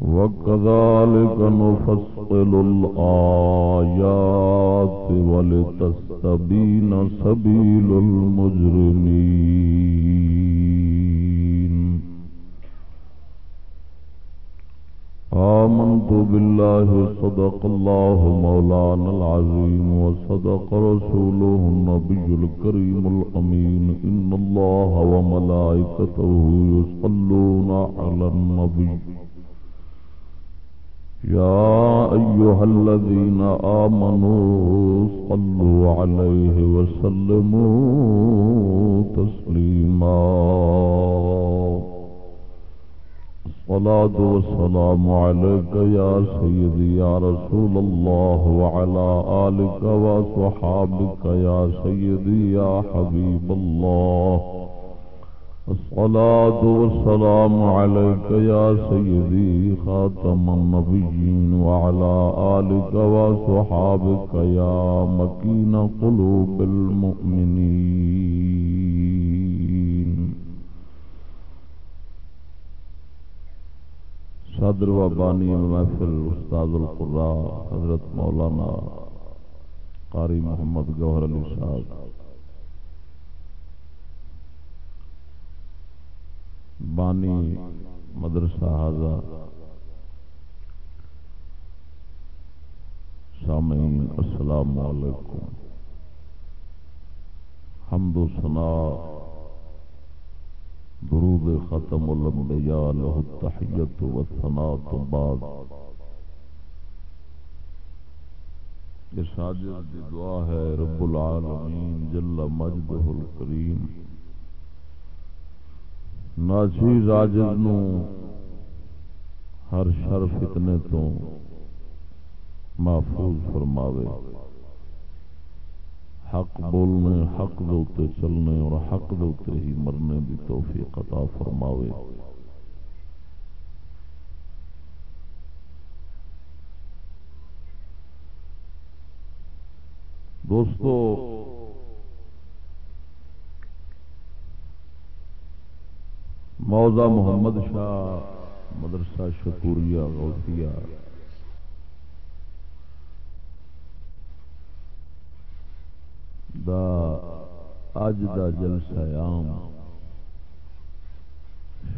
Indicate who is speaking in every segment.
Speaker 1: وكذلك نفصل الآيات ولتستبين سبيل المجرمين آمنت بالله صدق الله مولانا العظيم وصدق رسوله النبي الكريم الأمين إن الله وملائكته يصلون على النبي يا أيها الذين آمنوا صلوا عليه وسلموا تسليما. الصلاة والسلام عليك يا سيدي يا رسول الله وعلى آلك وصحابك يا سيدي يا حبيب الله. الصلاة والسلام عليك يا سيدي خاتم النبيين وعلى آلك وصحابك يا مكين قلوب المؤمنين. صدر و بانی محفل استاد القراء حضرت مولانا قاری محمد گوہر علی صاحب. بانی مدرسہ حاضہ سامعین، السلام علیکم۔ حمد و ثنا، درود ختم الانبیاء له التحیت و ثنا تو بعد۔ یہ ساجد دعا ہے، رب العالمین جل مجدہ الکریم۔ ناچیز عاجز نو ہر شر فتنے تو محفوظ فرماوے۔ حق بولنے، حق دوتے چلنے اور حق دوتے ہی مرنے دی توفیق عطا فرماوے۔ دوستو موضا محمد شاہ، مدرسہ شکوریہ، غوثیہ۔ دا اج دا جلسہ عام۔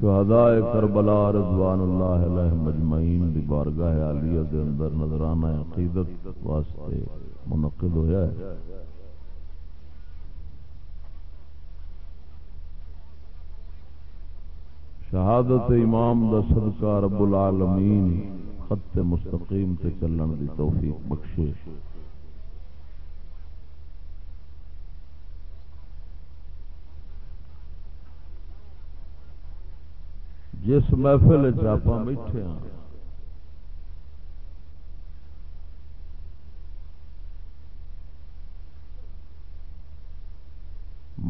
Speaker 1: شہداء کربلا رضوان اللہ علیہ مجمعین دی بارگاہ عالیہ دے اندر نظرانہ عقیدت واسطے منعقد ہویا ہے۔ شہادت امام دا صدقہ رب العالمین، خط مستقیم تے چلن دی توفیق بخشے۔ جس محفل چاپا بیٹھے ہاں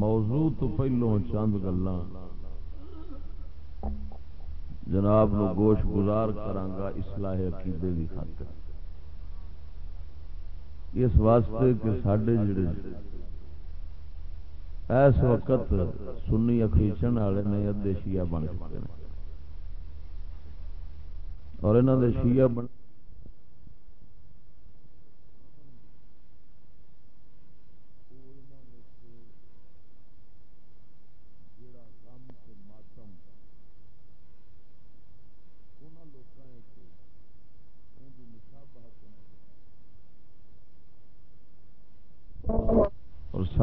Speaker 1: موضوع تو پہلو چند گلاں۔ جناب نو گوش گزار کرانگا اصلاح عقیدے کی خاطر۔ اس واسطے کہ سڈے جڑے اس وقت سنی اخیچن والے نے ادے شیعہ بن چکے ہیں اور انہوں نے شیعہ بن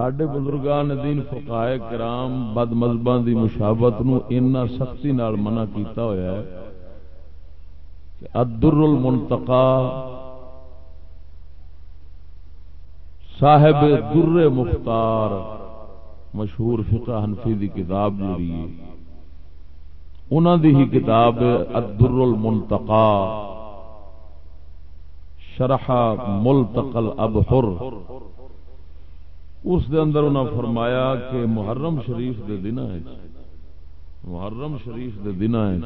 Speaker 1: سڈے بزرگان دین فقائے کرام بد مذہباں دی مشابت نو اتنا سختی نال منع کیتا ہویا ہے کہ الدر المنتقا صاحب در مختار مشہور فقہ حنفی دی کتاب جڑی ہے، انہاں دی ہی کتاب الدر المنتقا، شرح ملتقل ابحر اس دے اندر انہوں فرمایا کہ محرم شریف دے دن جی۔ محرم شریف دے دن جی۔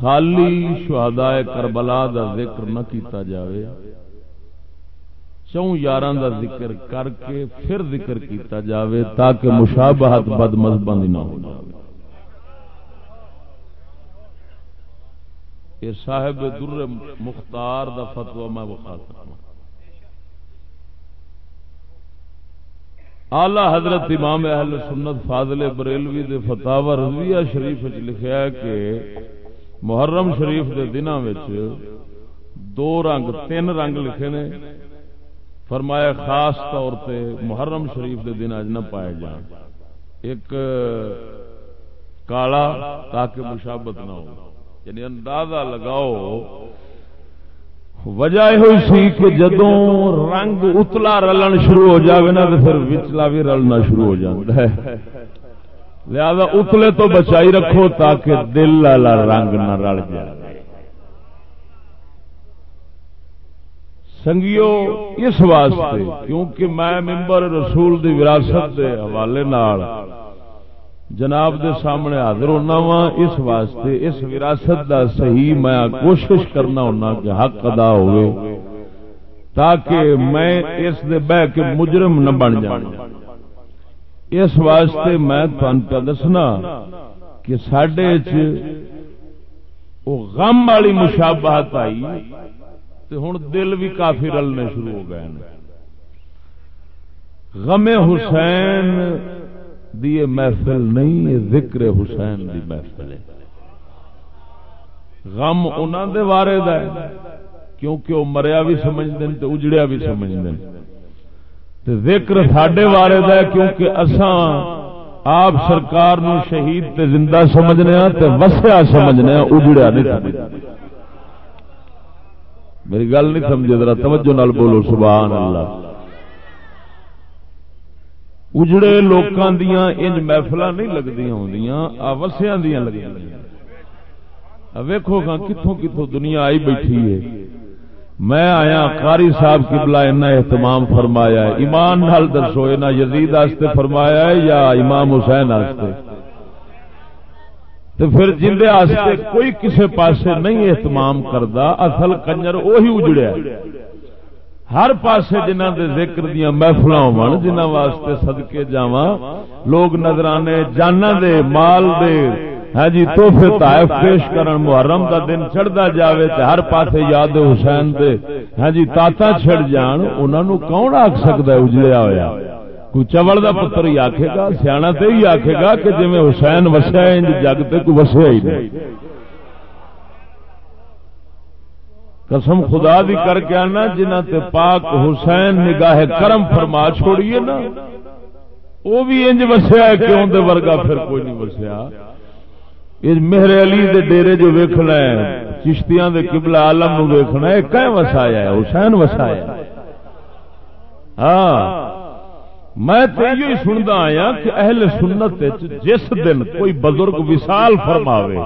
Speaker 1: خالی شہداء کربلا دا ذکر نہ کیتا جاوے۔ چون یار دا ذکر کر کے پھر ذکر کیتا جاوے تاکہ مشابہت بد مذہبان نہ ہو جاوے۔ یہ صاحب در مختار دا فتوا میں بخا سکتا آلہ حضرت امام اہل سنت فاضل بریلوی دے فتح رضویہ شریف لکھا ہے کہ محرم شریف دے دنوں دو رنگ، تین رنگ لکھے نے۔ فرمایا خاص طور پہ محرم شریف دے دن اج نہ پائے جان۔ ایک کالا تاکہ مشابت نہ ہو۔ یعنی اندازہ لگاؤ، وجہ ہوئی سی کہ جدو رنگ اتلا رلن شروع ہو جائے نا تو پھر وچلا بھی رلنا شروع ہو جاتا ہے۔ لہذا اتلے تو بچائی رکھو تاکہ دل والا رنگ نہ رل جائے۔ سنگیو، اس واسطے کیونکہ میں ممبر رسول دی وراثت دے حوالے نال جناب دے سامنے حاضر ہونا وا، اس واسطے اس وراثت دا صحیح میں کوشش کرنا ہونا کہ حق ادا ہوئے تاکہ میں اس دے بہ کے مجرم نہ بن جاؤں۔ اس واسطے میں پہ دسنا کہ سڈے غم والی مشابہت آئی تو ہوں دل بھی کافی رلنے شروع ہو گئے غم حسین دی محفل نہیں، یہ ذکر حسین دی محفل ہے۔ غم انہوں دے بارے دا ہے، کیونکہ وہ مریا بھی سمجھتے ہیں تو اجڑیا بھی سمجھتے ہیں۔ ذکر ساڈے بارے دا ہے کیونکہ اساں آپ سرکار نو شہید تے زندہ سمجھنے ہاں تے وسیا سمجھنے ہاں اجڑیا نہیں سمجھتے میری گل نہیں سمجھے، ذرا توجہ نال بولو، سبحان اللہ۔ اجڑے لوکاں دیاں انج محفل نہیں لگتی ہوں وسیا دیا لگی ویکو گا کتوں کتوں دنیا آئی بیٹھی ہے۔ میں آیا قاری صاحب کی بلا اہتمام فرمایا ہے۔ ایمان نال دسو یہ یزید آستے فرمایا ہے یا امام حسین آستے؟ تو پھر جندے آستے کوئی کسے پاسے نہیں اہتمام کردا، اصل کنجر وہی اجڑیا ہر پاسے جنہ دے ذکر دیا محفل ہو جنہ واسطے سدکے جا لوگ نظرانے جانا دے، مال دے ہاں جی توحفے تائف پیش کرن، محرم دا دن چڑھتا جاوے تے ہر پاسے یاد حسین دے ہاں جی تاتا چھڑ جان، انہاں نو کون آکھ سکدا ہے اجڑیا ہویا؟ کوئی چوڑ دا پتر ہی آکھے گا سیاح تے ہی آکھے گا کہ جویں حسین وسیا انج جگ تے کوئی وسیا ہی نہیں۔ قسم خدا بھی کر کے آنا جنہ تے پاک حسین نگاہ کرم فرما چھوڑیے نا۔ وہ بھی انج وسیا ہے کہ اندر ورگا پھر کوئی نہیں وسیا یہ مہر علی دے ڈیرے جو ویکھنا ہے چشتیاں دے قبلہ عالم نو ویکھنا ہے کہیں وسایا ہے؟ حسین وسایا ہاں۔ میں تو یہ سنتا آیا کہ اہل سنت جس دن کوئی بزرگ وصال فرماوے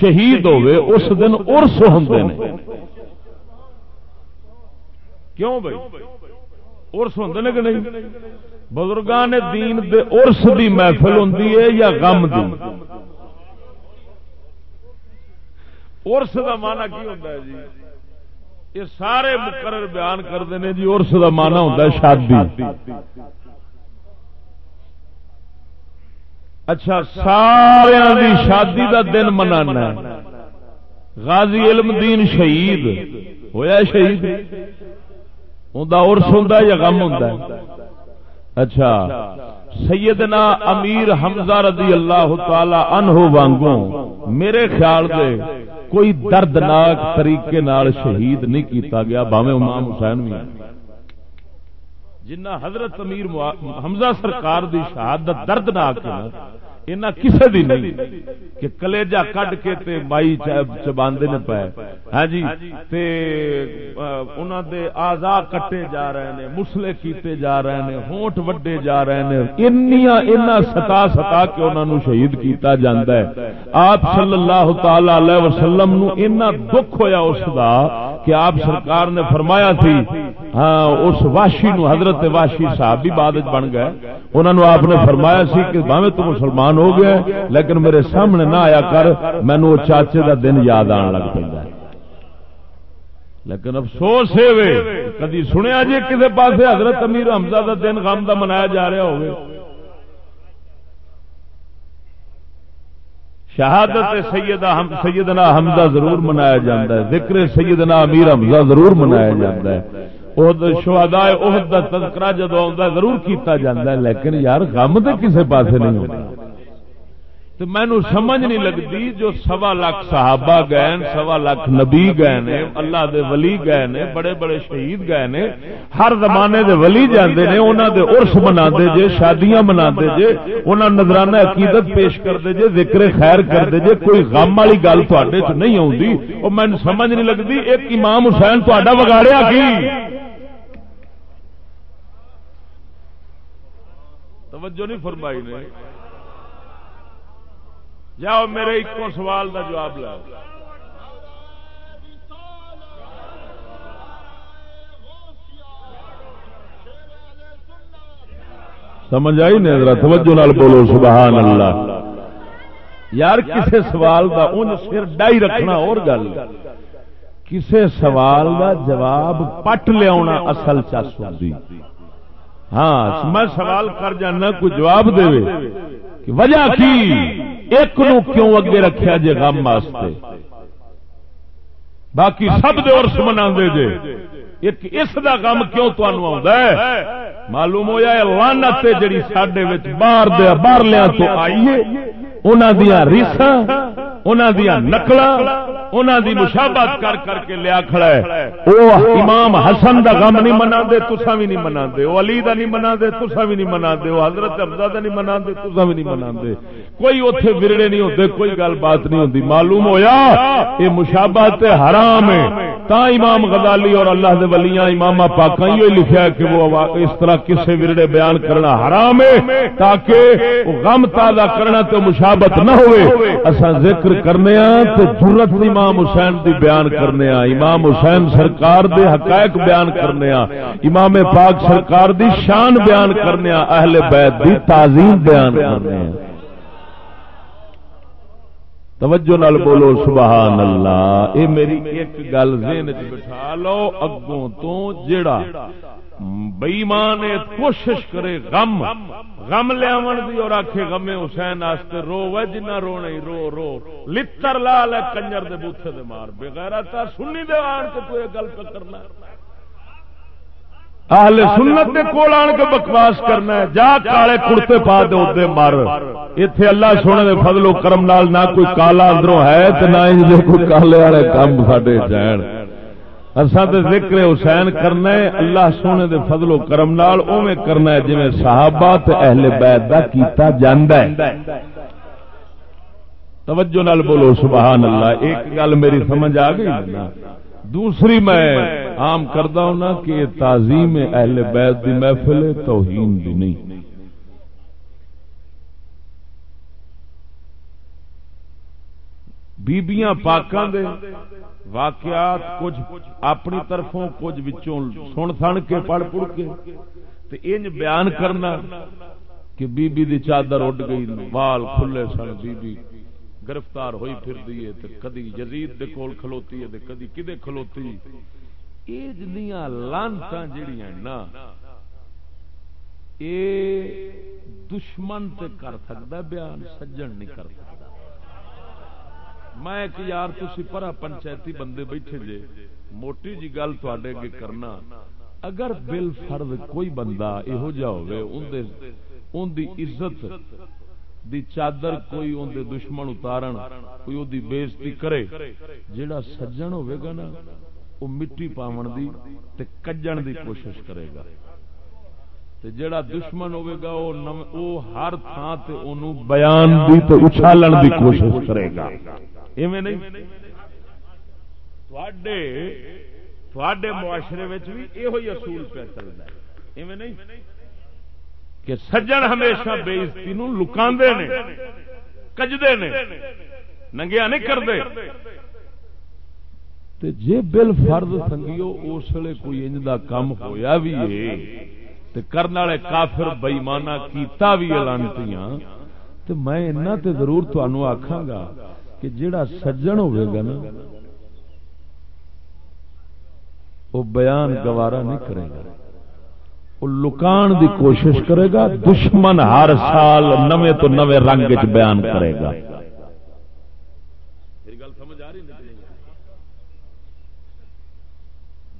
Speaker 1: شہید ہوئے اس دن ارس نے۔ کیوں بھائی؟ ارس ہوں کہ نہیں؟ بزرگان دین دے ارس دی محفل ہوں یا غم دی؟ ارس کا مانا کی ہوتا ہے جی؟ یہ سارے مقرر بیان کرتے ہیں جی ارس کا مانا ہوتا ہے شادی۔ اچھا سارے شادی دا دن منانا غازی علم دین شہید۔ ہویا شہید؟ ارس ہوں یا غم ہوں اچھا سیدنا امیر حمزہ رضی اللہ تعالی عنہ وانگوں، میرے خیال دے کوئی دردناک طریقے نال شہید نہیں کیتا گیا باویں امام حسین بھی۔ جنہ حضرت امیر حمزہ سرکار دی شہادت دردناک ہے اینا کسے دی نہیں کہ کلیجہ کڈ کے تے مائی چباندے نے پائے۔ ہاں جی؟ تے انہاں دے آزا کٹے جا رہے نے، مسلے کیتے جا رہے نے، ہونٹ وڈے جا رہے نے۔ انیاں اینا ستا ستا کے انہاں نو شہید کیتا جاندا ہے۔ آپ صلی اللہ تعالی علیہ وسلم نو اینا دکھ ہویا اس دا کہ آپ سرکار نے فرمایا تھی ہاں اس واشی نو حضرت واشی صاحب بھی بعد بن گئے۔ انہوں نے آپ نے فرمایا سی کہ باوے تو مسلمان ہو گیا لیکن میرے سامنے نہ آیا کر مینو چاچے دا دن یاد آن لگ پہ لیکن افسوس ہے کدی سنیا جی کسی پاس حضرت امیر حمزہ دا دن غم دا منایا جا رہا ہوگا شہادت سیدہ ہم سیدنا حمزہ ضرور منایا جاتا ہے، ذکر سیدنا امیر حمزہ ضرور منایا جاتا ہے۔ شہداء عہد دا تذکرہ جدو آتا ضرور کیتا جاتا ہے، لیکن یار غم تو کسے پاسے نہیں ہوتا تو مینو سمجھ نہیں لگتی جو سوا لاکھ صحابہ گئے سوا لاکھ نبی گئے نے اللہ دے ولی گئے نے بڑے بڑے شہید گئے نے ہر زمانے دے ولی جاندے نے، انہاں دے عرس مناندے جے، شادیاں مناندے جے، انہاں نظرانہ عقیدت پیش کردے جے، ذکر خیر کردے جے، کوئی غم والی گل تواڈے چ نہیں اوندی او مینوں سمجھ نہیں لگتی ایک امام حسین تہاڈا وگاڑیا کی؟ توجہ نہیں فرمائی نے۔ جاؤ میرے ایک سوال کا جواب لاؤ۔ سمجھ آئی نہیں ذرا توجہ نال بولو، سبحان اللہ۔ یار، کسے سوال دا ان سر ڈائی رکھنا اور گل۔ کسے سوال دا جواب پٹ لیا اصل چس ہوتی ہاں میں سوال کر جانا کوئی جواب دے کہ وجہ کی؟ ایک نو کیوں اگے رکھیا جے غم واسطے؟ باقی سب دے عرس منا جے۔ ایک اس دا غم کیوں تانوں آوندا ہے؟ معلوم ہویا ہے، لعنت جڑی ساڈے وچ باہر دے باہر لیاں تو آئیے انہاں دیاں ریساں انہاں دیاں نقلاں انہاں دی مشابہت کر کر کے لیا کھڑا ہے۔ او امام حسن دا غم نہیں مناندے تساں بھی نہیں مناندے۔ او علی دا نہیں مناندے تساں بھی نہیں مناندے۔ او حضرت حمزہ دا نہیں مناندے تساں بھی نہیں مناندے۔ کوئی اوتھے ورڑے نہیں ہوندے کوئی گل بات نہیں ہوندی۔ معلوم ہویا اے مشابہت حرام ہے۔ تا امام غزالی اور اللہ دے ولیاں امام پاکاں یہ لکھیا کہ وہ اس طرح کسے ورڑے بیان کرنا حرام ہے تاکہ غم تازہ کرنا تو مشابت نہ ہوئے۔ اساں ذکر کرنے ہاں تے جرت امام امام حسین دی بیان کرنے ہاں امام حسین سرکار دے حقائق بیان کرنے ہاں امام پاک سرکار دی شان بیان کرنے ہاں اہل بیت دی تعظیم بیان کرنے ہاں توجہ نال بولو، سبحان اللہ۔ اے میری ایک گل ذہن وچ بٹھا لو۔ اگوں تو جیڑا بےمان کوشش کرے غم غم لیا دی اور آخے غمے حسین واسطے رو و جنہ رونا رو رو۔ لتر لا لے کنجر دے بوتھے دے مار۔ بغیر سنی دے آن کے تو یہ گل پہ کرنا۔ اہل سنت دے کول آن کے بکواس کرنا ہے۔ جا کالے کڑتے پا دے ادے مر ایتھے اللہ سونے دے فضل و کرم نال نہ کوئی کالا اندروں ہے تے نہ انج کوئی کالے والے کام ساڈے جان اساں تے ذکر حسین کرنا ہے اللہ سونے دے فضل و کرم نال اوویں کرنا ہے جویں صحابہ تے اہل بیت دا کیتا جاندا ہے۔ توجہ نال بولو سبحان اللہ ایک گل میری سمجھ آ گئی دوسری میں عام کرتا ہوں کہ تعظیم اہل بیت دی محفل توہین دی نہیں۔ بیبیاں پاکاں دے۔ واقعات کچھ اپنی طرفوں کچھ وچوں سن سن کے پڑھ پڑھ کے تے انج بیان کرنا کہ بی بی دی چادر اڈ گئی، وال کھلے سن بی بی گرفتار ہوئی پھر دیئے تے کدی یزید دے کول کھلوتی ہے تے کدی کدے کھلوتی اے جنیاں لانتاں جڑیاں نا، اے دشمن تے کر سکدا بیان سجن نہیں کر سکدا۔ میں ایک یار تسی پرا پنچایتی بندے بیٹھے جے، موٹی جی گل تواڈے اگے کرنا۔ اگر بل فرض کوئی بندہ یہو جا ہوے دی عزت دی چادر کوئی اندر دشمن اتارن، کوئی وہ بےزتی کرے، جیڑا سجن ہوئے گا نا وہ مٹی پاون دی تے کجن دی کوشش کرے گا۔ تے جیڑا دشمن ہوئے گا وہ ہر تھان تے انہوں بیان دی تے اچھالن دی کوشش کرے گا۔ ایویں نہیں۔ معاشرے بھی یہ اصول پہ چلتا ہے۔ ایویں نہیں۔ کہ سجن ہمیشہ بےزتی لکا نے، کجدے نے ننگیا نہیں کرتے جی بل فرد سنگیو، اس لیے کوئی انج کا کام ہویا بھی ہے۔ کرنے والے کافر بئیمانہ کیتا بھی لانتیاں میں تے ضرور تمہوں آخا گا کہ جڑا سجن ہوئے گا نا، وہ بیان گوارا نہیں کرے گا۔ وہ لکان دی کوشش کرے گا، دشمن ہر سال نوے تو نوے رنگ بیان کرے گا۔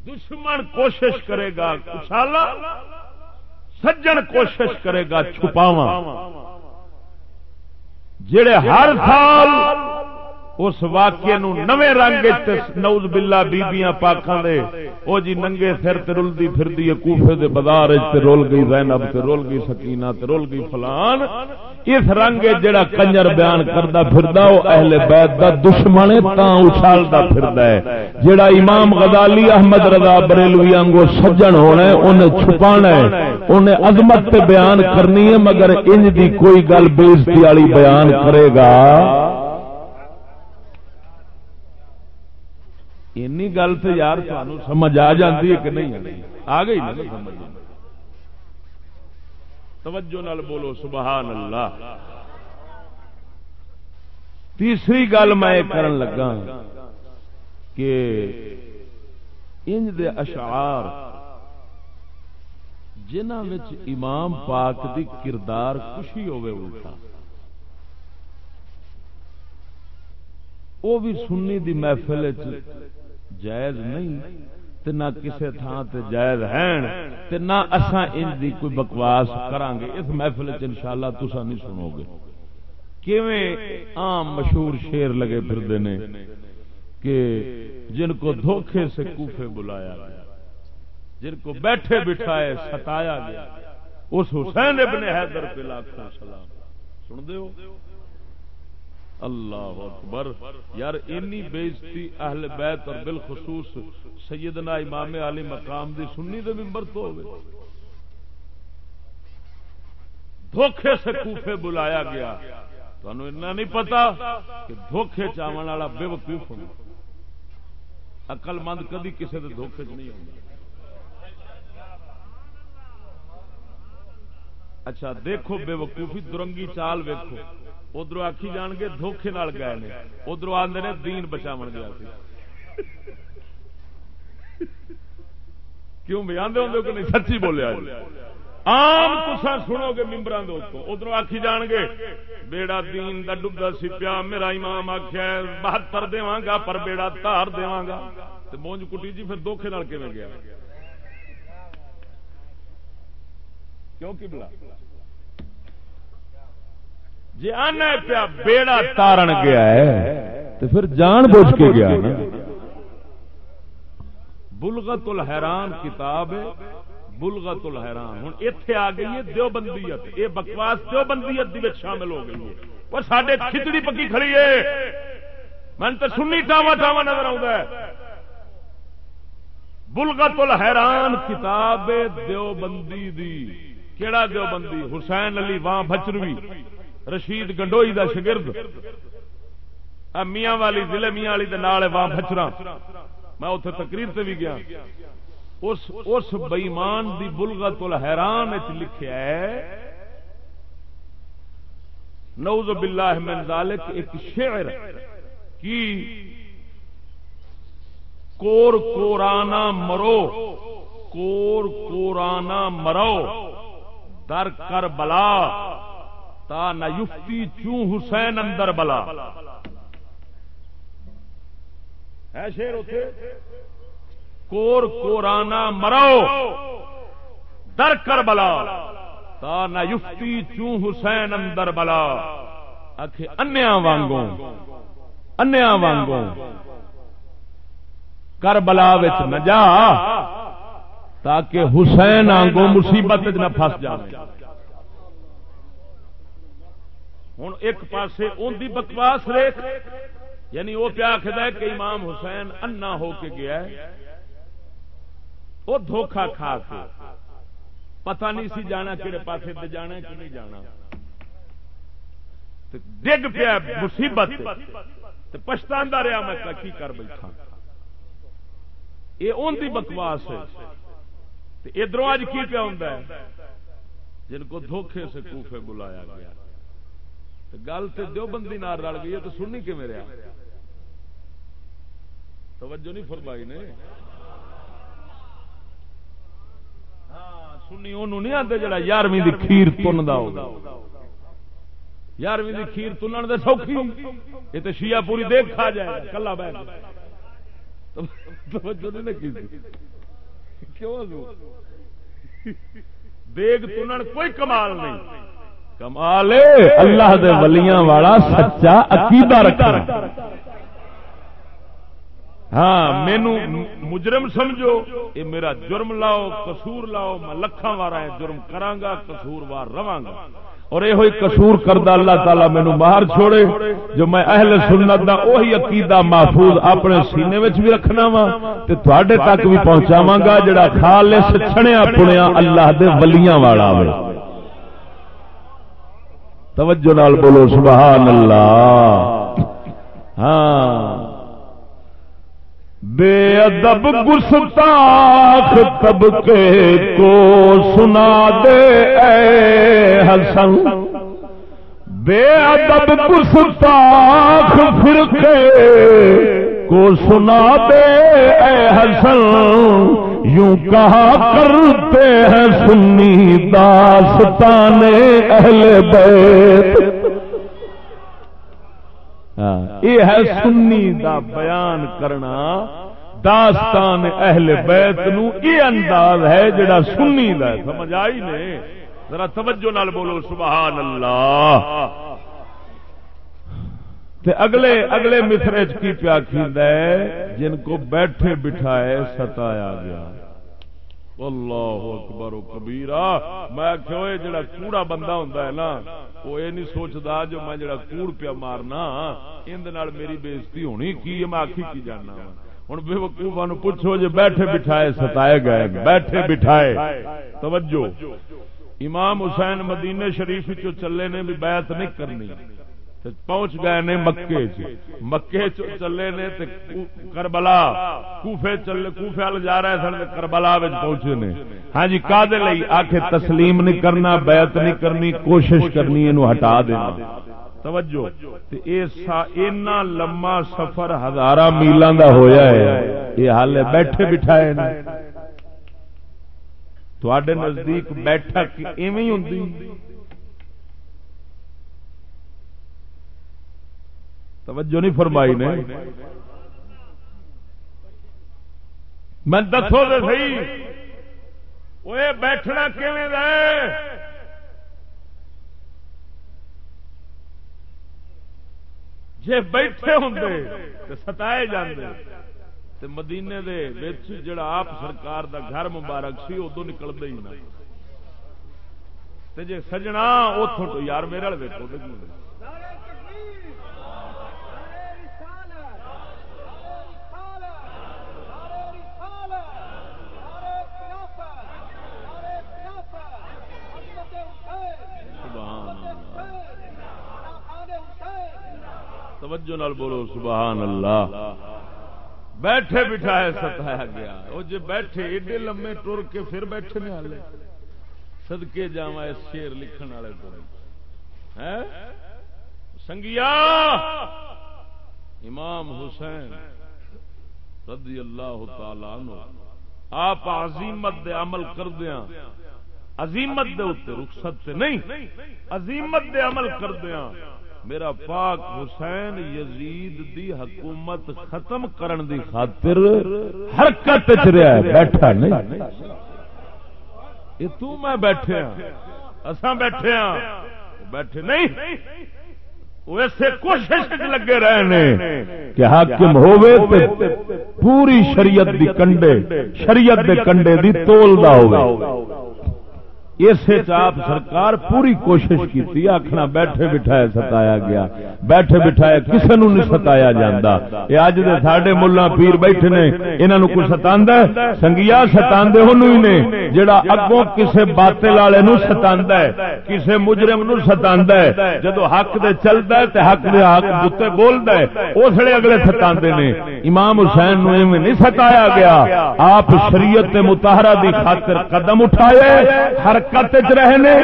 Speaker 1: دشمن کوشش کرے گا سجن کوشش کرے گا چھپاوا جڑے ہر سال اس واقعے نو نوے رنگ نوز بلا بیبیاں پاکاں دے۔ او جی ننگے سر تے رلدی پھردی کوفے دے بازار تے رول گئی زینب تے رول گئی سکینہ تے رول گئی فلان۔ اس رنگ جڑا کنجر بیان کردا پھردا، او اہل بیت دا دشمن ہے، تاں اچھالدا پھردا ہے۔ جڑا امام غزالی احمد رضا بریلوی انگو سجن ہونا ہے، انہیں چھپانا ہے۔ انہیں عظمت تے بیان کرنی ہے، مگر انج دی کوئی گل بے عزتی والی بیان کرے گا۔ اینی گل تو یار سمجھ آ جاتی ہے کہ نہیں آ گئی نا سمجھ توجہ نال بولو سبحان اللہ تیسری گل میں کرن لگا کہ انج دے اشعار جنہ امام پاک دی کردار خوشی ہوئے الٹا وہ بھی سنی دی محفل جائز نہیں تے نہ کسے تھان تے جائز ہیں تے نہ اساں ان دی کوئی بکواس کران گے۔ اس محفل وچ انشاءاللہ تساں نہیں سنو گے۔ کیویں عام مشہور شعر لگے پھردے نے کہ جن کو دھوکے سے کوفے بلایا گیا، جن کو بیٹھے بٹھائے ستایا گیا، اس حسین ابن حیدر پہ لاکھوں سلام۔ سن دے ہو؟ اللہ اکبر۔ یار، اینی بےزتی اہل بیت اور بالخصوص سیدنا امام علی مقام دی سنی دے ممبر تو ہوئے۔ دھوکھے سے کوفے بلایا گیا۔ تو اتنا نہیں پتا کہ دھوکھے چاون والا بے وقوف ہونا عقل مند کدی کسی دے دھوکھے چ نہیں ہوتا اچھا دیکھو بے وقوفی درنگی چال ویکھو۔ ادھر آخی جان گے دھوکھے گئے نے۔ ادھر آدھے نے دین بچا گیا کیوں بھی آدھے ہوں کہ نہیں؟ سچی بولیا جی۔ آم تسا سنو گے ممبر ادھر آخی جان گے۔ بیڑا دین دا ڈبا سی پیا۔ میرا امام آخیا بہتر دوا گا پر بیڑا تار دوا گا۔ مونج کٹی جی پھر دھوکھے گیا؟ کیوں کی بلا؟ جی آنا پیا، بیڑا تارن گیا ہے تو پھر جان بوجھ کے گیا نا۔ بلغت الحران کتاب بلغت الحران ہوں اتے آ گئی ہے دیو بندیت یہ بکواس دیو بندیت دی شامل ہو گئی ہے۔ وہ سڈے کھچڑی پکی کھڑی ہے۔ من تو سنی ٹاوا ٹاوا نظر آتا ہے۔ بلغت الحران کتاب دیو بندی دی۔ کیڑا دیو بندی حسین علی وہاں بچروی رشید گنڈوئی دا شگرد. میاں والی ضلع میاں والی واہ بچرا میں اتنے تقریر سے بھی گیا۔ اس اس بئیمان دی بلغت الحیران لکھیا ہے نوز باللہ من ذالک، ایک شعر کی کور کورانا مرو، کور کورانا مرو، در کر بلا تا نہ یفتی چوں حسین اندر بلا۔ ہے شیر اتے کور کورانا مرو در کر بلا تا نہ یفتی چوں حسین اندر بلا۔ آخ انیا وانگوں۔ انیا وانگوں۔ کر بلا نہ جا تاکہ حسین آنگوں مصیبت نہ پھس جائے ہوں ایک پاسے ان دی بکواس ریک یعنی وہ کیا آخر کہ امام حسین انا ہو کے گیا ہے۔ وہ دھوکھا کھا کے۔ پتہ نہیں سی جانا کہڑے پاسے تے جانا کہ نہیں جانا۔ ڈگ پیا مصیبت پچھتا رہا میں کی کر بیٹھا۔ یہ ان کی بکواس ہے۔ ادھر اج کی پیا ہوں جن کو دھوکھے سے کوفے بلایا گیا۔ گل تو دو بندی نار رل گئی ہے تو سننی کہ میرے توجہ نہیں فرمائی نے؟ ہاں سنی انہوں نہیں آتے جڑا یارویں کھیر تن دا یارویں کھیر تنن دے سوکھی۔ یہ تو شیعہ پوری دیکھ کھا جائے، کلا بہ توجہ نہیں کی کیوں دیگ تنن کوئی کمال نہیں۔ کمال اللہ دے ولیاں والا سچا عقیدہ رکھنا۔ ہاں مینو مجرم سمجھو یہ میرا جرم لاؤ، قصور لاؤ، میں لکھاں وار جرم کرانگا قصور وار رواں گا۔ اور یہ قصور کردہ اللہ تعالیٰ مینو باہر چھوڑے، جو میں اہل سنت دا وہی عقیدہ محفوظ اپنے سینے وچ بھی رکھنا وا، تے تواڈے تک بھی پہنچاواں گا، جڑا خالص چھڑیا پڑیا اللہ دے ولیاں والا ہوے توجہ نال بولو، سبحان اللہ۔ ہاں۔ بے ادب گستاخ طبقے کو سنا دے اے حسن۔ بے ادب گستاخ فرقے کو سنا دے، اے حسن، یوں کہا کرتے ہیں سنی داستان اہل بیت۔ ہاں، یہ ہے سنی دا بیان کرنا، داستان اہل بیت نو یہ انداز ہے جڑا سنی دا سمجھ آئی نے؟ ذرا توجہ نال بولو، سبحان اللہ۔ تے اگلے اگلے مصرے کی پیا ہے؟ جن کو بیٹھے بٹھائے ستایا گیا۔ اللہ اکبر و کبیرا میں کہو جڑا کوڑا بندہ ہوندا ہے نا، وہ یہ نہیں سوچدا جو میں جڑا کوڑ پیا مارنا اند نال میری بےزتی ہونی کی میں آکھی کی جاننا ہوں بے وقوفا نو پوچھو جو بیٹھے بٹھائے ستائے گئے۔ بیٹھے بٹھائے۔ توجہ۔ امام حسین مدینے شریف چلے نے بھی بیعت نہیں کرنی۔ پہنچ گئے نے مکے مکے چلے نے کربلا، کوفے چلے کوفے وال جا رہے سن کربلا پہنچے نے۔ ہاں جی کا آخ تسلیم نہیں کرنا، بیعت نہیں کرنی، کوشش کرنی یہ ہٹا دینا۔ توجہ۔ اینا لما سفر ہزار میلوں کا ہویا ہے۔ یہ حال بیٹھے بٹھائے تھوڑے نزدیک بیٹھک ایویں ہوں توجہ نہیں فرمائی نے۔ میں دسو تو سی وہ بیٹھنا کیون جی بیٹھے ہوں تو ستائے جاندے مدینے دے جڑا آپ سرکار دا گھر مبارک سی ادو نکلتے ہی نہ۔ جی سجنا اتوں یار میرے والے توجہ نال بولو، سبحان اللہ۔ بیٹھے بٹھائے ستایا گیا۔ وہ جی بیٹھے ایڈے لمے ٹر کے پھر بیٹھے نے والے۔ سدکے جا اس شیر لکھن والے تو سنگیا! امام حسین رضی اللہ تعالی عنہ۔ آپ عظیمت دے عمل کر دیا عظیمت دے رخصت سے نہیں۔ عظیمت دے عمل کر دیا میرا پاک حسین یزید دی حکومت ختم کرن دی خاطر حرکت رہا ہے، بیٹھا نہیں۔ یہ تو میں بیٹھے ہاں اساں بیٹھے ہاں بیٹھے نہیں۔ وہ اسے کوشش لگے رہے کہ حاکم ہوئے تے پوری شریعت دی کنڈے، شریعت دے کنڈے دی تول دا ہوگا اسے چاپ سرکار پوری کوشش کی آخنا بیٹھے بٹھایا ستایا گیا، بیٹھے بٹھایا کسی نو نہیں ستایا جانا یہ اج دے ساڈے ملا پیر بیٹھے نے، انہاں نو کوئی ستاندا سنگیا ستاندے ہی نے، جڑا اگوں کسے باطل والے نو ستاندا ہے، کسے مجرم نو ستاندا جدو حق دے چلدا ہے تے حق دے حق بوتے بولدا ہے، اسلے اگلے ستاندے نے۔ امام حسین نو ایویں نہیں ستایا گیا، آپ شریعت مطہرہ دی خاطر قدم اٹھائے، ہر حرکت رہنے،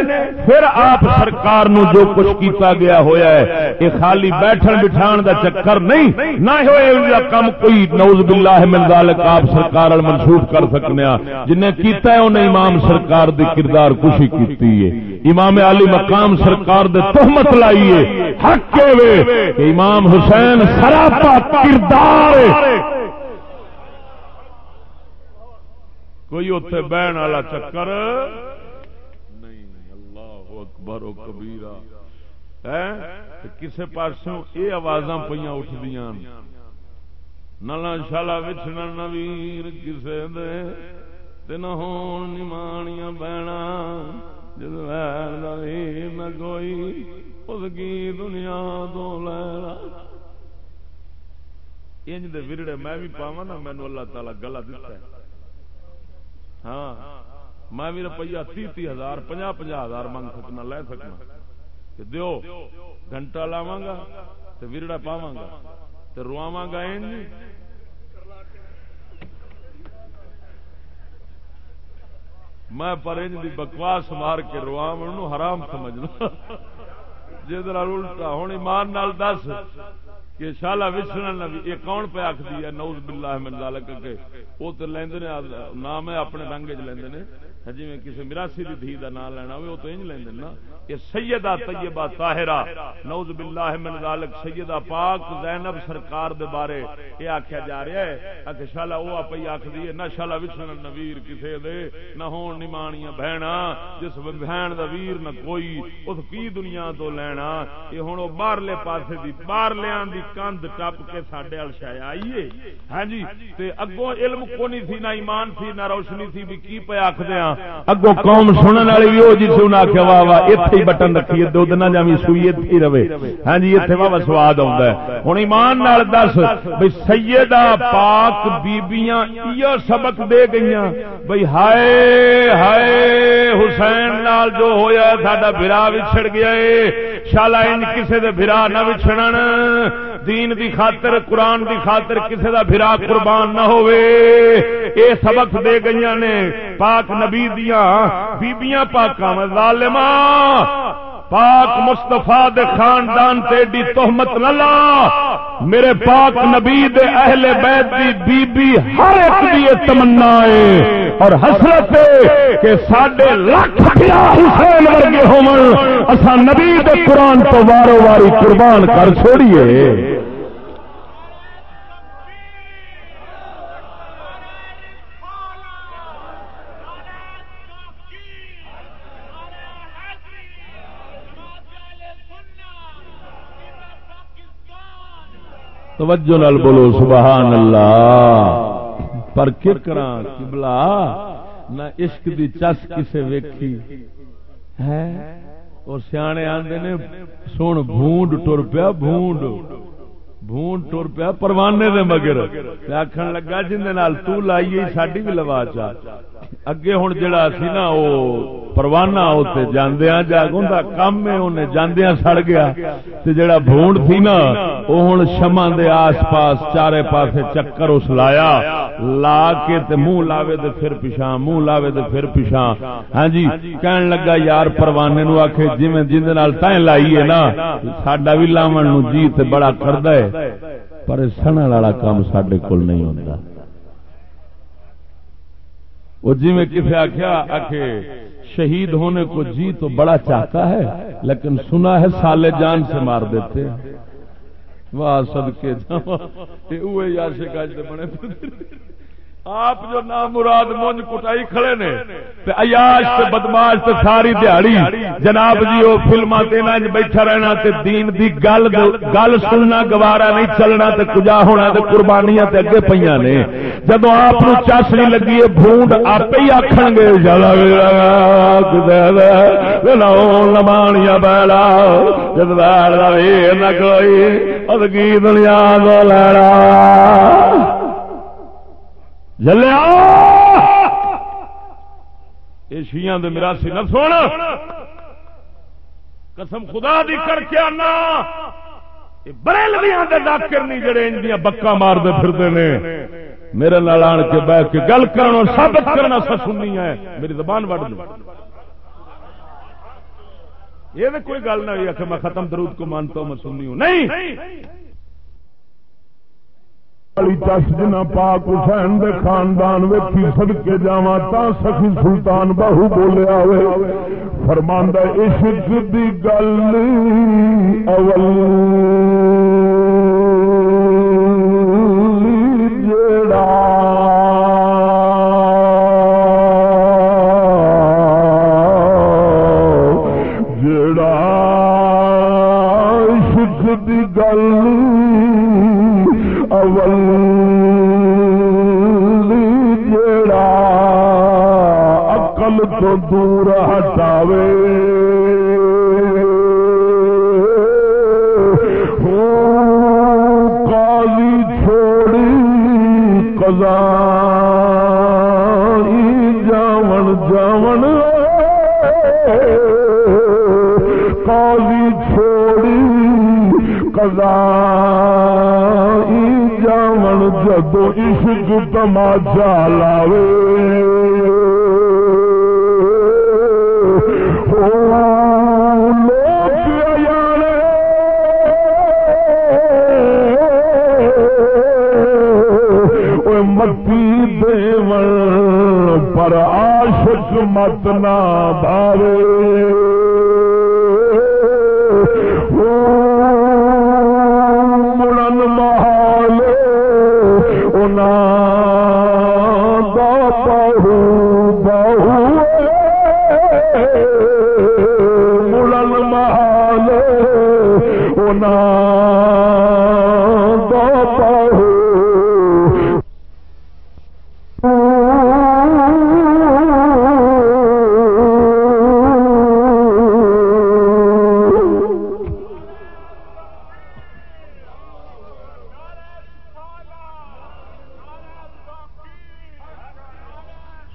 Speaker 1: پھر آپ سرکار نو جو کچھ کیتا گیا ہویا ہے، یہ خالی بیٹھن بٹھان دا چکر نہیں، نہ ہوئے کم کوئی نوز باللہ من ذالک آپ سرکار منسوخ کر سکنے ہاں۔ جنہیں کیتا ہے، انہیں امام سرکار دی کردار کشی کیتی ہے۔ امام علی مقام سرکار دے تہمت لائیے حق کے وے کہ امام حسین سراپا کردار کوئی اتنے بہن والا چکر۔ اکبر و کبیرا کسے پاسوں یہ آواز پہ اٹھدیا نلا شالا بچنا نویر کسے دے۔ نہ ہون نمانیاں بہنا جد نہ کوئی اس کی دنیا تو لینا۔ انج دے ورڑے میں بھی پاوا نا مینو اللہ تعالی گلا دتا ہے۔ ہاں۔ میں بھی روپیہ تی تی ہزار پنجا پنجا ہزار منگ سکنا لے سکنا۔ کہ دیو، گھنٹہ لاوا گا تو ورڑا پاوا گا تو رواوا گا میں پر دی بکواس مار کے رواو حرام سمجھنا۔ جی الٹا ہوں ایمان نال دس کہ شالا وچنا نبی یہ کون پہ آخ دی ہے؟ نوز باللہ من ذالک کے وہ تو لیندے نے نام ہے اپنے رنگ چ لیندے نے۔ جی میں کسی مراسی دی دھی دا نام لینا ہوئے، وہ تو انج لیندے نا کہ سیدہ طیبہ طاہرہ، نعوذ باللہ من ذالک، سیدہ پاک زینب سرکار دے بارے یہ آکھیا جا رہا ہے۔ کہ شالا او اپی آکھ دی نہ شالا وچن نویر کسے دے، نہ ہون نمانیاں بہنا، جس بہن دا ویر نہ کوئی، اس کی دنیا تو لینا؟ یہ ہن او باہرلے پاسے دی، باہرلیاں دی کند ٹپ کے ساڈے ال شے آئیے۔ ہاں جی تے اگوں علم کو نہیں تھی، نہ ایمان تھی، نہ روشنی تھی، بھی کی پہ آکھدے ہاں؟ اگوں قوم سنن والی بھی او جی, جی سن آکھیا واہ واہ، ایتھے ہی بٹن رکھیے دھد نہ جامی سوئی اتھی رہے۔ ہاں جی اتنے بابا سواد آتا ہے۔ ہوں ایمان نال دس بھائی سیدہ پاک بیبیاں یہ سبق دے گئی بھائی ہائے ہائے، حسین نال جو ہویا ساڈا برا وچھڑ گیا ہے۔ شالا ان کسے دے برا نہ وچھڑن۔ دین دی خاطر، قرآن دی خاطر کسے دا بھرا قربان نہ ہوئے۔ اے سبق دے گئی نے پاک نبی دیاں، بیبیاں پاکاں ظالماں۔ پاک مستفا دے خاندان تے ڈی تہمت للا میرے پاک نبی دے اہل بیت دی بی بی ہر ایک دی تمنا ہے۔ اور حسرت کہ ساڈے لاکھ بیا حسین ورگے ہون۔ اسا نبی دے قرآن تو وارو واری قربان کر چھوڑیے۔ توجہ نال بولو، سبحان اللہ۔ پر کرا کبلا نہ عشق دی چس کسے ویکھی۔ ہے؟ اور سیانے آندے نے سن بھونڈ ٹر پیا، بھونڈ۔ بھونڈ ٹر پیا، پروانے دے مگر۔ آخر لگا جن تو لائیے ساڈی بھی لوا چا۔ اگے ہوں جڑا سی نا وہ پروانہ اتنے جاندیا جاگ ان کام ہے انہیں جاندیا سڑ گیا۔ تے جڑا بھونڈ تھی نا وہ ہوں شما دے آس پاس، چارے پاسے چکر اس لایا۔ لا کے تے منہ لاوے تے پھر پیچھا منہ لاوے تے پھر پیچھا ہاں جی کہن لگا، یار پروانے نو آخے جی جن تائیں لائیے نا، ساڈا بھی لاون نو جی تے بڑا کردا ہے۔ پر سن والا کام سڈے کول نہیں ہوتا وہ جی میں کسی آخیا آخے شہید ہونے کو جی تو بڑا چاہتا ہے، لیکن سنا ہے سالے جان سے مار دیتے۔ واہ سد کے بنے۔
Speaker 2: آپ جو نام مراد مونج کٹائی کھڑے نے، تے عیاش تے بدماش تے ساری دیہڑی جناب جی وہ فلما بیٹھا رہنا تے دین دی گل گل سننا گوارا نہیں چلنا تے کجا ہونا تے قربانیاں تے اگے پہ نے۔ جب آپ چس نہیں لگی اے بھونڈ آپ ہی آخ گے جلا ویرا لو لمانیاں بیڑا جب بیڑ نہ کوئی، ادگی دنیا دا لڑا جلیا یہ شیاں دے میراسی نہ سن! قسم خدا دی کر کے آنا! بریلویاں دے ڈاکر نہیں جڑے ان دیا بکا مارتے پھرتے نے! میرے نال آن کے بہ کے گل کرنا ثابت کرنا سا سننی ہے میری زبان وڈ دو یہ کوئی گل نہ ہوئی کہ میں ختم درود کو مانتا ہوں، میں سننی ہوں۔ نہیں!
Speaker 1: والی چس جنا پاک حسین دے خاندان ویکھی سدکے جاوا تا سخی سلطان باہو بولیا ہوئے فرماندہ عشق دی گل اول۔ کلا جدو عشق تماچا لاوے متی دیو پر آشک مت نہ بھاوے۔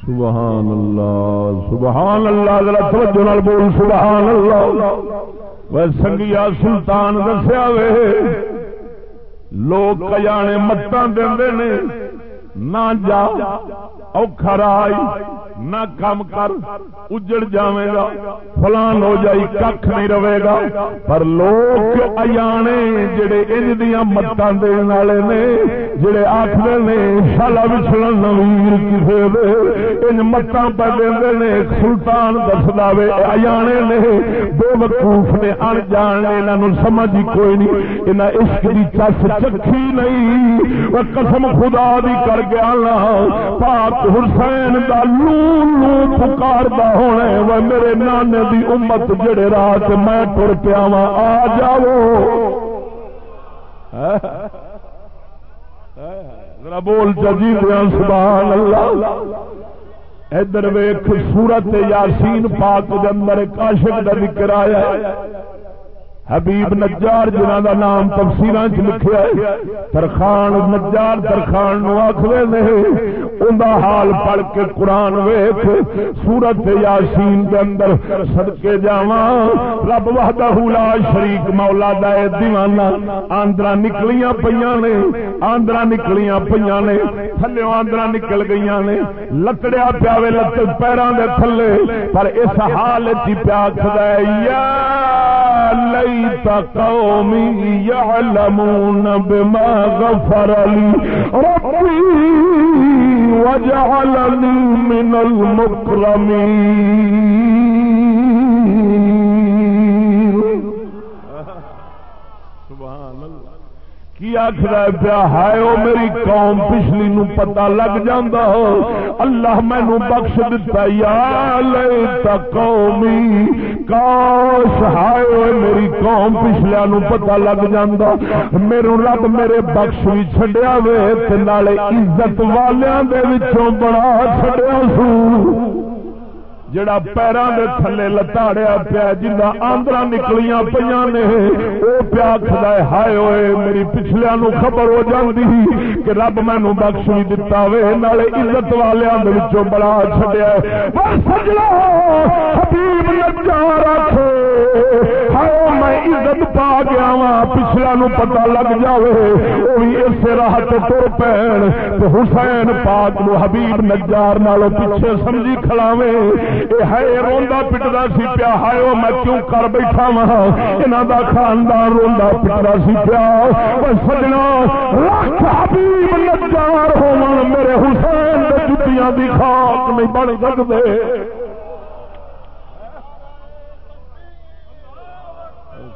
Speaker 1: سبحان اللہ سبحان اللہ ذرا توجہ نال بول سبحان سنگیا سلطان دسیا وے۔ لوگ کجانے متاں دے نہ جا اوکھا رائی۔ نہ کام کر، اجڑ جاوے گا، فلان ہو جائی کھ نہیں رہے گا۔ پر لوگ اجانے جڑے ان دیا متان دن والے نے، جڑے آخر نے، شالا بچھڑن نویر کسی دے۔ ان متان پہ دے نے، سلطان دس دے اجانے نے۔ بے وقوف نے ان جانے انہوں سمجھ کوئی نہیں۔ انہیں عشق کی چس چکھی نہیں۔ وہ قسم خدا دی کر گیا پاک حسین دا لو پکار ہونا وہ میرے نانے دی امت جڑے رات میں تر پیا وا، آ جاؤ۔ بول جی سبحان اللہ۔ ادھر ویخ سورت یاسین پاک کے اندر کاشک کا ذکر آیا۔ حبیب نجار جنہ دا نام تفسیر لکھا ترخان نجار ترخان آخر ان حال پڑھ کے قرآن ویخ سورت یاسین کے اندر سدکے جا رب وحدہ لا شریک مولا دا دیوانا آندرا نکلیاں پہ نے آندرا نکلیاں پہ نے، تھلے آندرا نکل گئی نے لکڑیا پیا لت پیروں کے تھلے، پر اس حال چی پیا یا لیت قومی یعلمون بما غفر لی ربی وجعلنی من
Speaker 2: المکرمین کی
Speaker 1: آخر پیا ہے وہ میری قوم، پچھلی نو پتا لگ جاندہ ہو۔ اللہ مینو بخش دتا یا لیتا قومی۔ کاش ہائے ہوئے میری قوم پچھلیا نو پتا لگ جاندہ میرے رب میرے بخش بھی چھڈیا وے، تے نالے عزت والیاں دے وچوں بڑا چھڈیا سو۔ جڑا پیروں دے تھلے لتاڑیا پیا جنہ آندرا نکلیاں پہ نے وہ پیا خدا ہائے ہوئے میری پچھلیا نو خبر ہو جاتی کہ رب مینو بخش بھی دتا وے، نالے عزت والوں بڑا چڈیا حبیب نجار ہاؤ میں پا گیا وا پچھلیا نو پتا لگ جاوے وہ بھی اس راہ تر پین۔ تو حسین پاک نو حبیب نجار نالوں پیچھے سمجھی کھلاوے روا پٹتا سی پیا۔ ہاؤ میں کیوں کر بیٹھا وا یہاں کا خاندان روا پٹتا سی پیا۔ او سجنا حبیب نجار ہو میرے حسین دے جتیاں کی خاک نہیں بن سکدے۔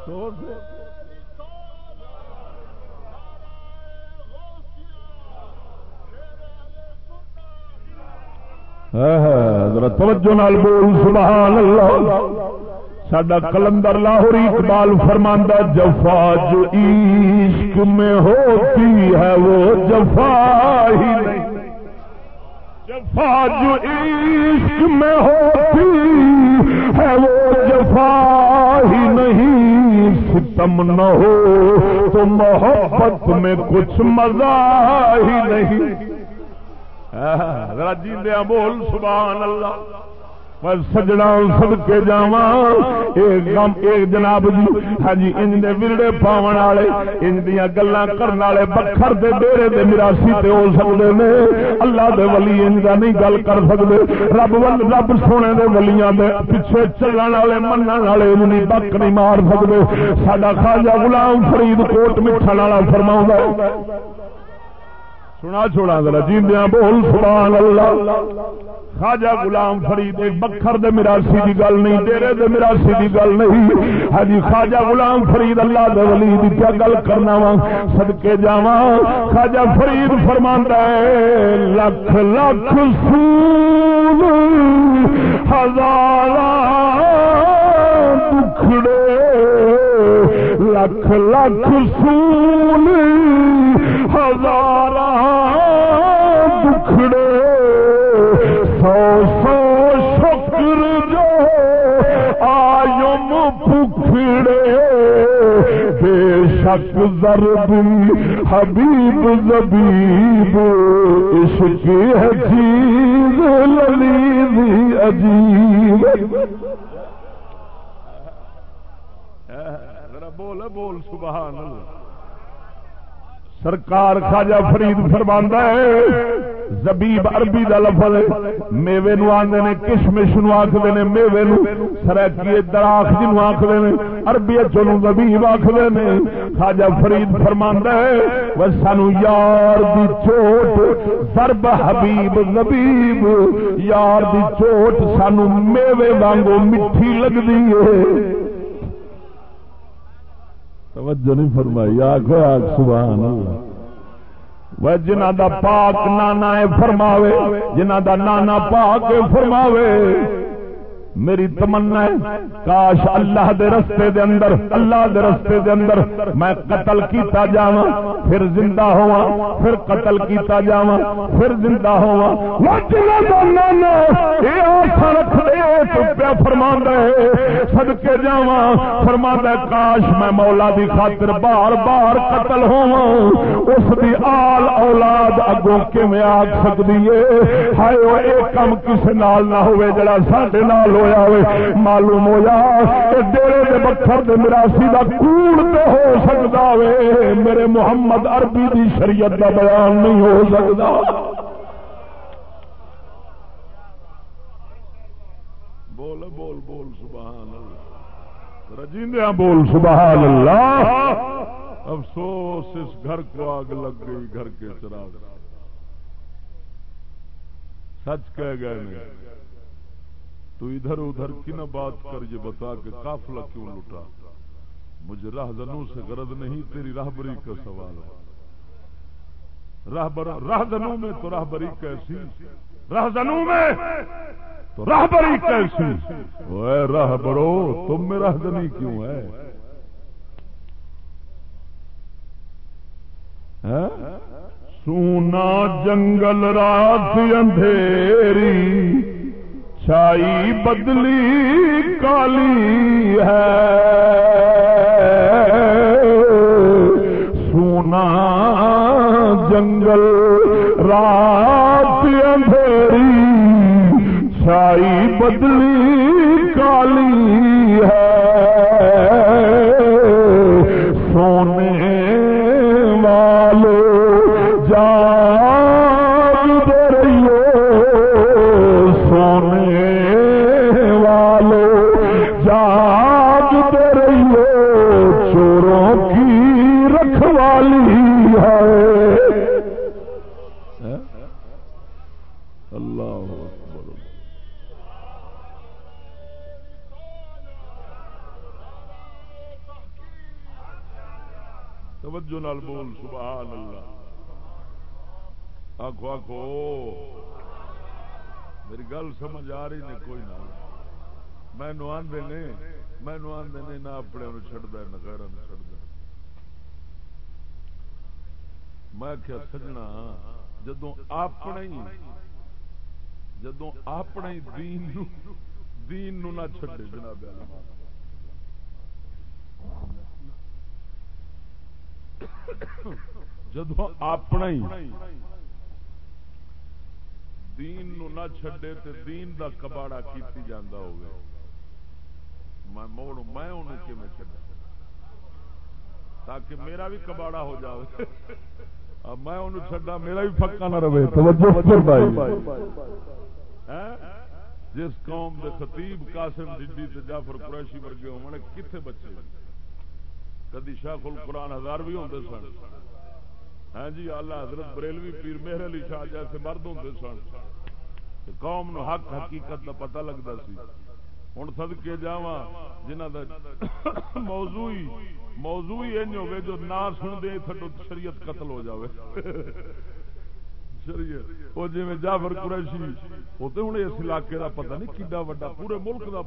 Speaker 1: سکتے توجہ نال بول، سبحان اللہ۔ سڈا کلندر لاہور اقبال فرماندہ جفا جو عشق میں ہوتی ہے وہ جفا ہی نہیں۔ جفا جو عشق میں ہوتی ہے وہ جفا ہی نہیں۔ ستم نہ ہو تو محبت میں کچھ مزہ ہی نہیں۔ جیندیا بول سبحان اللہ۔ سجنا سد کے جا جناب جی ہاں جی ان ورڑے پاؤن والے ان دیا گلا کرنے والے بکھر دے ڈیرے دے مراسی تے ہو سکتے نے۔ اللہ دے ولی ان کا نہیں گل کر سکتے رب ول، رب سونے دے ولیاں دے پیچھے چلن والے من والے انج نہیں بک نہیں مار سکتے سڈا خاجا غلام فرید کوٹ مٹھن والا فرما سنا چھوڑا ذرا، جیندیاں بول، سبحان اللہ۔ خواجہ غلام فرید ایک بکھر دے مراسی دی گل نہیں، ڈیرے دے مراسی دی گل نہیں۔ ہاں جی، خواجہ غلام فرید اللہ دے ولی دی کیا گل کرنا وا؟ صدکے جاواں۔ خواجہ فرید فرماندا ہے، لکھ لکھ سول ہزار دکھڑے۔ لکھ لکھ سول ہزار دکھڑے سو سو شکر جو آیم پکھڑے بے شک ضرب حبیب زبیب، عشق ہے چیز للیز عجیب بول بول، سبحان اللہ۔ سرکار خواجہ فرید فرماندا ہے، زبیب عربی دا لفظ میوے نو آندے نے، کشمش نو آکھدے نے، میوے نو، سرکی دراخ جنو آکھدے نے، عربی چونو زبیب آکھدے نے۔ خواجہ فرید فرماندا ہے، وہ سانو یار دی چوٹ، ضرب حبیب زبیب، یار دی چوٹ سانو میوے وانگو مٹھی لگدی ہے۔ توجہ نہیں فرمائی آخو آگ سبحان اللہ۔ جنہ دا پاک نانا فرماوے جنہ دا نانا پاک فرماوے۔ میری تمنا ہے۔ کاش اللہ دے رستے دے اندر، اللہ دے رستے دے اندر میں قتل کیتا جاواں، پھر زندہ ہوا پھر قتل کیتا جاواں، پھر زندہ ہوا وجنا دانا اے آس رکھ دے تو پیا فرماندا ہے۔ صدکے جاواں، فرماندا ہے، کاش میں مولا دی خاطر بار بار قتل ہوواں۔ اس دی آل اولاد اگوں کیویں آ سکدی ہے؟ ہائے او اے کم کس نال نہ ہوے جڑا ساڈے نال ہوئے۔ ہویا ہوئے، معلوم ہوا ڈیرے دے بکھر دے مراسی دا کوڑ تے ہو سکتا وے۔ میرے محمد عربی دی شریعت دا بیان نہیں ہو سکتا بول بول بول، سبحان اللہ۔ رجیندیا بول، سبحان اللہ۔ افسوس، اس گھر کو آگ لگ گئی، گھر کے چراغ۔ سچ کہہ گئے تو ادھر ادھر کی نہ بات کر یہ بتا کہ قافلہ کیوں لٹا مجھے راہ سے غرض نہیں، تیری راہبری کا سوال ہے۔ رہزنوں میں تو راہبری کیسی؟ رہزنوں میں تو راہبری کیسی؟ راہ برو تم میں رہزنی کیوں ہے؟ سونا جنگل رات اندھیری۔ چھائی بدلی کالی ہے۔ سونا جنگل رات اندھیری چھائی بدلی آخو آخو میری گل سمجھ آ رہی نے کوئی نہ۔ میں آدھے نے میں آدھے نے نہ اپنے چڑھتا نہ گھر چڑھتا میں کیا سجنا جدو اپنے جدو اپنے دین دین نو نہ چھڈے جناب جدو اپنا ہی دین نو نہ چھڈے تے دین دا کباڑا کیتی جاندا ہوگا میں موڑ میں انہوں کیویں چھڈا تاکہ میرا بھی کباڑا ہو جاوے۔ اب میں انہوں چھڈا میرا بھی پکا نہ رہے۔ توجہ فرمائی۔ ہاں؟ جس قوم دے خطیب قاسم ڈڈی تے جعفر قریشی ورگے ہون کتنے بچے؟ کدی شاہ القرآن ہزار بھی ہوندے سن۔ ہاں جی اللہ حضرت بریلوی پیر مہر علی شاہ جیسے مرد ہوندے سن۔ قوم نو حق حقیقت دا پتہ لگتا سی۔ ہوں سد کے جا جنہ دا موضوع موضوع انج ہوگی جو نہ سن دے تھڈو شریعت قتل ہو جاوے۔ وہ جی جعفر قریشی وہ تو ہوں اس علاقے دا پتہ نہیں کڈا وڈا، پورے ملک دا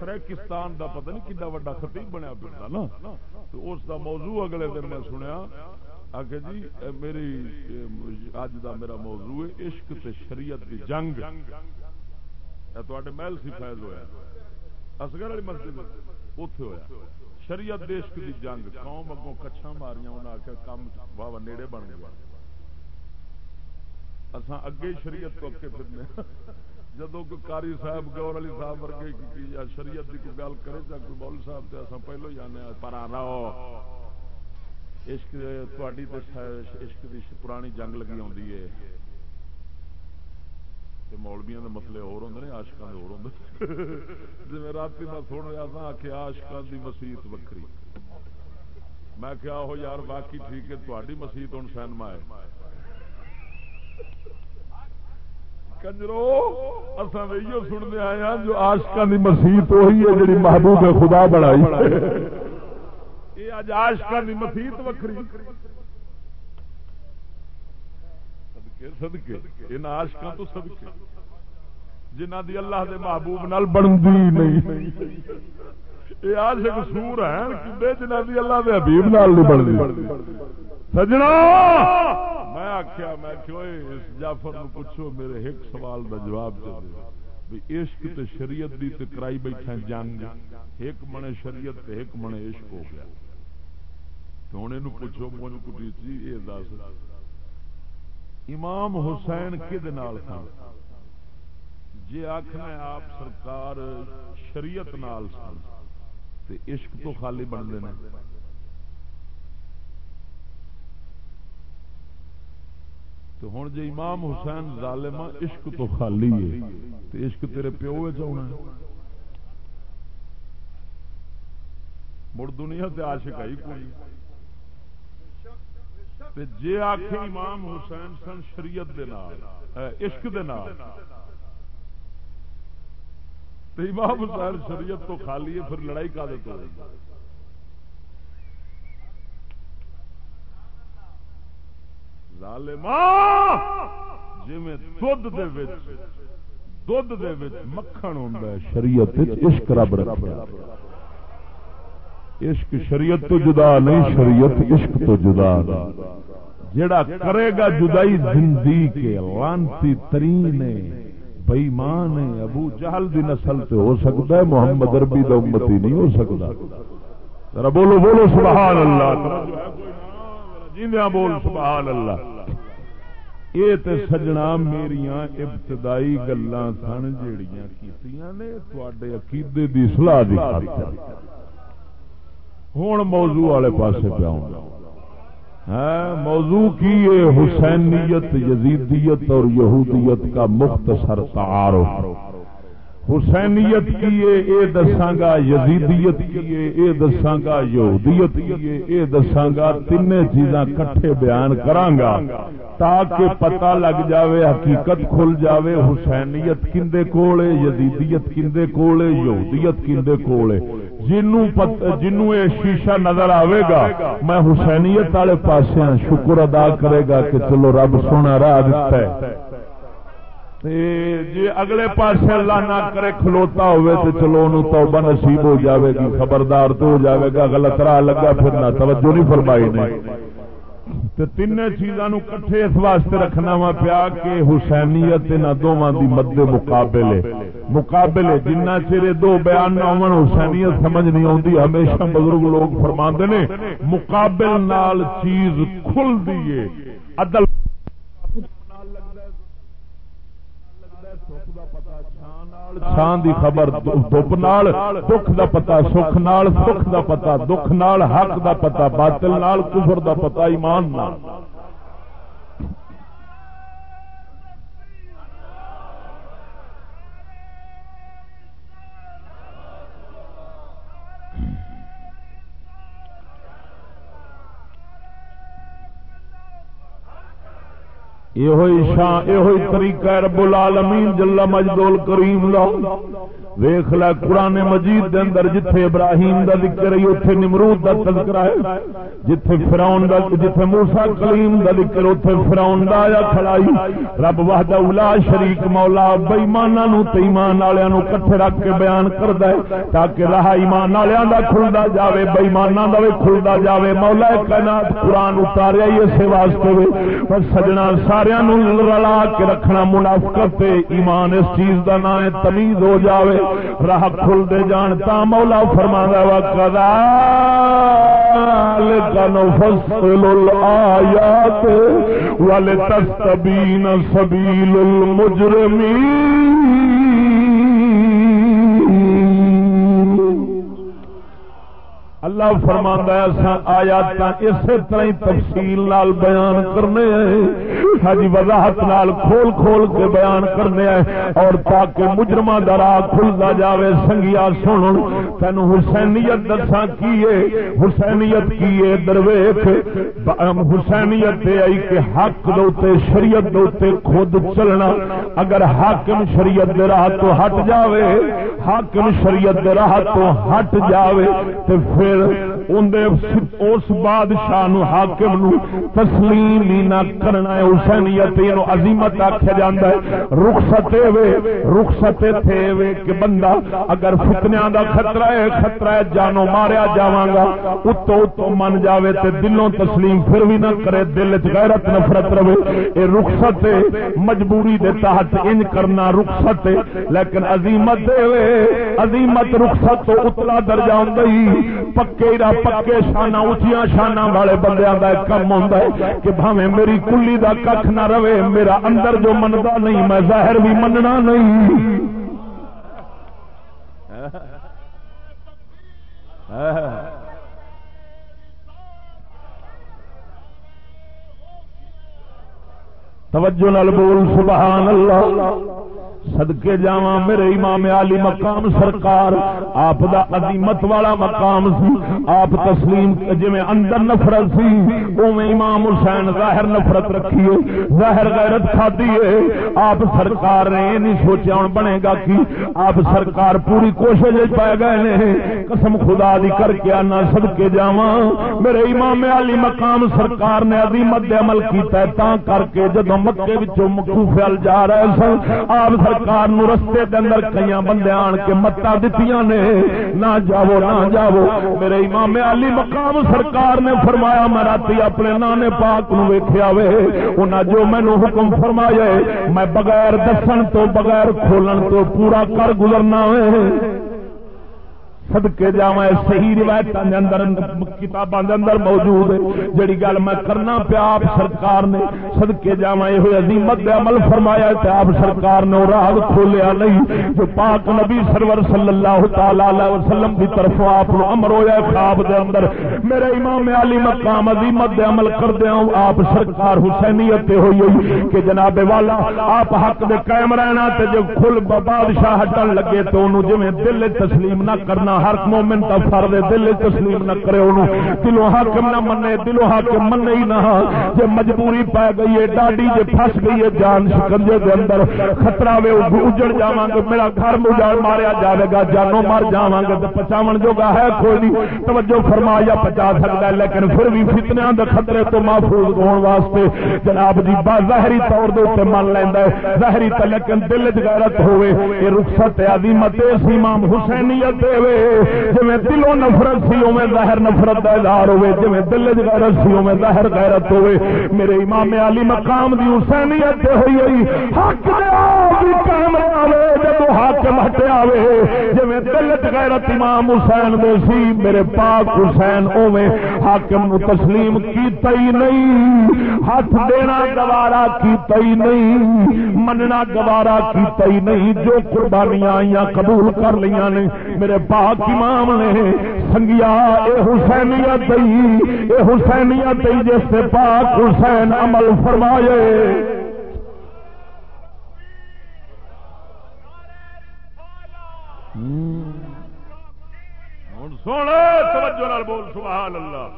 Speaker 1: سریکستان دا پتہ نہیں کڈا وڈا خطیب بنیا پھرتا نا۔ تو اس دا موضوع اگلے دن میں سنیا۔ آگے جی میری اج دا میرا موضوع ہے، عشق تے شریعت دی جنگ۔ تے محل سی فیض ہوا اصغر والی مسجد اتے ہوا شریعت دیش دی جنگ، قوم اگوں کچھا ماریاں انہیں آخیا کام واہ نیڑے بن گیا اساں اگے شریعت تو اگے پھرنے جدو کوئی کاری صاحب، گور علی صاحب ورگے یا شریعت کی کوئی گل کرے یا کوئی بول صاحب تے اساں پہلو ہی آنے پر آ رہا عشق تھوڑی عشق دی پرانی جنگ لگی آتی ہے مولبیا کے مسئلے اور ہوں آشکا کے اور جی رات میں سن رہا تھا آخیا آشکا کی مسیت وکری میں کیا ہو یار باقی ٹھیک ہے تاری مسیت ہوں سینما ہے کنجرو اصا یہ سننے آئے ہیں جو آشکا کی مسیت وہی ہے جی محبوب خدا بنائی۔ یہ اج آشکا کی مسیت وکری صدقے ان عاشقاں تو صدقے۔ جنہ دی اللہ دے محبوب نال بندی نہیں۔ یہ عاشق سور ہیں کدے جنہ دی اللہ دے حبیب نال نہیں بندی سجنا! میں آخیا میں کیوں اس جعفر نو پوچھو، میرے ایک سوال دا جواب دے دے۔ بھی عشق تے شریعت دی تے کرائی بیٹھا جنگ۔ ایک منے شریعت تے ایک منے عشق ہو گیا۔ ہوں یہ پوچھو مجھ کٹی جی یہ دس۔ امام حسین کد نال سن؟ جی آخنا آپ سرکار شریعت نال سن، تے عشق تو خالی بنتے ہیں تو ہوں جی امام حسین ظالما عشق تو خالی ہے تو عشق تیرے پیو چنا مڑ دنیا تے عاشق ہے کوئی؟ جی آخ امام حسین سن شریعت دے نال عشق دے نال۔ تو امام حسین شریعت تو خالی ہے، پھر لڑائی کا دے تو لال جی دیتا مکھن ہوں شریعت عشق رب رکھا عشق شریعت تو جدا نہیں، شریعت عشق تو جدا جڑا کرے گا جدائی زندگی کے لانتی ترین بےمان ابو جہل دی نسل سے ہو سکتا ہے، محمد اربی دا امتی نہیں ہو سکتا۔ ذرا بولو بولو، سبحان اللہ۔ جیندیاں بول، سبحان اللہ۔ یہ تے سجنا میریاں ابتدائی گلاں سن جیڑیاں کیتیاں نے، تواڈے عقیدے دی اصلاح دی خاطر۔ ہوں موضوع والے پاسے پہ آؤں۔ موضوع کی یہ حسینیت، یزیدیت اور یہودیت کا مختصر تعارف۔ حسینیت کیے، اے دساگا یزیدیت کیے، اے دساگا یہودیت کیے، اے دساگا تین چیزاں کٹھے بیان کرانگا تاکہ پتہ لگ جاوے، حقیقت کھل جاوے، حسینیت کندے کولے، یزیدیت کندے کولے، یہودیت کندے کولے۔ جنوں جنوں یہ شیشہ نظر آئے گا، میں حسینیت والے پاس شکر ادا کرے گا کہ چلو رب سونا راہ دیتا ہے۔ جی اگلے پاس اللہ نہ کرے کھلوتا ہوئے تو چلو ان توبہ نصیب ہو جاوے گی، خبردار تو ہو جاوے گا، غلط راہ لگا پھر نہ توجہ نہیں فرمائی نے۔ تین چیزاں کٹھے اس واسطے رکھنا وا پیا کہ حسینیت نہ دونوں کی مد مقابلے۔ مقابلے جنہ چیر دو بیان نہ ہو حسینیت سمجھ نہیں آتی ہمیشہ بزرگ لوگ فرما نے، مقابل نال چیز کھل دیے عدل شان دی خبر، دھوپ نال، دکھ دا پتا، سکھ نال، سکھ دا پتا، دکھ نال، حق دا پتا، باطل نال، کفر دا پتا، ایمان نال۔ یہ طریقہ رب العالمین جل مجدول کریم لا ویخ ل قرآن مجید دے اندر جتھے ابراہیم دا ذکر ہے اوتھے نمرود دا تذکرہ ہے، جتھے فرعون دا جتھے موسی کلیم دا ذکر اوتھے فرعون دا آیا کھڑائی رب وحدہ لا شریک مولا بے ایماناں نو تے ایمان والےاں نو کٹھے رکھ کے بیان کردا ہے، تاکہ راہ ایمان والےاں دا کھلدا جاوے بے ایماناں دا وی کھلدا جاوے۔ مولا کائنات قرآن اتاریا ہی اسے واسطے وے پر سجنا سارے نو رلا کے رکھنا منافقت ایمان اس چیز دا نام تمیز ہو جاوے۔ راہ کھل دے جان تا مولا فرما وا کدا نفصل الآیات ولتستبین سبیل المجرمین اللہ فرماندا ہے آیات اسی طرح تفصیل نال بیان کرنے ہیں۔ ہاں وضاحت نال کھول کھول کے بیان کرنے ہیں۔ اور تاکہ مجرماں دا راہ کھلدا جاوے سنگیا سن تین حسینیت دساں کیے حسینیت کیے درویش حسینیت تے آئی کہ حق دوتے شریعت دوتے خود چلنا۔ اگر حاکم شریعت دے راہ تو ہٹ جاوے، حاکم شریعت دے راہ تو ہٹ جاوے، تے پھر اس بادشاہ نو حاکم نو تسلیم ہی نہ کرنا ہے، حسینیت نو عظیمت آخیا جاتا ہے۔ رخصت وے، رخصت تھے وے کہ بندہ اگر فتنیا دا خطرہ ہے خطرہ ہے جانو ماریا جاواں گا، اتو اتو من جاوے تے دلوں تسلیم پھر بھی نہ کرے، دل چ غیرت نفرت رہے۔ اے رخصت مجبوری دے تحت انج کرنا رخصت لیکن عظیمت دے وے، عظیمت رخصت تو اتلا درجہ ہوں پکے پکے شانہ اچیا شانہ والے بندے کا کم ہوتا ہے کہ بھاویں میری کلی دا کھ نہ رہے، میرا اندر جو منتا نہیں، میں ظاہر بھی مننا نہیں۔ ہاں۔ توجہ نال بول، سبحان اللہ۔ سدکے جا میرے امام علی مقام سرکار، آپ دا عظیمت والا مقام سی۔ آپ تسلیم جی اندر نفرت سی اوے امام حسین ظاہر نفرت رکھیے ظاہر غیرت کھادی ہے۔ آپ سرکار نے یہ نہیں سوچا ہوں بنے گا کی۔ آپ سرکار پوری کوشش پائے گئے نے۔ قسم خدا دی کر کے آنا سدکے جا میرے امام علی مقام سرکار نے عظیمت عمل کیتا ہے تا کر کے جدو مکے مکو فیل جا رہے سن۔ آپ سرکار نو رستے دے اندر کئی بندے آن کے متا دتیاں نے۔ نہ جاو نہ جاو میرے امام علی مقام سرکار نے فرمایا، میں رات اپنے نانے پاک نو ویخیا وے۔ انہیں جو مینو حکم فرمایا میں بغیر دسن تو بغیر کھولن تو پورا کر گزرنا وے۔ سدکے جا صحیح روایت اندر، کتاباں اندر موجود ہے۔ جڑی گل میں کرنا پیا، آپ سرکار نے سدکے جا یہ عظیمت عمل فرمایا تے آپ سرکار نے راہ کھولیا نہیں۔ جو پاک نبی سرور صلی اللہ تعالی وسلم کی طرف آپ امر ہویا خواب دے اندر۔ میرے امام علی مقام عظیمت عمل کر دیا آپ سرکار حسینیت ہوئی ہوئی کہ جناب والا، آپ حق دے قائم رہنا تے جو کھل بادشاہ ہٹن لگے تو انہوں جویں دل تسلیم نہ کرنا ہر مومن کا فرد دل تسلیم نہ کرے انہوں۔ دلوں حاکم نہ منے دلوں حاکم منے ہی نہ۔ جے مجبوری پا گئی ہے، ڈاڈی جے پھس گئی ہے جان شکنجے دے اندر۔ خطرہ وے اجڑ جاواں گے میرا گھر مجاڑ ماریا جاوے گا جانو مر جاواں گے تے پچاون جوگا ہے کوئی نہیں۔ توجہ فرما یا پچا سکتا ہے، لیکن پھر بھی فتنیاں دے خطرے تو محفوظ ہون واسطے جناب جی با ظاہری طور دے اوپر مان لیندا ہے۔ ظاہری تے لیکن دل وچ غیرت ہوے اے رخصت عظیمت امام حسینیت دے جی دلوں نفرت سی اوے ظاہر نفرت کا اظہار ہوے جی دل غیرت سی اوے ظاہر غیرت ہوے میرے امام علی مقام دی حسینیت ہوئی ہوئی، حق بھی قائم آوے جب حاکم ہٹے آوے جی دل غیرت امام حسین دے سی میرے پاک حسین اوے حاکم تسلیم کیتا ہی نہیں ہاتھ دینا گوارا کیتا ہی نہیں، مننا گوارا کیتا ہی نہیں، جو قربانیاں آئیاں قبول کر لیاں نے، میرے پاک امام نے سنگیا، اے حسینیت اے حسینیت جس سے پاک حسین عمل فرمائے۔ سونے توجہ بول، سبحان اللہ۔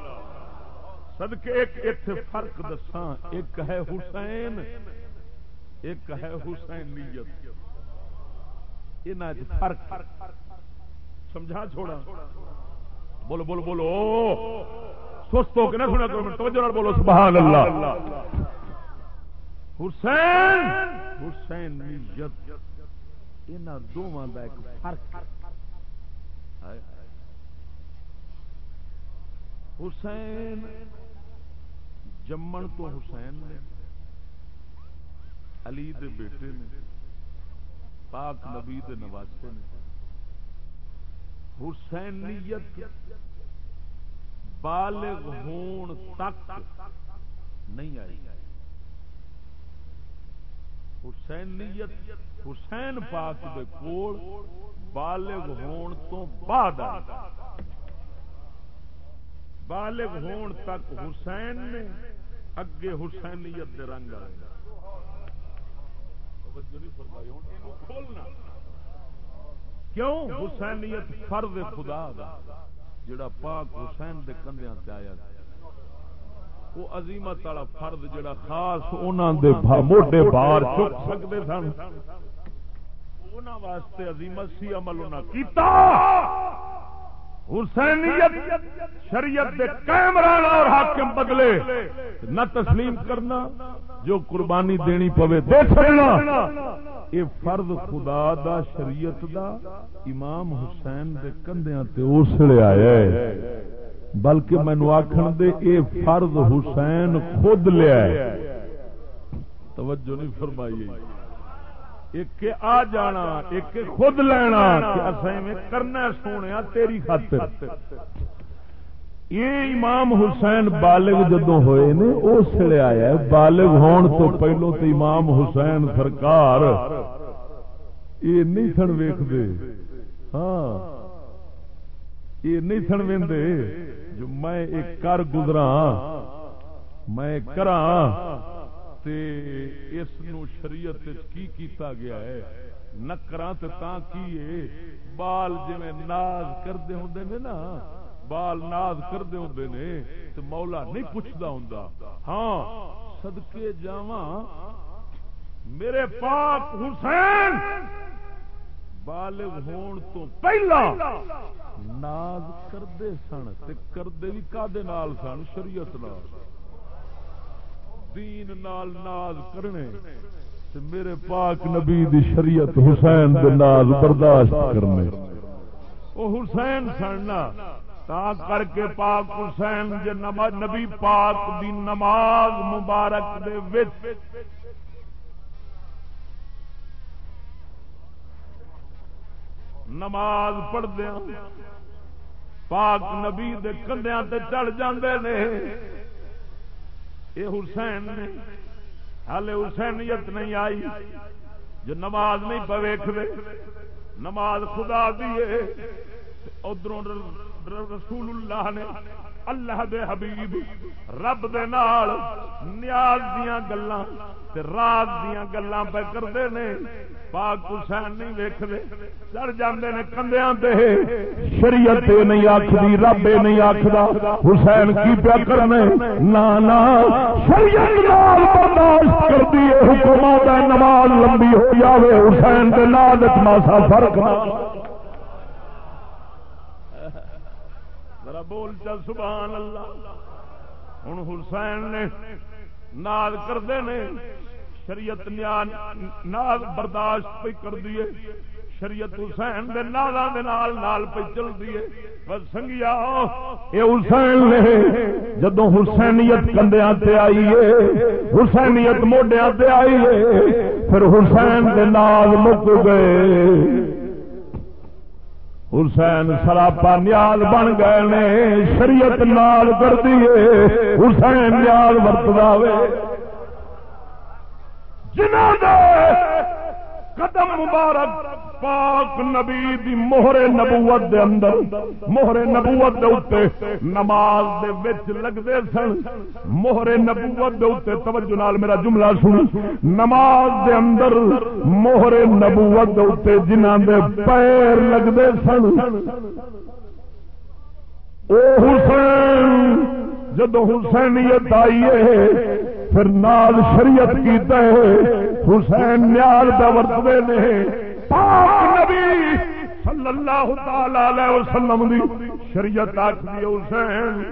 Speaker 1: صدقے، ایک اتنے فرق دساں، ایک ہے حسین، ایک ہے حسین نیت یہ فرق۔ سمجھا چھوڑا؟ بولو بولو بولو۔ سست ہو کے نہ سنا کرو توجہ بولو، سبحان اللہ۔ حسین حسین نیت ان دونوں کا ایک فرق حسین جمن تو حسین نے، علی دے بیٹے نے، پاک نبی دے نواسے نے۔ حسینیت بالغ ہون تک نہیں آئی۔ حسینیت حسین پاک دے کول بالغ ہون تو بعد بالغ ہون تک حسین نے اگے حسینیت دے رنگ آئے۔ کیوں؟ حسینیت فرد خدا دا، جڑا پاک حسین دے کندیاں تے آیا۔ وہ عظیمت والا فرد جڑا خاص انہاں دے موٹے بار چک سکتے سن۔ انہاں واسطے عظیمت سی عمل انہاں کیتا۔ حسینیت شریعت دے قائم رہنا اور حاکم بدلے۔ نہ تسلیم کرنا، جو قربانی دینی پوے دے چھڑنا۔ یہ فرض خدا دا، شریعت دا۔ امام حسین دے کندیاں تے اسلے آیا ہے بلکہ مینو آخر دے، اے فرض حسین خود لیا ہے۔ توجہ نہیں فرمائی۔ ایک آ جانا، ایک خود لینا کرنا سونے تیری خاطر۔ یہ امام حسین بالغ جدو ہوئے نے اس لیے آیا بالغ ہون تو پہلو تو امام حسین سرکار۔ یہ نہیں سن ویخ ہاں۔ یہ نہیں سن وے جو میں ایک کر گزرا میں کرا
Speaker 2: تے اس نو شریعت کی کیتا گیا ہے؟ نہ نکراں تے تاں کیے بال جویں ناز کردے ہوندے نے نا، بال ناز کردے ہوندے نے تے مولا نہیں پوچھدا ہوندا۔ ہاں صدقے جاواں، میرے پاک حسین، بالغ ہون تو پہلا ناز کردے سن تے کردے بھی کادے نال سن شریعت نال؟ دین نال ناز کرنے تے میرے پاک نبی دی شریعت حسین دے ناز برداشت کرنے۔ او حسین سننا تا کر کے پاک حسین جے نبی پاک دی نماز مبارک دے وچ نماز پڑھ ہاں۔ پاک نبی دے کندیاں تے چڑھ جاندے نے۔ اے حسین نے۔ ہالے حسینیت نہیں آئی۔ جو نماز نہیں پویخ دے نماز خدا دیے ادھر رسول اللہ نے اللہ دے حبیب، رب دے نال نیاز دیاں گلاں تے راز دیاں گلاں پہ کردے نے۔ پاک حسین نہیں ویکھدے، چڑھ جاندے نے کندیاں تے۔
Speaker 1: شریعت نہیں آکھدی، رب نہیں آکھدا۔ حسین کی پیا کرنے؟ نا نا۔ شریعت نال برداشت کردی ہے حکم دا نماز لمبی ہو جاوے، حسین دے نال وچ ماسا فرق نہ۔
Speaker 2: ذرا بول چل سبحان اللہ۔ ہن حسین نے نال کردے نے۔ شریعت نال برداشت پہ کر دیے شریعت حسین دے نالا دے نال نال پہ چل دیے بس سنگیا،
Speaker 1: اے حسین نے جدو حسینیت کندیاں تے آئی ہے حسینیت موڈیاں تے آئی ہے پھر حسین دے نال مک گئے۔ حسین سراپا نیال بن گئے نے، شریعت نال کر دیے حسین نیال ورتدا وے۔ جنہوں دے قدم مبارک پاک نبی دی موہر نبوت دے اندر موہر نبوت دے اوتے نماز دے وچ لگدے سن۔ موہر نبوت دے اوتے توجہ نال میرا جملہ سن۔ نماز دے اندر موہر نبوت دے اوتے جنہاں دے پیر لگدے سن۔ او حسین، جدو حسینیت آئی ہے پھر نال شریعت کیتا ہے حسین نیال دا ورتدے نے پاک نبی صلی اللہ تعالی علیہ وسلم دی شریعت آکھدی حسین،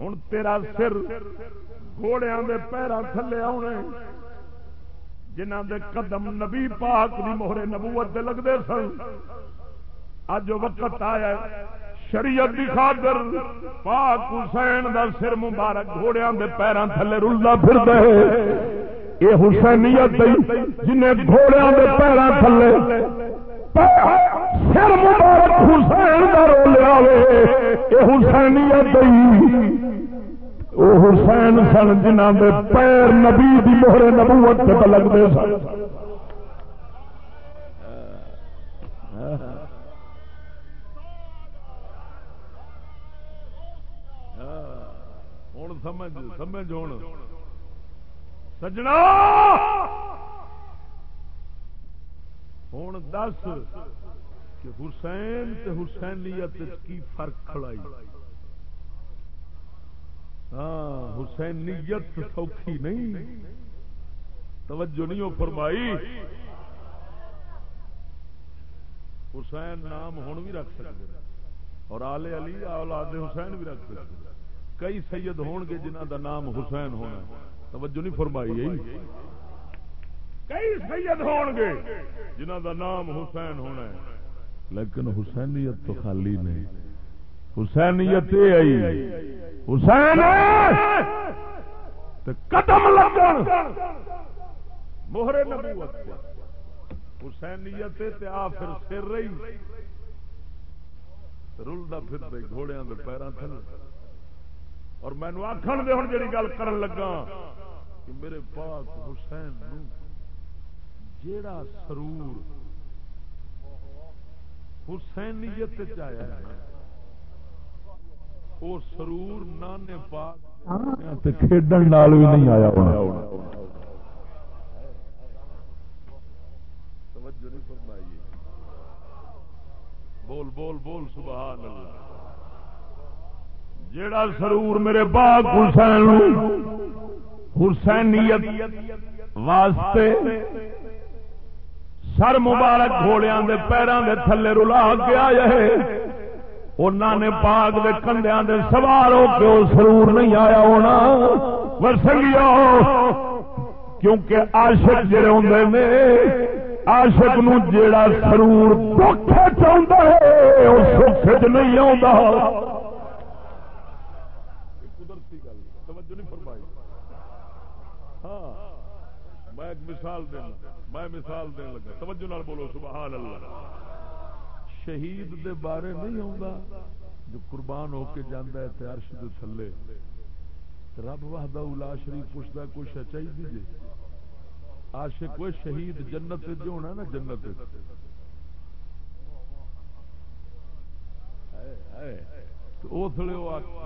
Speaker 1: ہن تیرا سر گھوڑیاں دے پیراں تھلے آونے، جنہاں دے قدم نبی پاک دی مہر نبوت دے لگدے سن۔ اج وقت آیا شریعت دی خاطر پاک حسین دا سر مبارک گھوڑیاں دے پیراں تھلے رلدا پھردا ہے۔ اے حسینیت جنہیں گھوڑیاں دے پیراں تھلے سر مبارک حسین دا رولیا وے اے حسینیت او حسین سن جنہاں دے پیر نبی دی مہر نبوت تے لگدے سن۔
Speaker 2: سمجھ سمجھ ہوں سجنا! ہوں دس کہ حسین تے حسینیت کی فرق کھڑائی۔ ہاں حسینیت سوکھی نہیں۔ توجہ نہیں ہو فرمائی۔ حسین نام ہوں بھی رکھ سکتے اور آلے علی اولاد حسین بھی رکھ سکتے کئی سید ہون گے جنہ دا نام حسین ہونا توجہ نہیں فرمائی ہے۔ کئی سید ہون گے جنہ دا نام حسین ہونا ہے۔ لیکن حسینیت تو خالی نہیں۔ حسینیت یہ آئی حسین! قدم لگن۔ موہرے نبوت حسینیت تے آ پھر سر رہی۔ رلدا پھر گھوڑیاں دے پیراں تھلے۔ اور مینو آخر دے ہوں جی گل کر لگا کہ میرے پاک حسین نو جیڑا سرور حسینیت آیا ہے وہ سرور نانے پاک
Speaker 3: کھیڈن نال بھی نہیں آیا ہونا۔
Speaker 1: بول بول بول سبحان اللہ۔ جیڑا سرور میرے باغ حسین حسینیت واسطے سر مبارک گھوڑیا دے پیروں دے تھلے رلا کے آیا ہے انہوں نے پاگ دے کندیا دے سوار ہو کے وہ سرور نہیں آیا ہونا۔ ورسنگیا کیونکہ عاشق جڑے ہوں نے، عاشق نو جیڑا سرور دکھ چاہتا ہے وہ سکھ نہیں آتا قدرتی گل توجہ نہیں فرمائی ہاں میں ایک مثال دینا میں مثال دین لگا۔ توجہ نال بولو، سبحان اللہ۔ شہید دے بارے نہیں آتا جو قربان ہو کے جانا ہے تے عرش دے تھلے۔ رب وحدہ الا شریف پوچھتا کوئی شہ چاہیے دیجیے عاشق کوئی شہید جنت جو ہونا نا، جنت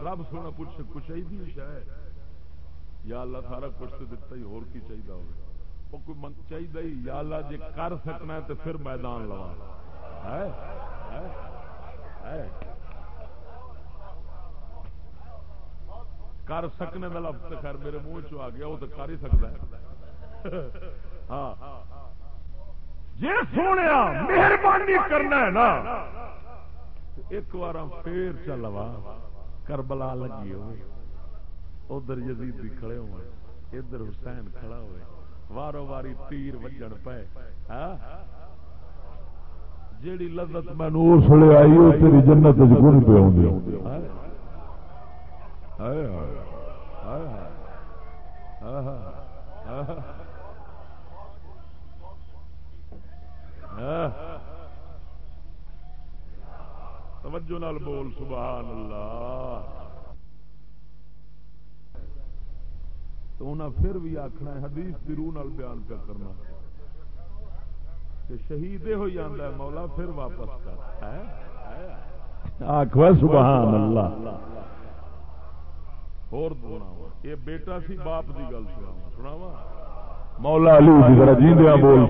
Speaker 1: رب سونا پوچھ کچھ چاہیے جی شاید یا اللہ سارا کچھ تو دتا ہی ہو چاہیے ہوگا کوئی چاہیے یا اللہ جی کر سکنا ہے تو پھر میدان لوا۔ کر سکنے کا لفظ خیر میرے منہ چ آ گیا، وہ تو کر ہی سکتا ہے۔ ہاں۔ جی سونے مہربانی کرنا ہے نا۔ ایک بار پھر چلوا کربلا لگی ہوئے۔ ادھر یزید بھی کھڑے ہوئے، ادھر حسین کھڑا ہوئے۔ وارو واری تیر وجن پے جیڑی لذت مینو اس لیے آئی وہ تیری جنت گن پہ آؤں توجہ نال بول سبحان اللہ تو انہیں پھر بھی آخنا حدیث کی روح بیان پہ کرنا۔ کہ شہید ہو جاتا ہے مولا پھر واپس کر۔
Speaker 3: آخو سبحان اللہ۔
Speaker 1: اور یہ بیٹا سی باپ دی گل سنا سناوا
Speaker 3: مولا علی ذرا جیندیا بول۔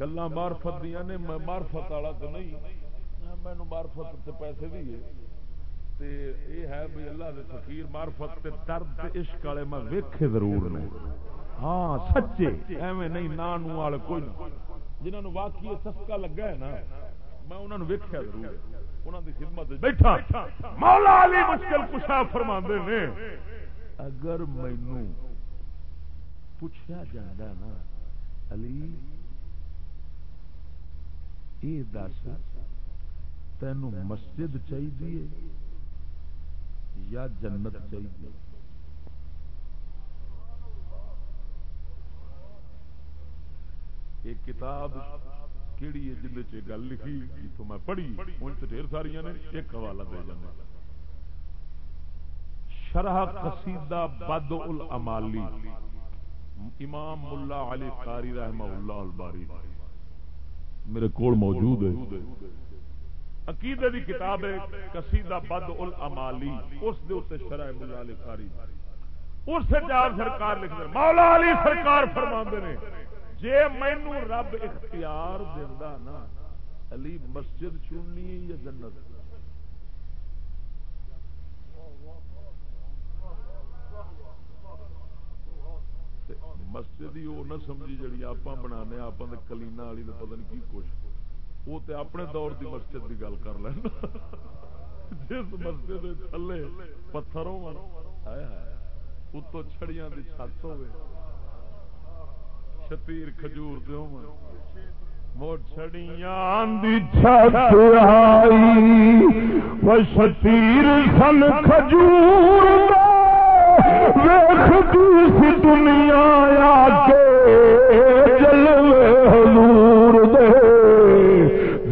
Speaker 1: گلا مارفت دیا نے مارفت والا تو نہیں مینو مارفت پیسے دیے یہ ہے بھی اللہ دے فقیر معرفت تے درد تے عشق والے میں ویکھے ضرور نے۔ ہاں سچے، ایویں نہیں، نانو والے کوئی جنہاں نو واقعی سسکا لگا ہے نا، میں انہاں نو ویکھیا ضرور انہاں دی خدمت وچ بیٹھا۔ مولا علی مشکل کشا فرماندے نے، اگر مینوں پوچھا جاندا نا، علی، اے دس، تینوں مسجد چاہیے یا جنت چاہیے ایک کتاب کیڑی ہے جن گل لکھی جتوں میں پڑھی ان ڈھیر ساری نے، ایک حوالہ دے جانا شرح قصیدہ بد الامالی امام ملا علی قاری رحمہ اللہ الباری۔ میرے کول موجود ہے۔ عقیدے دی کتاب ہے، قصیدہ بد الامالی، اس دے اوتے شرع مولا علی قاری اس سے جا سرکار لکھ دے مولا علی سرکار فرماندے نے، جے مینو رب اختیار دیندا نا، علی مسجد چننی ہے یا جنت؟ مسجد ہی وہ نہ سمجھی جڑی آپ بنا آپ کلینا والی پتہ نہیں کی کچھ وہ تے اپنے دور دی مسجد دی گل کر لینا جس مسجد تھلے پتھروں اتو چھڑیاں دی چھت ہوے شتیر کھجور دے ہون۔ مو چھڑیاں دی چھت آئی۔ وہ شتیر سن کھجور ویخ دی دنیا آ کے۔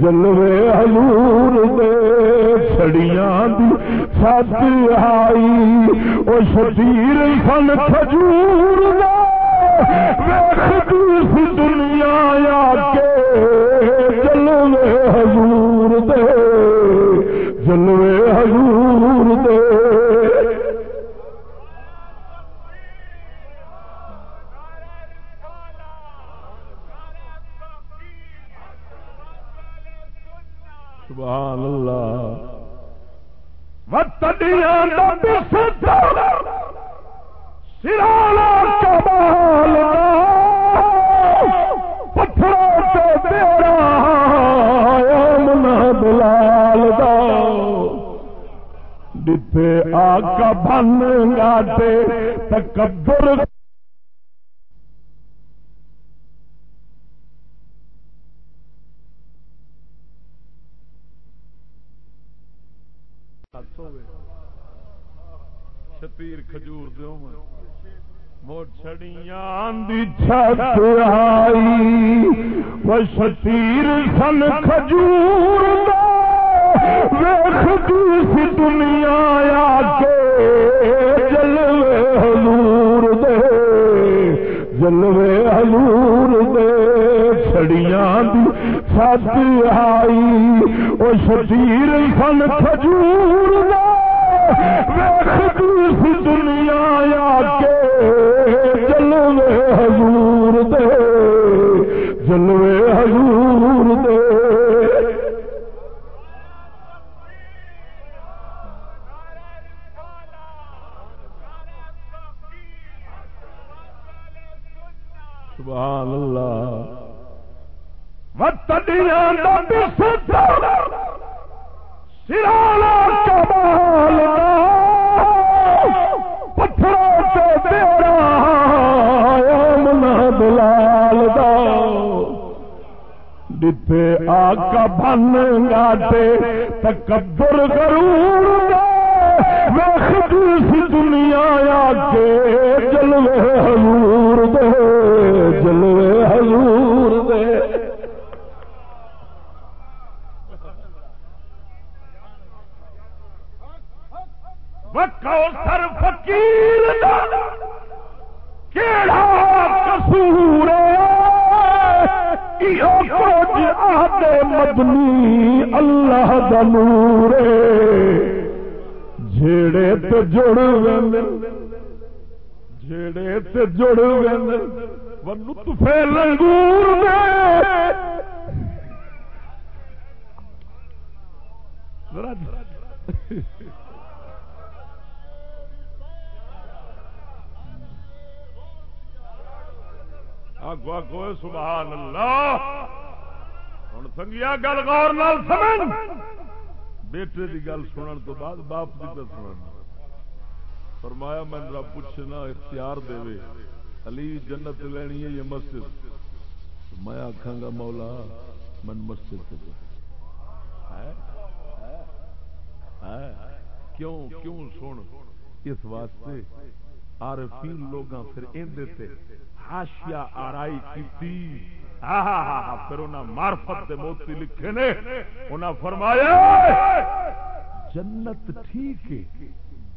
Speaker 1: جلوے حضور دے چھڑیاں دی سات آئی، او شبیر فن کھجور دے دنیا یا کے۔
Speaker 2: سبحان اللہ۔
Speaker 1: وتڈیاں دا بستا پتھروں تے تیرا منا بلال دا دتے آقا بن گاٹے تکبر
Speaker 2: شتیر کھجور دو
Speaker 1: موچڑیاں دی چھت آئی۔ وہ شتیر سن کھجور سی دنیا آ کے جلوے حضور دے۔ جلوے حضور دے۔ چھڑیاں دی چھت آئی۔ وہ شتیر سن کھجور دنیا آ کے جلوے حضور دے، جلوے حضور دے۔
Speaker 2: سبحان اللہ۔
Speaker 1: وتڈیاں دا بستا سرانا پتھروں تے تیرا منا بلال دا دتے آقا بن گاٹے تکبر غرور دا دنیا آ کے جلوے حضور دے، جلوے حضور دے سر فقیر کیڑا کسور آدھے مدنی اللہ دنور جڑے تو جڑ جڑے تو جڑ لطفے لنگور
Speaker 2: آگو آگو سبحان اللہ۔ ہوں سنگیا گل غور نال سمجھ۔ بیٹے دی گل سنن تو بعد باپ دی گل سنن۔ فرمایا میں رب پوچھنا اختیار دے وے۔ علی جنت لینی ہے یہ مسجد؟ میں آخا گا مولا، من مسجد سے کیوں؟ کیوں سن؟ اس واسطے عارفین لوگاں پھر اندے تے۔ ہاشیا آرائی کی پھر انہیں مارفت دے موتی لکھے نے۔ انہیں فرمایا، جنت ٹھیک ہے،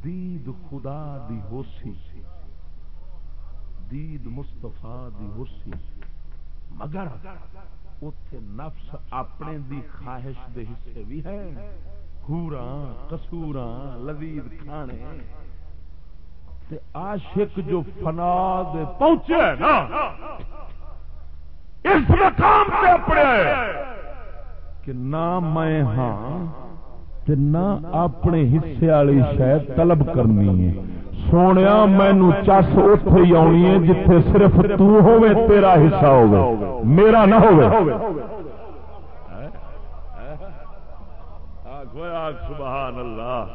Speaker 2: دید خدا دی ہوسی۔ دید مستفا دی ہوسی۔ مگر اتے نفس اپنے دی خواہش دے حصے بھی ہے کوراں کسوراں لذیذ کھانے۔ تے عاشق جو فنا دے پہنچے نا، اس مقام سے اپنے کہ نہ میں ہاں تے نہ اپنے حصے والی شاید طلب کرنی ہے۔ سونے مینو چس اتے ہی آنی ہے جتھے صرف تو ہوے تیرا حصہ ہوگا میرا نہ ہوگا سبحان اللہ۔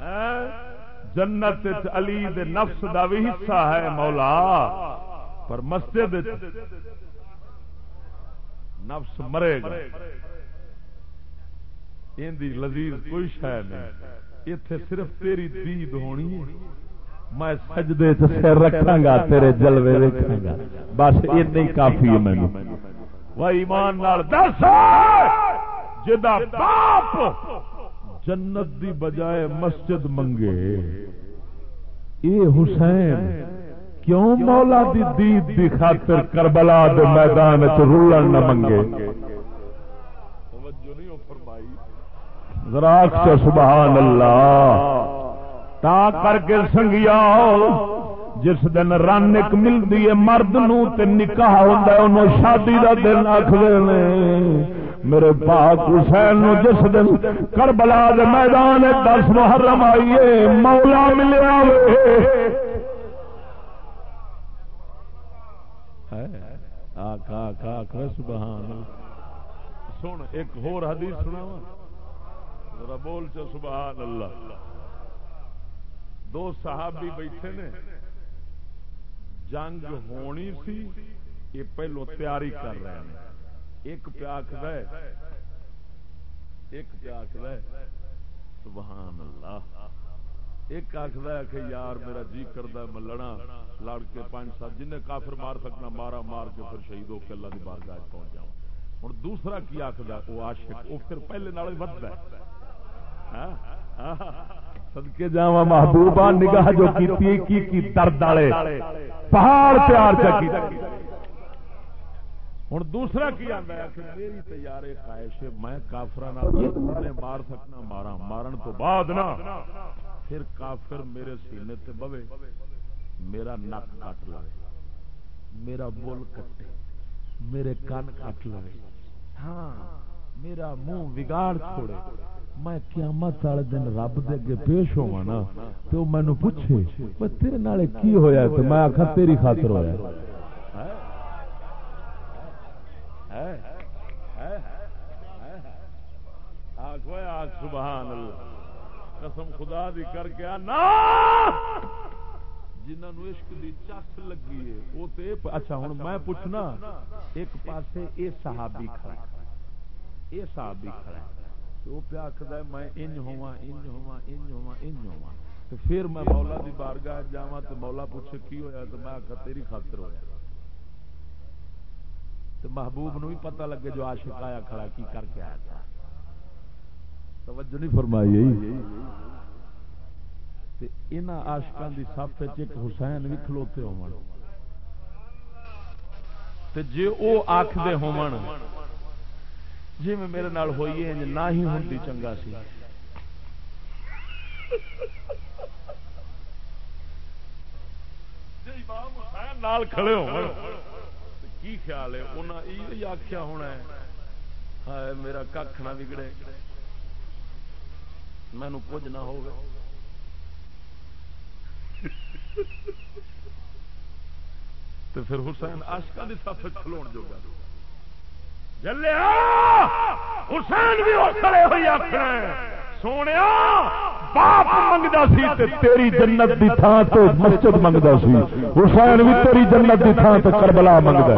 Speaker 2: ہاں؟ جنت علی دے نفس دا بھی حصہ ہے، مولا۔ پر مسجد نفس مرے گا۔ اندی لذیذ کوئی شہ نہیں۔ اتے صرف تیری دید ہونی ہے۔ میں سجدے سر رکھا گا، تیرے جلوے رکھا گا۔ بس این کافی ہے مینو وہ ایمان نال دس۔ جدا باپ جنت دی بجائے مسجد منگے۔ اے حسین، کیوں مولا دی دید دی خاطر کربلا دے میدان چ رولن نہ منگے؟ ذرا سبحان اللہ۔ تا کر کے سنگیا جس دن رن ایک ملتی ہے، مرد نو تے نکاح ہوتا ہے، انہوں شادی دا دن آخر میرے پاک حسین نو جس دن کربلا دے میدان دس محرم آئیے، مولا ملیا
Speaker 1: سبحان سن، ایک ہور حدیث سنا ذرا بول چ سبحان اللہ۔ دو صحابی بیٹھے نے۔ جنگ ہونی سی، یہ پہلو تیاری کر رہے ہیں۔ ایک پہ آخر ایک پہ آخر سبحان اللہ۔ ایک آخر ہے کہ یار میرا جی کرتا ہے، میں لڑا لڑ کے پانچ سات جن کافر مار سکنا، مارا مار کے پھر شہید ہو کے اللہ کی بار گاہ پہنچ جاؤں۔ ہوں دوسرا کی آخر وہ عاشق وہ پھر پہلے نال ودتا ہے۔ ہاں؟ ہاں؟
Speaker 2: سدکے جا محبوبہ نگاہ جو کی کی کی درد والے پہاڑ پیار چکی
Speaker 1: ہوں دوسرا کی آتا ہے؟ کہ میری تیار خواہش ہے میں کافر مار سکنا مارا مارن تو بعد نا پھر کافر میرے سینے تے بوے میرا نک کٹ لے میرا بول کٹے میرے کن کٹ لے ہاں میرا منہ بگاڑ چھوڑے۔ میں قیامت والے دن رب دے اگے پیش ہوا نا تو مینو پوچھے تیرے نال کی ہویا تو میں آخا تیری خاطر ہوا سبحان اللہ۔ قسم خدا دی کر کے آنا۔ جنہوں عشق دی چس لگی ہے، وہ تو اچھا ہوں میں پوچھنا، ایک پاسے اے صحابی کھڑا اے صحابی کھڑا وہ پہ آخر میں انج ہوا انج ہوا انج ہوا انج ہوا پھر میں مولا دی بارگاہ جاوا تو مولا پوچھے کی ہویا تو میں آخر تیری خاطر ہوا تو محبوب نو بھی پتہ لگے جو عاشق آیا کھڑا کی کر کے آیا تھا۔ توجہ نہیں فرمائی آشکان کی سف ایک حسین بھی کھلوتے ہو جی وہ آخر ہو جی میں میرے نال ہوئی ہے نہ ہی ہوں چنگا سی۔ نال کھڑے ہو کی خیال ہے؟ انہیں یہ آخیا ہونا ہے۔ ہائے، میرا کھ نہ بگڑے۔ مینو کچھ نہ ہو تو پھر حسین آشکا کی سف کھلو جو جلیا حسین بھی ہوئی آخر سونے باپ منگتا سی تے تیری جنت دی تھان تو مسجد منگتا سی۔ حسین بھی تیری جنت دی تھان تو کربلا منگتا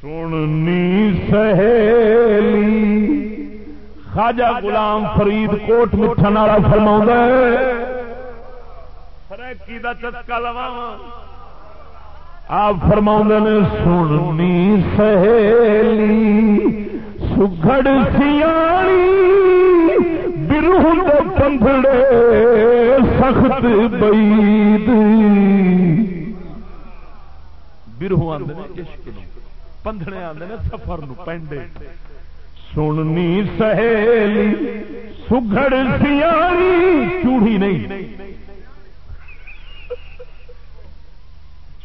Speaker 2: سننی سہیلی خاجا غلام فرید کوٹ مٹھن والا فرما سرکی
Speaker 1: کا چسکا لوا
Speaker 2: آپ فرما نے، سننی سہیلی سگڑ سیانی برہ پندڑے سخت بید۔
Speaker 1: برہ آدھے عشق پندھنے آدھے سفر پینڈے۔
Speaker 2: سننی سہیلی سگڑ سیاری چوڑی نہیں۔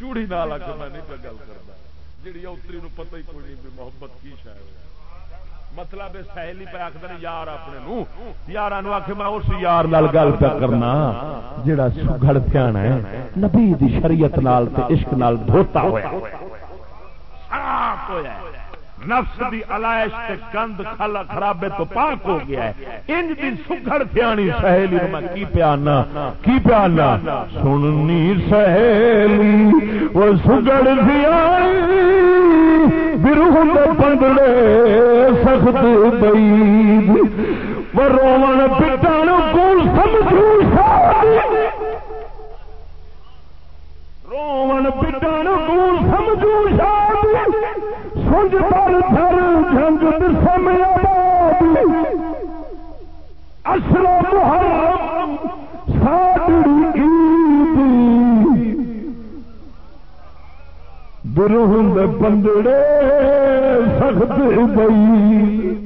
Speaker 1: چوڑی نال کے میں نہیں گل کرتا جی اتری نو پتہ ہی کوئی نہیں محبت کی شاید مطلب سہیلی پہ آخر یار اپنے نو۔ یار آخ میں اس یار نال گل پہ کرنا۔
Speaker 2: جڑا سگڑ پیان ہے، نبی دی شریعت نال تے عشق نال دھوتا ہوا ہوا
Speaker 1: نفس دی علائش تے گند کھلا خرابے تو پاک ہو گیا ہے۔ انج دی سکھڑ تھیانی سہیلی میں کی پیانا کی پیانا؟
Speaker 2: سننی سہیلی۔ وہ سکھڑ تھیانی بروح دے پندڑے سخت بید۔ وہ رومن پٹان کول سمجھو شادی۔ رومن پٹان کول سمجھو شادی۔ سنج پر تھر جنگ آباد۔ اصل محرم ساڑی عید۔ برہم بندڑے سخت بئی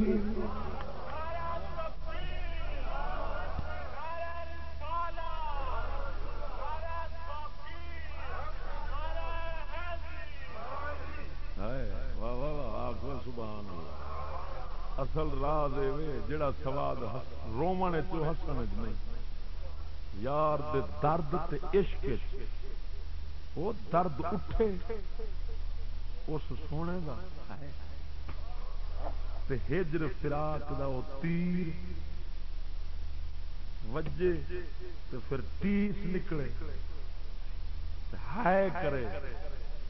Speaker 1: سبحان اللہ اصل راز اے جڑا سواد رومن چ ہسن چ نہیں۔ یار دے درد تے عشق وہ درد اٹھے اس سونے دا۔ تے ہجر فراق دا وہ تیر وجے تے پھر تیس نکلے۔ ہائے کرے۔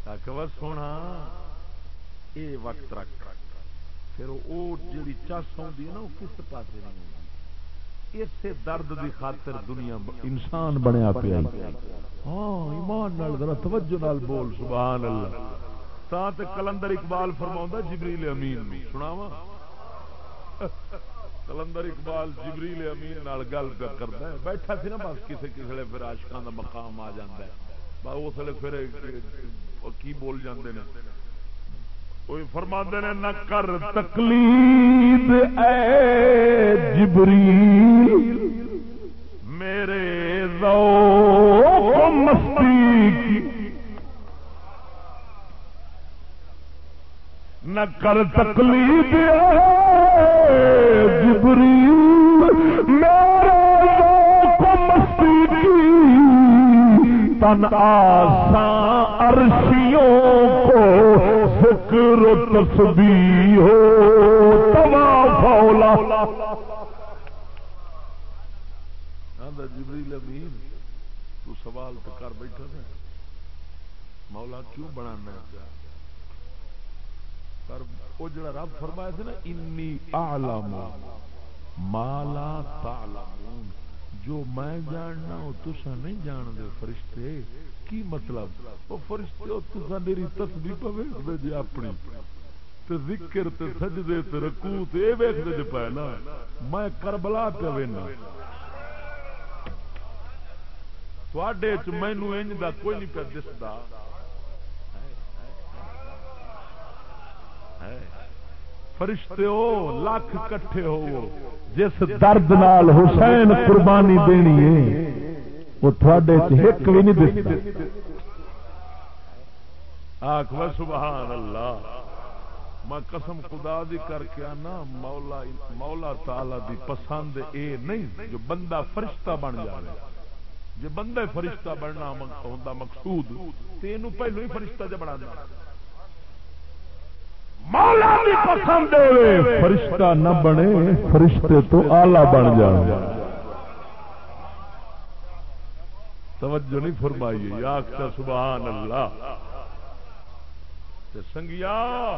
Speaker 1: تاکہ سونا، اے وقت رکھ۔ پھر وہ جیڑی چس آتی ہے نا وہ کس پاس نہیں ہوتی اسے درد دی خاطر دنیا انسان بنیا پیا ہاں ایمان نال ذرا توجہ نال بول، سبحان اللہ۔ تا تے کلندر اقبال فرماوندا جبریل امین نو سناواں؟ کلندر اقبال جبریل امین نال گل کردا ہے۔ بیٹھا سی نا بس، کسے کسے پھر عاشقاں دا مقام آ جاندا ہے۔ اس لیے پھر، کی بول جاندے نے؟ فرما نے نہ کر تکلیف اے جبری میرے رو مستی کی نہ کر تکلیف اے جبری میرے رو مستی کی تن آسان عرشیوں کو ذکر تسبیح ہو توا فولا ہاں جبریل امین، تو سوال تو کر بیٹھا تھا۔ مولا کیوں بنانا پیا پر وہ جڑا رب فرمایا تھا نا، انی اعلم مالا تعلمون. جو میں جاننا وہ تسا نہیں جان دے فرشتے، کی مطلب؟ وہ فرشتے وہ تسا میری تسبیح پہ ویکھدے جی اپنی، تے ذکر، تے سجدے، تے رکوع، تے اے ویکھدے جی جے پے نا میں کربلا پہ وینا۔ تواڈے چ مینوں انج دا کوئی نہیں پہ دسدا۔ فرشتے ہو لاکھ کٹھے ہو۔ جس درد نال حسین قربانی دینی ہے وہ تھوڑے ایک بھی نہیں دستے آخو سبحان اللہ۔ میں قسم خدا دی کر کے آنا مولا مولا تعالی دی پسند اے نہیں جو بندہ فرشتہ بن جائے جو بندہ فرشتہ بننا ہوتا مقصود تینوں پہلو ہی فرشتہ جب بنا مولا بھی پسند ہوئے۔ فرشتہ نہ بنے، فرشتے تو آلہ بن جان۔ توجہ نہیں فرمائیے یا سبحان اللہ۔ سنگیا،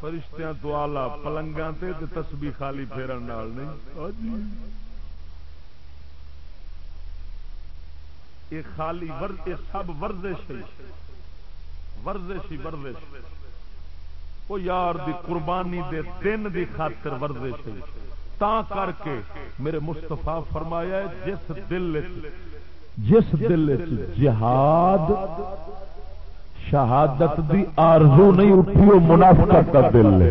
Speaker 1: فرشتیاں تو آلہ پلنگاں تے تسبیح خالی پھیرن نال نہیں۔ یہ خالی ورد سب ورزش ہے۔ ورزش ہی ورزش۔ وہ یار دی قربانی دے دن دی خاطر ورزش تا کر کے میرے مستفا فرمایا ہے، جس دل جس دل جہاد، شہادت دی آرزو نہیں اٹھی، وہ منافقت کا دل ہے۔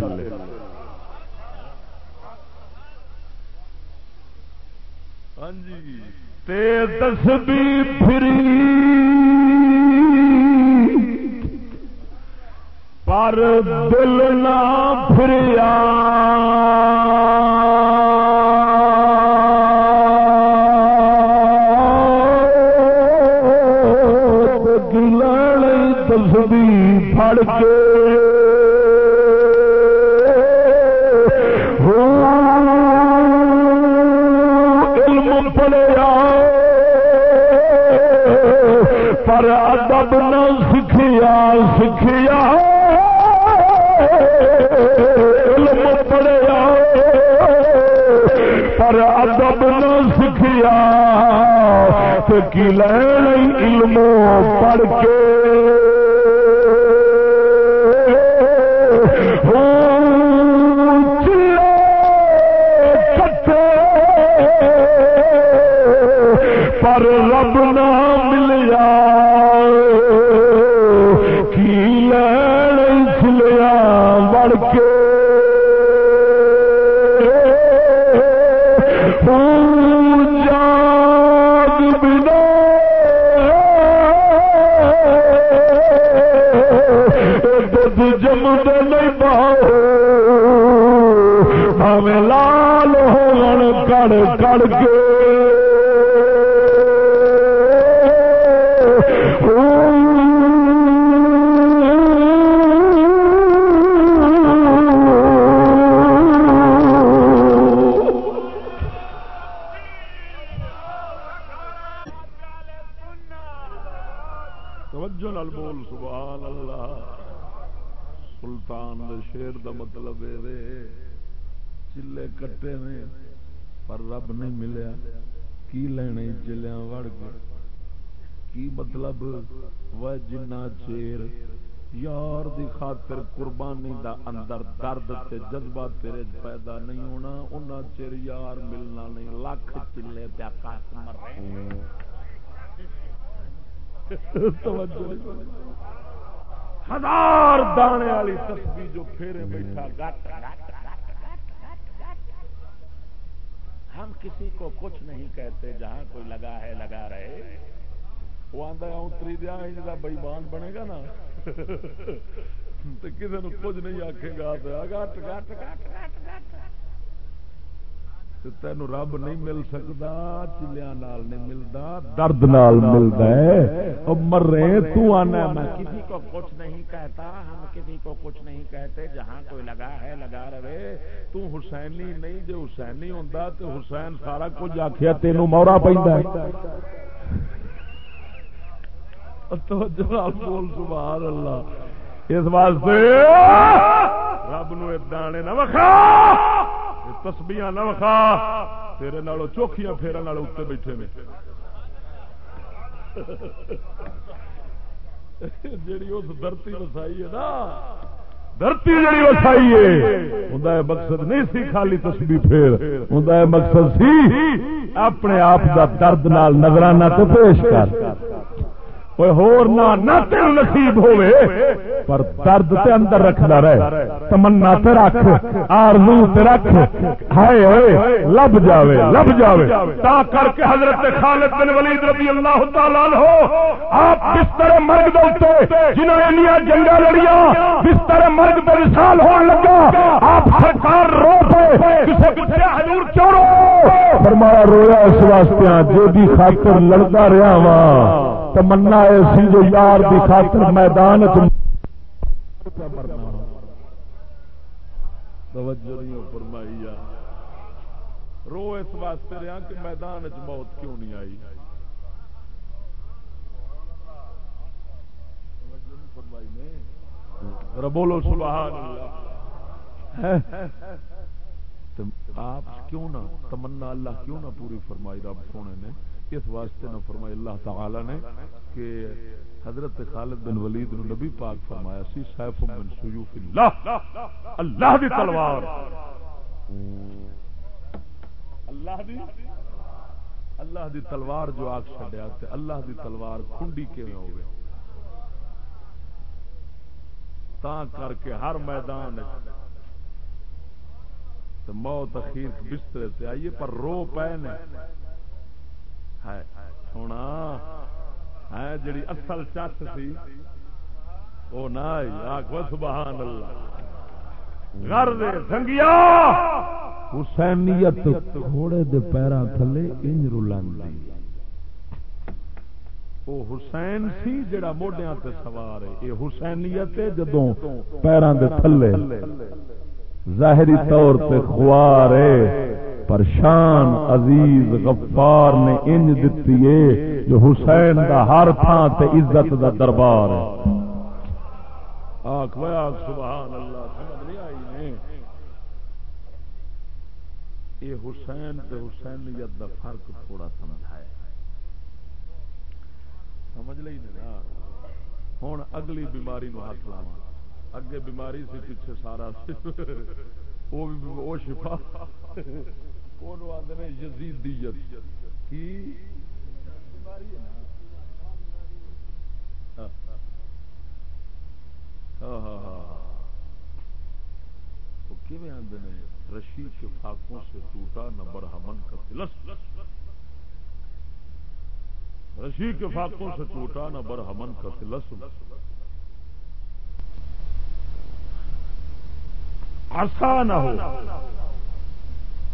Speaker 1: ہاں جی۔ دس بھی پھری۔ پر دل نہ پھریا۔ گلے تصویر پڑ کے۔ پر ادب نہ سکھیا سکھیا پر ادب نہ سکھیا کی لین علم پڑھ کے پر رب کڑ کڑ کے ہونا انہاں یار ملنا نہیں، لاکھ چلے پیا کاٹ مر ہزار دانے والی تسبیح جو پھیرے بیٹھا، گٹ
Speaker 4: ہم کسی کو کچھ نہیں کہتے، جہاں کوئی لگا ہے، لگا رہے۔
Speaker 1: وہ آتا ہے، اتری دیا بئیمان بنے گا نا۔ کسی نے کچھ نہیں آکھے گا گٹ گٹ گٹ گٹ۔ تین رب نہیں مل سکتا چلیا نال نہیں ملتا درد نال ملتا ہے۔ مر رہے تو آنا میں
Speaker 4: کسی کو کچھ نہیں کہتا ہم کسی کو کچھ نہیں کہتے جہاں کوئی لگا ہے لگا رہے۔
Speaker 1: تو حسینی نہیں جو حسینی ہوتا تو حسین سارا کچھ آخیا تینوں مورا پہ بول سبحان اللہ۔ اس واسطے رب نو دانے نہ وکھا تسبیاں نہ وکھا، تیرے نالوں چوکھیاں پھیرا نال اتنے بیٹھے میں جیڑی اس دھرتی وسائی ہے نا، دھرتی جڑی وسائی ہے اندا مقصد نہیں سی خالی تسبیح پھیر اندا مقصد سی اپنے آپ دا درد نال نظرانہ تو پیش کر۔ کوئی ہور نہ نہ تیرے نصیب ہوے پر درد تے اندر رکھدا رہے تمنا تے رکھ آرزو تے رکھ ہائے ہوئے لب جاوے لب جاوے تا کر کے حضرت خالد بن ولید رضی اللہ تعالی عنہ آپ بستر مرگ دے اوتے جنہاں انیاں جنگاں لڑیاں بستر مرگ تے وصال ہون لگا آپ سرکار رو پے کسے کسے حضور کیوں رو فرمایا رویا اس واسطے جو دی خاطر لڑدا رہیا وا تمنا ایسی جو یار دی خاطر میدان رو اس واسطے رہا ہاں کہ میدان چ موت کیوں نہیں آئی؟ بولو سبحان اللہ آپ کیوں نہ تمنا اللہ کیوں نہ پوری فرمائی رب سونے نے؟ اس واسطے نہ فرمایا اللہ تعالی نے کہ حضرت خالد بن ولید نو نبی پاک فرمایا، سی سیف من سیوف اللہ اللہ دی تلوار۔ اللہ دی اللہ دی تلوار جو آگ چھڈیا تے اللہ دی تلوار کھنڈی کیویں ہوے تا کر کے ہر میدان تو موت اخیر بسترے سے آئیے، پر رو پے نے۔ سونا۔ ہے جڑی اصل چت سی وہ نہ سبحان اللہ۔ گھر دے سنگیا۔ حسینیت گھوڑے دے پیرا تھلے انج رلاندی۔ وہ حسین سی جڑا موڈیاں تے سوار ہے۔ یہ حسینیت ہے جدوں پیراں دے تھلے۔ ظاہری طور پہ خوار ہے۔ پرشان عزیز غفار نے انج دتی ہے جو حسین دا ہر تھان تے عزت دا دربار ہے۔ آخ آخ سبحان اللہ، سمجھ نہیں آئی نے یہ حسین تے حسینیت دا فرق تھوڑا سمجھایا سمجھ لئی نا ہوں اگلی بیماری نو ہاتھ لاوا اگے بیماری سی، پیچھے سارا وہ بھی وہ شفا یزیدیت کی رشی کے فاقوں سے ٹوٹا نہ برہمن کا تلس رشی کے فاقوں سے ٹوٹا نہ برہمن کا تلس عرصہ نہ ہو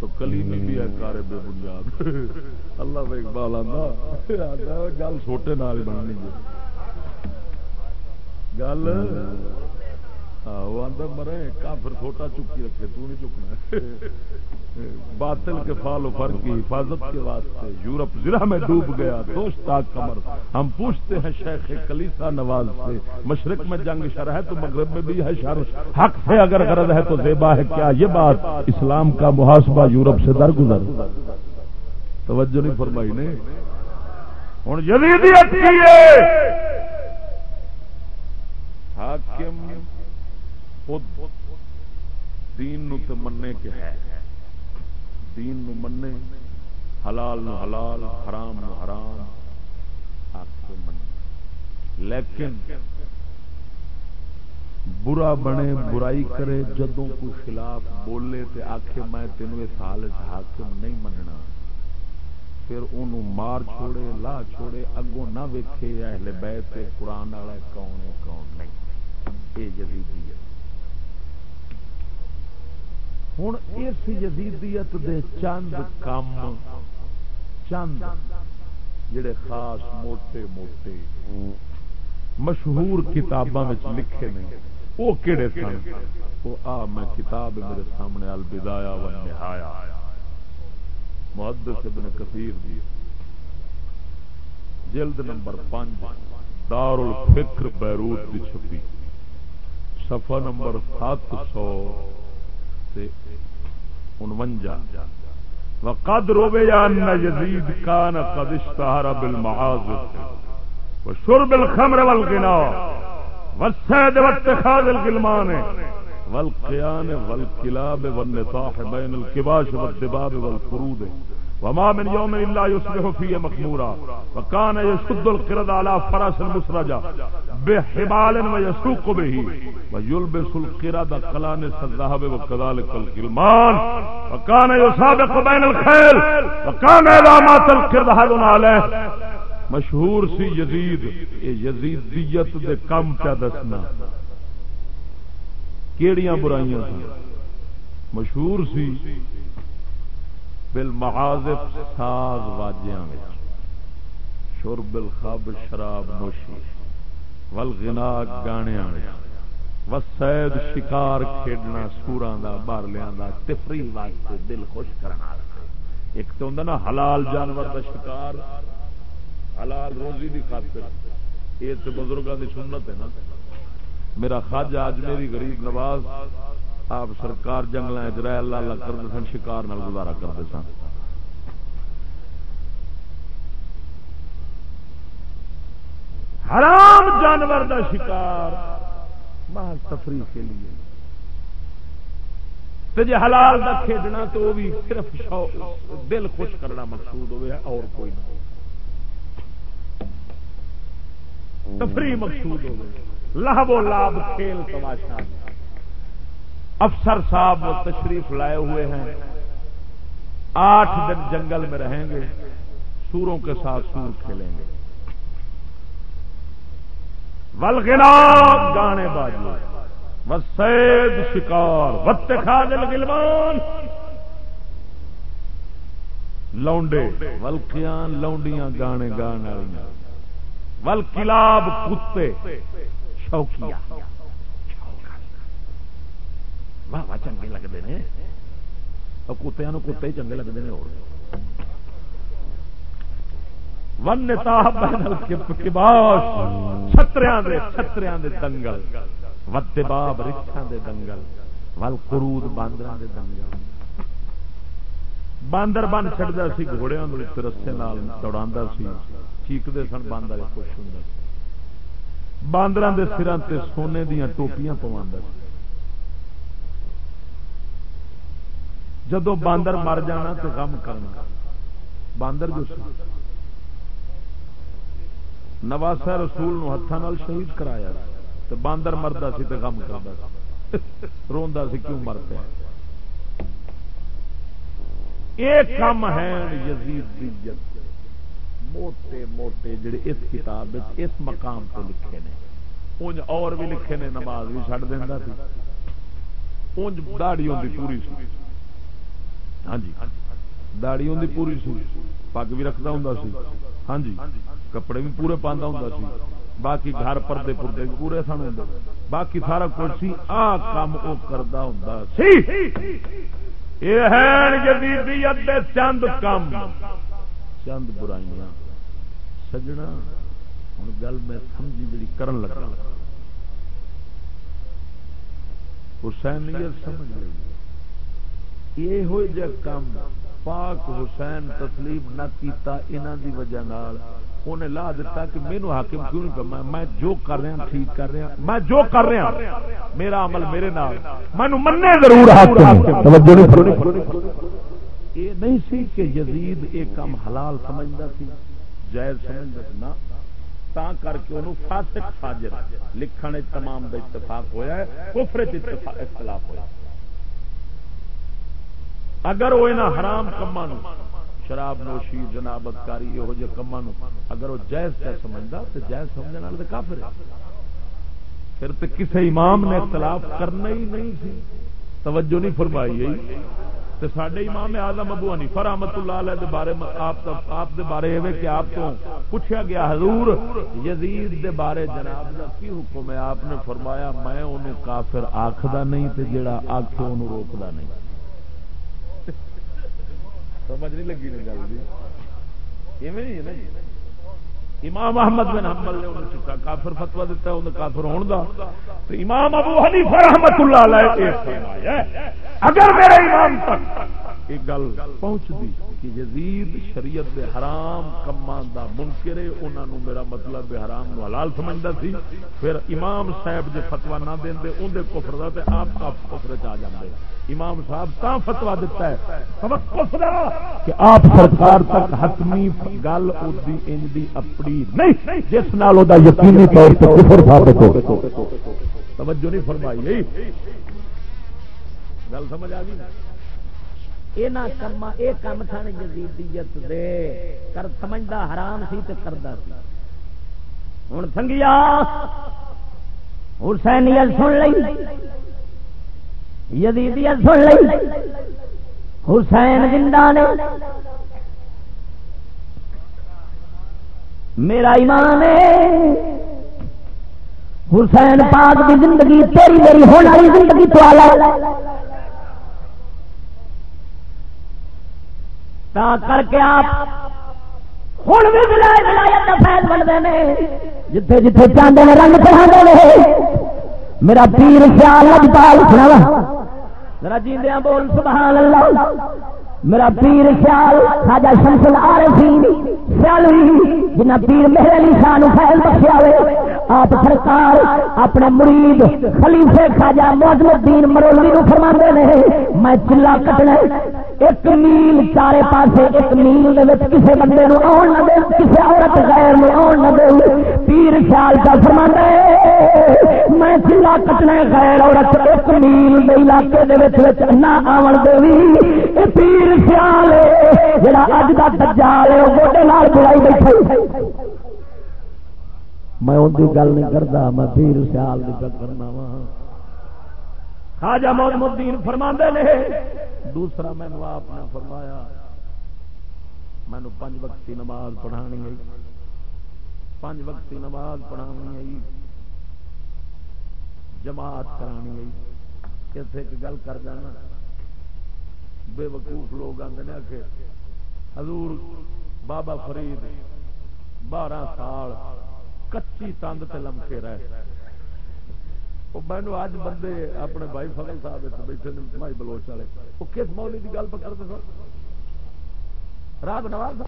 Speaker 1: تو کلیمی بھی ہے، کار بے بنیاد۔ اللہ بھائی اقبال آتا گل چھوٹے نال بنانی بننی گل؟ وہ آدھا مرے، کافر چھوٹا چکی رکھے، تو نہیں چکنا۔ باطل کے فال و فر کی حفاظت کے واسطے یورپ ضلع میں ڈوب گیا دوست کمر ہم پوچھتے ہیں شیخ کلیسا نواز سے، مشرق میں جنگ شر ہے تو مغرب میں بھی ہے شر۔ حق سے اگر غرض ہے تو زیبا ہے، کیا یہ بات اسلام کا محاسبہ یورپ سے درگزر؟ توجہ نہیں فرمائی نے۔ ہوں جدیدیت کی حاکم خود دین نو تے مننے کے ہے۔ دین نو مننے، حلال نو حلال، حرام نو حرام آخر مننے۔ لیکن برا بنے، برائی کرے، جدوں کو خلاف بولے تے آخے میں تینوں اس حالت حاکم نہیں مننا، پھر انہوں مار چھوڑے، لا چھوڑے، اگوں نہ ویکھے اہل بیت، قرآن والا کون ہے، کون نہیں۔ یہ جدیدیت ہوں اس یزیدیت دے چند کام چند جڑے خاص موٹے موٹے مشہور کتاباں لکھے نے، وہ کہڑے سن؟ وہ آ میں کتاب میرے سامنے البدایا و نہایا محدث ابن کثیر دی جلد نمبر پانچ دار الفکر بیروت دی چھپی۔ صفحہ نمبر سات سو سے انونجا۔ وقد روي ان یزید کان قد اشتہر بالمعازف وشرب الخمر والغناء والسید واتخاذ الغلمان والقیان والكلاب والنطاح بین الكباش والدباب والفرود وما من يوم الا يصبح فيه مخمورا. وكان يشد القرد على فرس المسرجة بحبال ويسوق به. ويلبس القرد قلانس الذهب وكذلك الغلمان وكان يسابق بين الخيل. وكان اذا مات القرد حد عليه. مشہور سی یزید اے یزیدیت دے کم پہ دسنا. کیڑیاں برائیاں سی مشہور سی بالمعازف ساز واجیاں شرب الخب، شراب نوشی۔ والغنا گانیاں وسید شکار کھیڈنا سوراں دا بارلیاں دا۔ تفریح واسطے دل خوش کرنا ایک تو ہوندا نا، حلال جانور دا شکار۔ حلال روزی دی خاطر۔ یہ تو بزرگاں دی سنت ہے نا۔ میرا خاجہ اج میری غریب نواز آپ سرکار جنگل رہ اللہ اللہ کرتے سن، شکار نال گزارا کرتے سن۔ حرام جانور دا شکار محض تفریح کے لیے۔ جی حلال دا کھیڈنا تو وہ بھی صرف دل خوش کرنا مقصود ہوئے، اور کوئی نہ تفریح مقصود ہوئے۔ لہب و لاب کھیل تماشا۔ افسر صاحب وہ تشریف لائے ہوئے ہیں۔ آٹھ دن جنگل میں رہیں گے، سوروں کے ساتھ سور کھیلیں گے۔ ولگنا گانے بازو وسید شکار وت خادل گلمان لونڈے، ولکیاں، لونڈیاں گانے گان والی ول کتے شوقیا واہ واہ چنگے لگتے ہیں کتیا کتے ہی چنگے لگتے ہیں ون چھتریاں دے چھتریاں دے دنگل وتے باب رچھاں دے دنگل ول کرود باندر دے دنگل باندر بن چڑھتا سی گھوڑیا رسے دوڑا سی چیقتے سن باندر خوش ہوں باندر کے سران سے سونے دیا ٹوپیاں پوا سی جدو باندر مر جانا تو غم کرنا۔ باندر جو نواسا رسول ہاتھوں شہید کرایا۔ تو باندر مردا سی تو غم کرتا روا سی کیوں مر پیا۔ یہ کم ہے یزید موٹے موٹے جڑے اس کتاب اس مقام پہ لکھے نے۔ انج اور بھی لکھے نے، نماز بھی چڑھ دینا سی۔ انج داڑی ہوتی پوری سی۔ ہاں جی۔ داڑی ہوں پوری سی۔ پگ بھی رکھتا ہوں سی۔ ہاں جی۔ کپڑے بھی پورے پاندہ ہوں سی۔ باقی گھر پردے پردے پورے سن ہوں باقی سارا کچھ سی۔ آ کام وہ کرتا ہوں سی۔ یہ ہے جدیدیت دے چند کام۔ چند برائیاں۔ سجنا۔ ہوں گل میں سمجھی جی کرن لگا۔ حسین سمجھ لگی یہ ہو جا کام پاک حسین تسلیم نہ کیتا انہ دی وجہ نال۔ انہیں لا دیتا کہ مینو حاکم کیوں نہیں کرنا میں جو کر رہا ہاں ٹھیک کر رہا ہاں۔ میں جو کر رہا ہاں، میرا عمل میرے نال۔ مینو مننے ضرور یہ نہیں سی کہ یزید ایک کام حلال سمجھتا سی، جائز سمجھتا نہ۔ تا کر کے انہوں فاسق فاجر، لکھن تمام دا اتفاق ہویا ہے، کفر اختلاف ہویا اگر وہ انہاں حرام کما شراب نوشی جنابت کاری یہ جہ کما اگر وہ جائز کیا سمجھتا تو جائز سمجھنے والے کافر ہے پھر تو کسی امام نے اختلاف کرنا ہی نہیں سی۔ توجہ نہیں فرمائی گئی۔ تو سڈے امام آزم ابو حنیفہ رحمت اللہ علیہ دے بارے آپ دے بارے کہ آپ تو پوچھا گیا، حضور یزید دے بارے جناب دا کی حکم ہے؟ آپ نے فرمایا، میں انہوں کافر آخدا نہیں تے جڑا آخے انہوں روکدا نہیں۔ سمجھ نہیں لگی نا گل جی نہیں ہے نا جی۔ امام احمد بن حنبل نے انہوں چکا، کافر فتوا دیتا ہے کافر ہون دا۔ تو امام ابو حنیفہ رحمت اللہ علیہ اگر میرے امام تک ایک گل پہنچ دی کہ یزید شریعت دے حرام کمان دا منکر ہے، انہاں نو میرا مطلب بے حرام نو حلال سمجھدا سی۔ پھر امام صاحب جے فتوا نہ دیندے اون دے کفر دا تے آپ کا کفر چ آ جاندے۔ امام صاحب تا فتوا دیتا ہے۔ توقف دا کہ آپ سرکار تک حتمی گل اودی انج دی اپڑی نہیں، جس نال او دا یقینی طور تے کفر ثابت ہو۔ توجہ نہیں فرمائی۔ گل سمجھ آ گئی؟
Speaker 4: یہاں کما یہ کم سن جدیدیت دے۔ کر سمجھدا حرام سی تے کردا سی۔ ہن سنگیا، حسینیت سن لئی۔ یزیدیت سن لئی۔ حسین زندہ نے۔ میرا ایمان ہے۔ حسین پاک کی زندگی تیری میری ہونے والی زندگی تو تا کر کے آپ ہوں بھی ولایت فیض بنتے ہیں جتھے جتھے چاہتے ہیں رنگ چڑھا میرا پیر خیال لجپال سنا ذرا جیندیاں بول سبحان اللہ میرا پیر خیال خاجا شمس العارفین خیالوی جنہ پیر میرے علی شاہ نو فیل بخشیا ہوئے آپ سرکار، اپنے مرید، خلیفے خاجا معظم الدین مرولوی نو فرماندے نے، میں چلا کٹنا ایک میل چارے پاسے، ایک میل دے وچ کسے بندے نو آن نہ دے، کسے عورت غیر نو آن نہ دے۔ پیر خیال کا فرماندا ہے، میں چلا کٹنا غیر عورت، ایک میل دے علاقے دے وچ وچ نہ آون دے وی۔ اے پیر خیال جڑا اج کا دجال ہے گوڈے نال بلائی بیٹھے میں ان کی گل نہیں کرتا، میں پیر خیال کی گل کرنا وا۔ خواجہ محمد الدین فرما نے، دوسرا مینو آپ نے فرمایا مینو پنج وقتی نماز پڑھانی گئی پنج وقتی نماز پڑھانی گئی جماعت کرانی آئی گئی کتنے گل کر جانا؟ بے وقوف لوگ آتے ہیں کہ حضور بابا فرید، بارہ سال کچی تند تے لمکے رہے مینو اج بندے اپنے بھائی فضل صاحب بیٹھے بھائی بلوچ والے وہ کس مولی کی گل پکڑتے سر رات نواز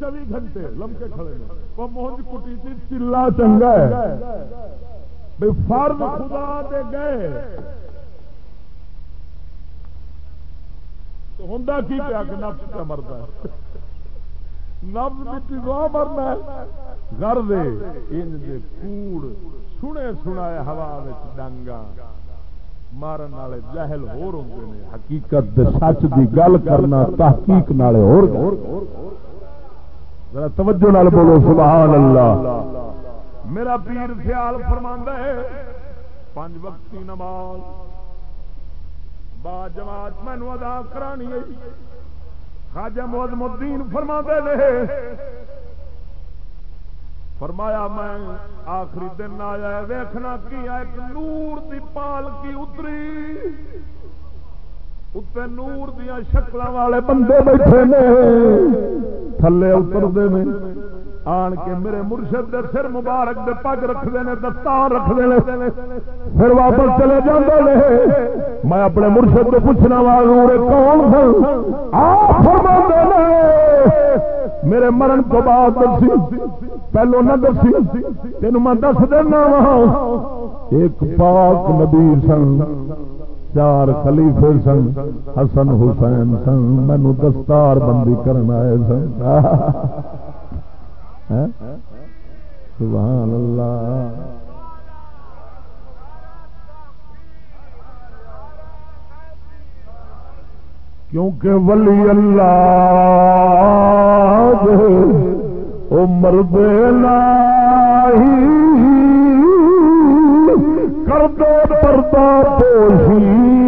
Speaker 5: چوبی گھنٹے لمکے کھڑے وہ موہن کٹی تھی چلا چنگا ہے فرد خدا دے گئے ہوں کی پیا کہ نفس کیا مرتا ہے نفس مٹی رو مرنا گھر دے ان دے کوڑ سنے سنائے ہوا ڈنگا۔ مارن والے جہل ہور ہوندے نے۔ حقیقت دے سچ دی گل کرنا، تحقیق نالے ہور۔ ذرا توجہ نال بولو، سبحان اللہ۔ میرا پیر خیال فرماندا ہے پانچ وقتی نماز۔
Speaker 1: با جماعت مینو ادا کرانی ہے۔ خواجہ معظم الدین فرما دے فرمایا میں آخری دن آیا ویخنا کی ایک نور دی پال کی اتری، اتنے نور دیا شکل والے بندے بیٹھے نے، تھلے اترتے ہیں آن کے میرے مرشد دے سر مبارک دے پگ رکھتے ہیں دستار رکھتے ہیں پھر واپس چلے جاتے ہیں میں اپنے مرشد کو پوچھنا والے کون سن؟ آپ فرما میرے مرن تو بعد دسی۔ پہلو نہ دسی۔ تین میں دس دینا وا۔ ایک پاک نبی سن، چار خلیفے سن، حسن حسین سن۔ مینو دستار بندی کرنا آئے سن۔ سبحان اللہ۔ کیونکہ ولی اللہ عمر دے نہیں کر دو پردہ پوشی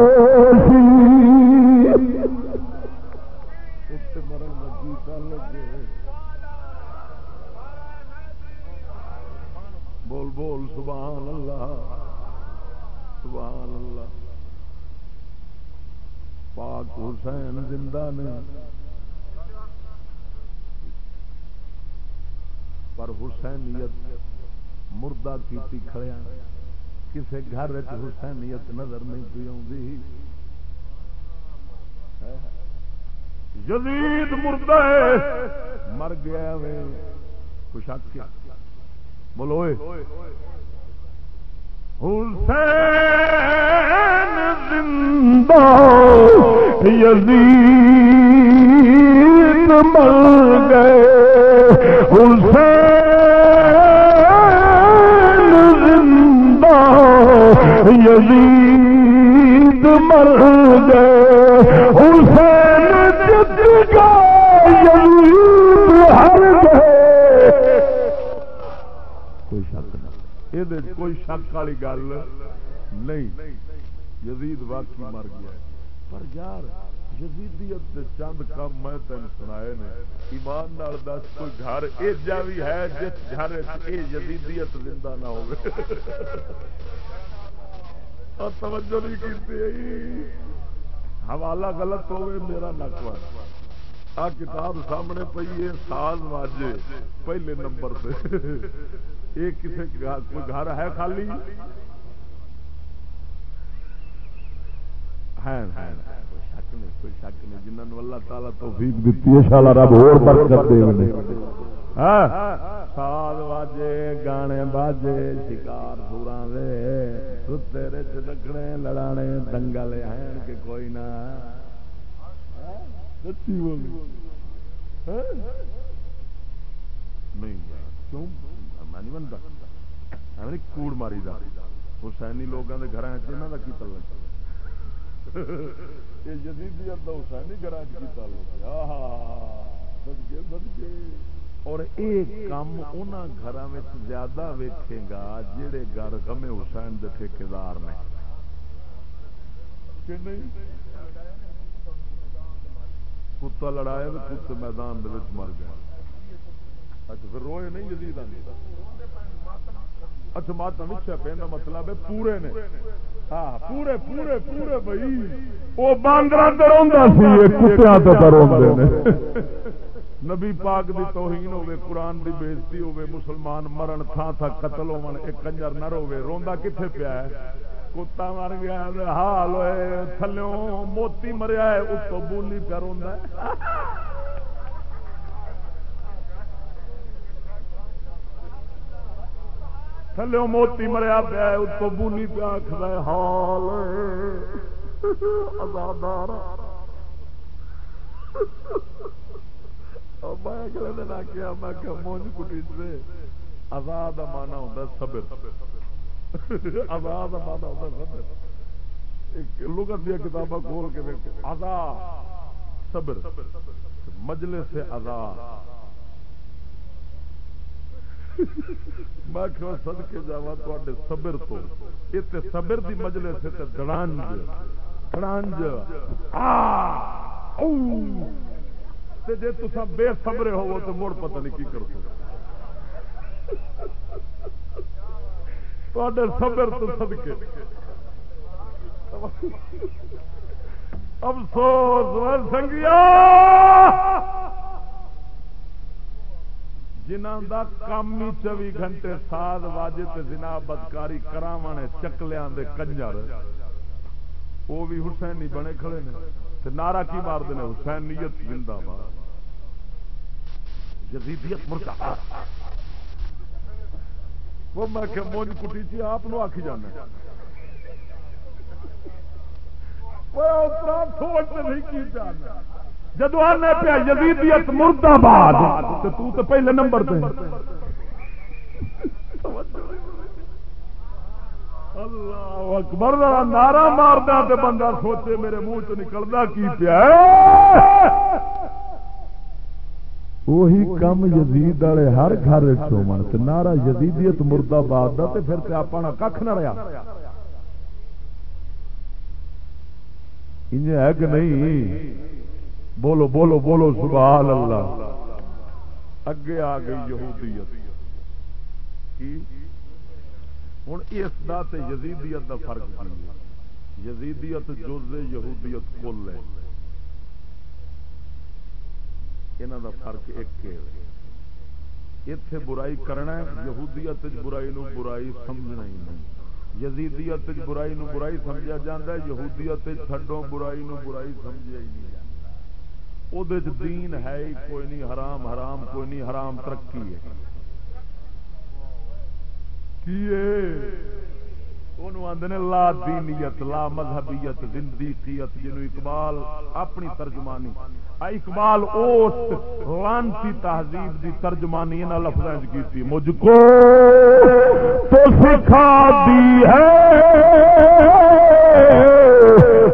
Speaker 1: حسین زندہ نے پر حسینیت مردہ کی کھڑیا۔ کسی گھر حسینیت نظر نہیں پی جدید مردہ مر گیا خوشک بولو حسین زندہ یزید مر گئے۔ حسین زندہ یزید مر نہیں کوئی شک والی گل نہیں یزید واقعی مر گیا پر یار یزیدیت دے چند کام میں تین سنائے نے ایمان نال دس کوئی گھر ایجا بھی ہے جس گھر یزیدیت زندہ نہ ہوگی توجہ نہیں کی حوالہ غلط ہوئے میرا نقوہ آ کتاب سامنے پی ہے ساز واجے پہلے نمبر پہ یہ کسی کوئی گھر ہے خالی؟ کوئی شک نہیں جنہوں اللہ تعالیٰ توفیق دیتی ہے، شالا رب اور برکت دے سال گانے باجے، شکار سورا دے ستے رچ ڈکنے لڑانے دنگل ہیں کہ کوئی نہ۔ سچی بولی نہیں کیوں؟ میں نہیں بنتا۔ کوڑ ماری دا حسینی لوگوں کے گھر یہاں کا کی تعلق؟ یہ جدیدیت حسینی گھر کی تعلق؟ سدکے سدکے اور ایک کام ان گھر زیادہ ویکھے گا جہے گھر گمے حسین دے ٹھیکار نے۔ کتا لڑایا کتے میدان مر گیا۔ اچھا پھر روئے نہیں جدید اچھا ماتم اچھا پہنا مطلب ہے پورے نے۔ ہاں پورے پورے پورے بھائی۔ وہ باندر ڈرا سی کتیا تو ڈرا نبی پاک دی توہین ہوے، قرآن دی بےزتی ہوے، مسلمان مرن تھا تھا قتل ہون ایک کنجر نہ روے۔ روندا کتھے پیا ہے؟ کتا مر گیا حال ہوئے تھلوں موتی مریا ہے، اس تو بولی پیا روندا ہے۔ تھلوں موتی مریا پیا ہے اس بولی پیا آخر حال آزادار میں اگلے دن آخیا میں مونج کٹی سے آزاد مانا ہوتا صبر آزاد مانا ہوتا صبر لغت دیا کتابیں کھول کے آزاد صبر مجلے سے آزاد میں کہ سد کے جا تے صبر تو۔ اتنے صبر دی مجلے سے دڑانج۔ دڑانج۔ جی تصا بے صبرے ہو تو مڑ پتہ نہیں کی کر سکتے صبر تو سدکے افسوس، سنگیا! جنہ دا کام ہی چوبی گھنٹے سات واجے جنا بدکاری کراونے چکلیاں دے کنجر۔ وہ بھی حسین نہیں بنے کھڑے نے۔ نعرہ کی مار دے حسین نیت زندہ باد جزیدیت مرکا وہ میں کہ مونج کٹی چی آپ آخی جانا سوچ نہیں کی جانا جدو آنے پیا یزیدیت مرد آباد تو تو پہلے نمبر پہ۔ اللہ اکبر نارا ماردا تو بندہ سوچے میرے منہ چ نکلتا کی پیا وہی کم یزید والے ہر گھر چومن نارا یزیدیت مرد آباد کا پھر اپنا کھ نہ رہا ہے کہ نہیں؟ بولو بولو بولو، سبحان اللہ۔ اگے آ گئی یہودیت۔ ہوں اس دا تے یزیدیت دا فرق کی یزیدیت جز یہودیت کل ہے۔ یہاں دا فرق ایک اتے برائی کرنا یہودیت برائی نو برائی سمجھنا ہی نہیں۔ یزیدیت برائی نو برائی سمجھا جاتا ہے، یہودیت چھڈو، برائی نو برائی سمجھا ہی نہیں۔ وہ دین ہے ہی کوئی نہیں حرام حرام کوئی نہیں حرام ترقی ہے آدھے لا دینیت لا مذہبیت زندیقیت جن اقبال اپنی ترجمانی اقبال اس لانتی تہذیب دی ترجمانی ان لفظ کی مجھ کو تو سکھا دی ہے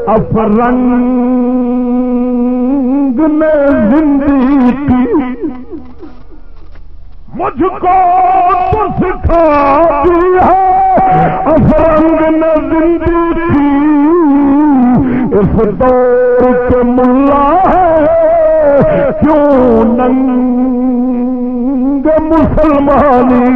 Speaker 1: افرنگ میں زندگی کی۔ مجھ کو تو سکھا دیا افرنگ نے زندگی کی۔ اس دور کے ملا ہے۔ کیوں ننگ مسلمانی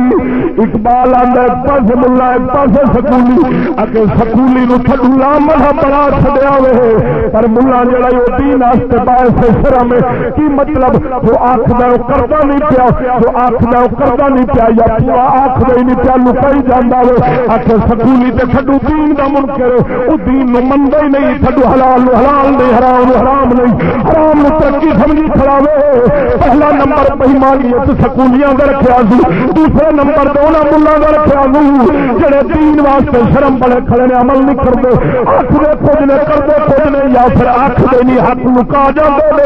Speaker 1: اقبال آدھا پاس ملا پاس سکولی۔ اگر سکولی نو تھڈولا ملا بڑا چڈیا وے پر ملا جڑا وہ دین واسطے باعث شرم کی مطلب؟ وہ آخر وہ کرتا نہیں پیا۔ وہ آخر وہ کرتا نہیں پیا۔ یا پورا آخر ہی نہیں پیا، لکائی جانا وے آخر سکولی تے تھڈو دین کا منکر وہ دین نو منگا ہی نہیں، تھڈو حلال حلال نہیں، حرام حرام نہیں۔ حرام نو ترقی سمجھی کھڑا وے پہلا نمبر بہمانیت سکولیاں کا رکھا دوسرے نمبر دو ملا کا رکھا جڑے دین واسطے شرم بڑے کھڑے نے، عمل نہیں کرتے۔ آخر کچھ نے کرتے کچھ نے، یا پھر آخر نہیں، حق لکا جاتے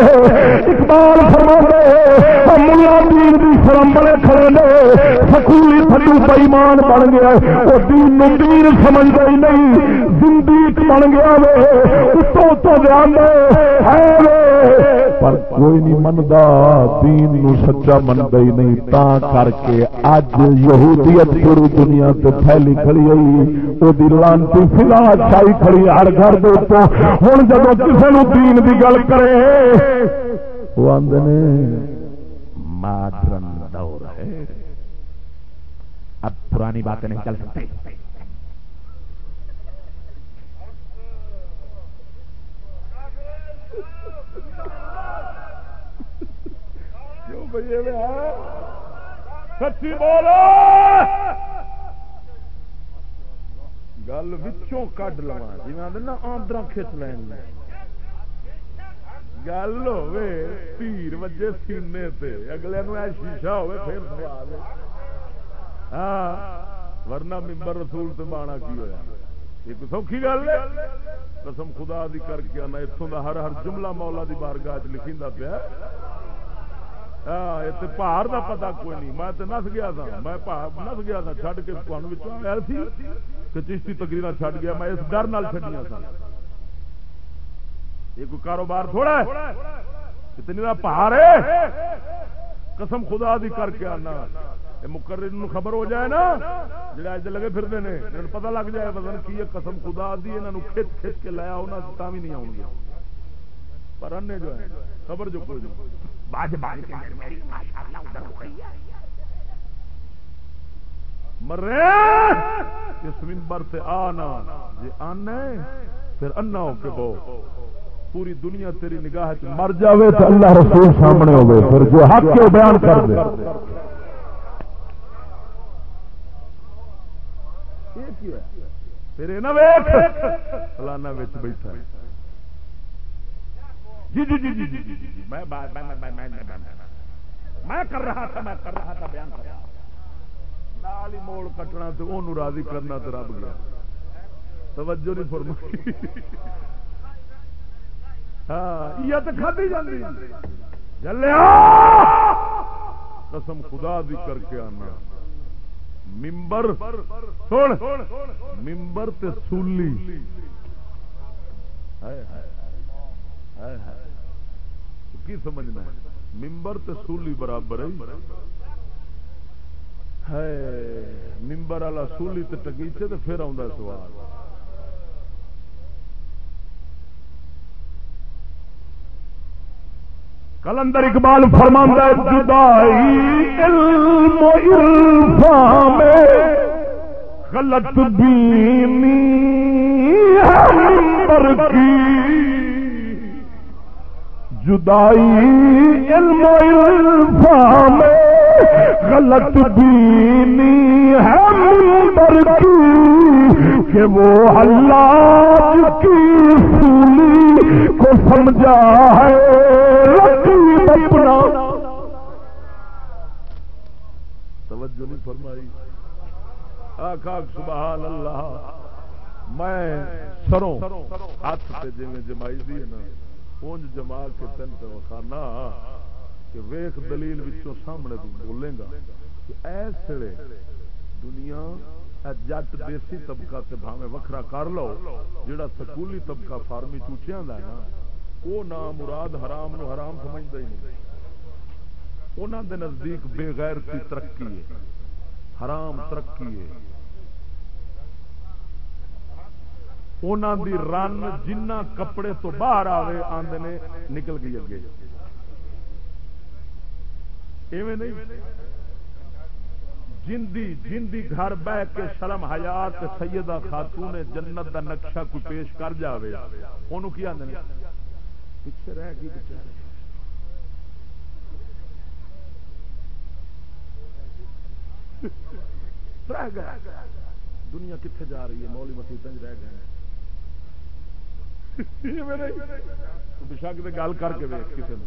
Speaker 1: اقبال فرما ملا دین کی شرم بڑے کھڑے نے۔ سکولی تھلو بئیمان بن گیا وہ دین نو دین سمجھتے ہی نہیں۔ زندگی بن گیا وے۔ اتو تو دھیان ہے پر کوئی نہیں منتا دین نو سچا منتا ہی نہیں، تا کر کے اج یہودیت پوری دنیا سے پھیلی کھڑی ہوئی وہ لانتی فلا چھائی کھڑی ہر گھر ہوں جب کسی نو دین کی گل کرے وہ آدھے ماڈرن دور ہے۔ اب پرانی باتیں نہیں چل سکتی۔ سچی بولو۔ گل وچوں کڈ لوا جی میں نا آمدر کھچ لین گل ہوے تیر وجے سینے تے۔ اگلے نو شیشہ ہوے پھر سوال ہاں ورنہ ممبر رسول تے بانا کی ہویا؟ ایک سوکھی گل ہے۔ قسم خدا دی کر کے آنا اتوں دا ہر ہر جملہ مولا دی بارگاہ چ لکھیندا پیا۔ پہاڑ کا پتا کوئی نہیں میں تو نس گیا تھا میں نس گیا تھا چڈ کے تمہیں آیا سی کہ چشتی تقریر چڈ گیا میں اس ڈر نال چڈیا تھا یہ کوئی کاروبار تھوڑا ہے اتنی پہاڑ ہے قسم خدا دی کر کے آنا مقرر خبر ہو جائے نا جڑے اج لگے پھرتے ہیں پتہ لگ جائے پتا کی ہے قسم خدا دی انہوں کھچ کھچ کے لایا انہوں بھی نہیں آؤ گے پر انے جو ہے خبر جو کوئی باز باز میری ماشاء اللہ ادھر ہو رہی ہے مرے! اس ممبر سے آنا جی آنا پھر انا ہو کے بو پوری دنیا تیری نگاہ مر جاوے تو اللہ رسول سامنے ہوئے پھر جو حق کے بیان کر دے۔ پھر یہ نہ ویک فلانا بیٹھا جی جی جی جی جی جی جی میں کر رہا تھا، میں کر رہا تھا، بیان کر رہا نال ہی موڑ کٹنا تو وہ راضی کرنا تو رب گیا۔ توجہ نہیں فرمائی۔ ہاں تو کھدی جاتی قسم خدا دی کر کے آنا۔ ممبر ممبر تے سولی۔ ہائے ہائے۔ ہائے ہائے۔ کی سمجھنا ہے؟ ممبر تے سولی برابر ہے۔ ممبر والا سولی تے ٹگیچے تے پھر آ سوال۔ کلندر اقبال فرماندہ جدائی علم و عرفان میں غلط بینی ہے منبر کی۔ جدائی علم و عرفان غلط بینی ہے منبر کی، کہ وہ اللہ کی سولی کو سمجھا ہے۔ اپنا۔ توجہ نہیں فرمائی۔ آخا سبحان اللہ۔ میں سروں، ہاتھ سے جی جمائی دی نا۔ اونج جما کے تین تو وکھانا کہ ویخ دلیل وچوں سامنے تو بولے گا کہ ایسے دنیا جٹ دیسی طبقہ سے بھاوے وکھرا کر لو جڑا سکولی طبقہ فارمی چوچیاں دا ہے نا وہ نام مراد حرام نو حرام سمجھتا ہی نہیں۔ انہوں دے نزدیک بے غیر کی ترقی ہے، حرام ترقی ہے۔ انہوں دی رن جنہ کپڑے تو باہر آئے آدھے نے نکل گئی اگے۔ ایویں نہیں؟ جندی جندی گھر بہ کے شرم حیات سیدہ خاتون جنت دا نقشہ کوئی پیش کر جاوے۔ انہوں کی آدھے پیچھے رہ گئی رہ گیا دنیا کتنے جا رہی ہے؟ مولی مسیح رہ گئے بشک گل کر کے کسی نے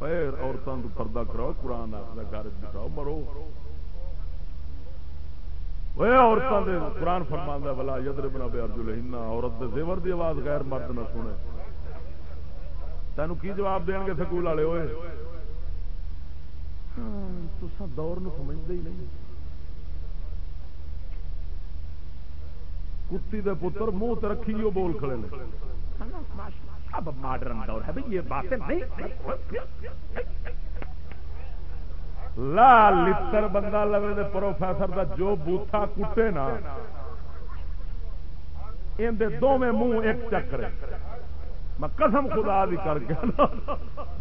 Speaker 1: عورتوں کو پردہ کراؤ قرآن گھر بٹھاؤ مرو۔ عورتوں کے قرآن فرما بلا یدر بنا بے ارجو لہنا عورت زیور دی آواز غیر مرد نہ سنے۔ تین کی جواب دیں گے سکول والے؟ ہوئے ہاں، دور سمجھتے ہی نہیں۔ کتی دے پتر منہ رکھی وہ بول کھڑے اب ماڈرن دور ہے یہ باتیں نہیں۔ لا لتر بندہ لگے دے پروفیسر دا جو بوتھا کٹے نا اندر دونوں منہ ایک چکر میں قسم خدا دی کر کے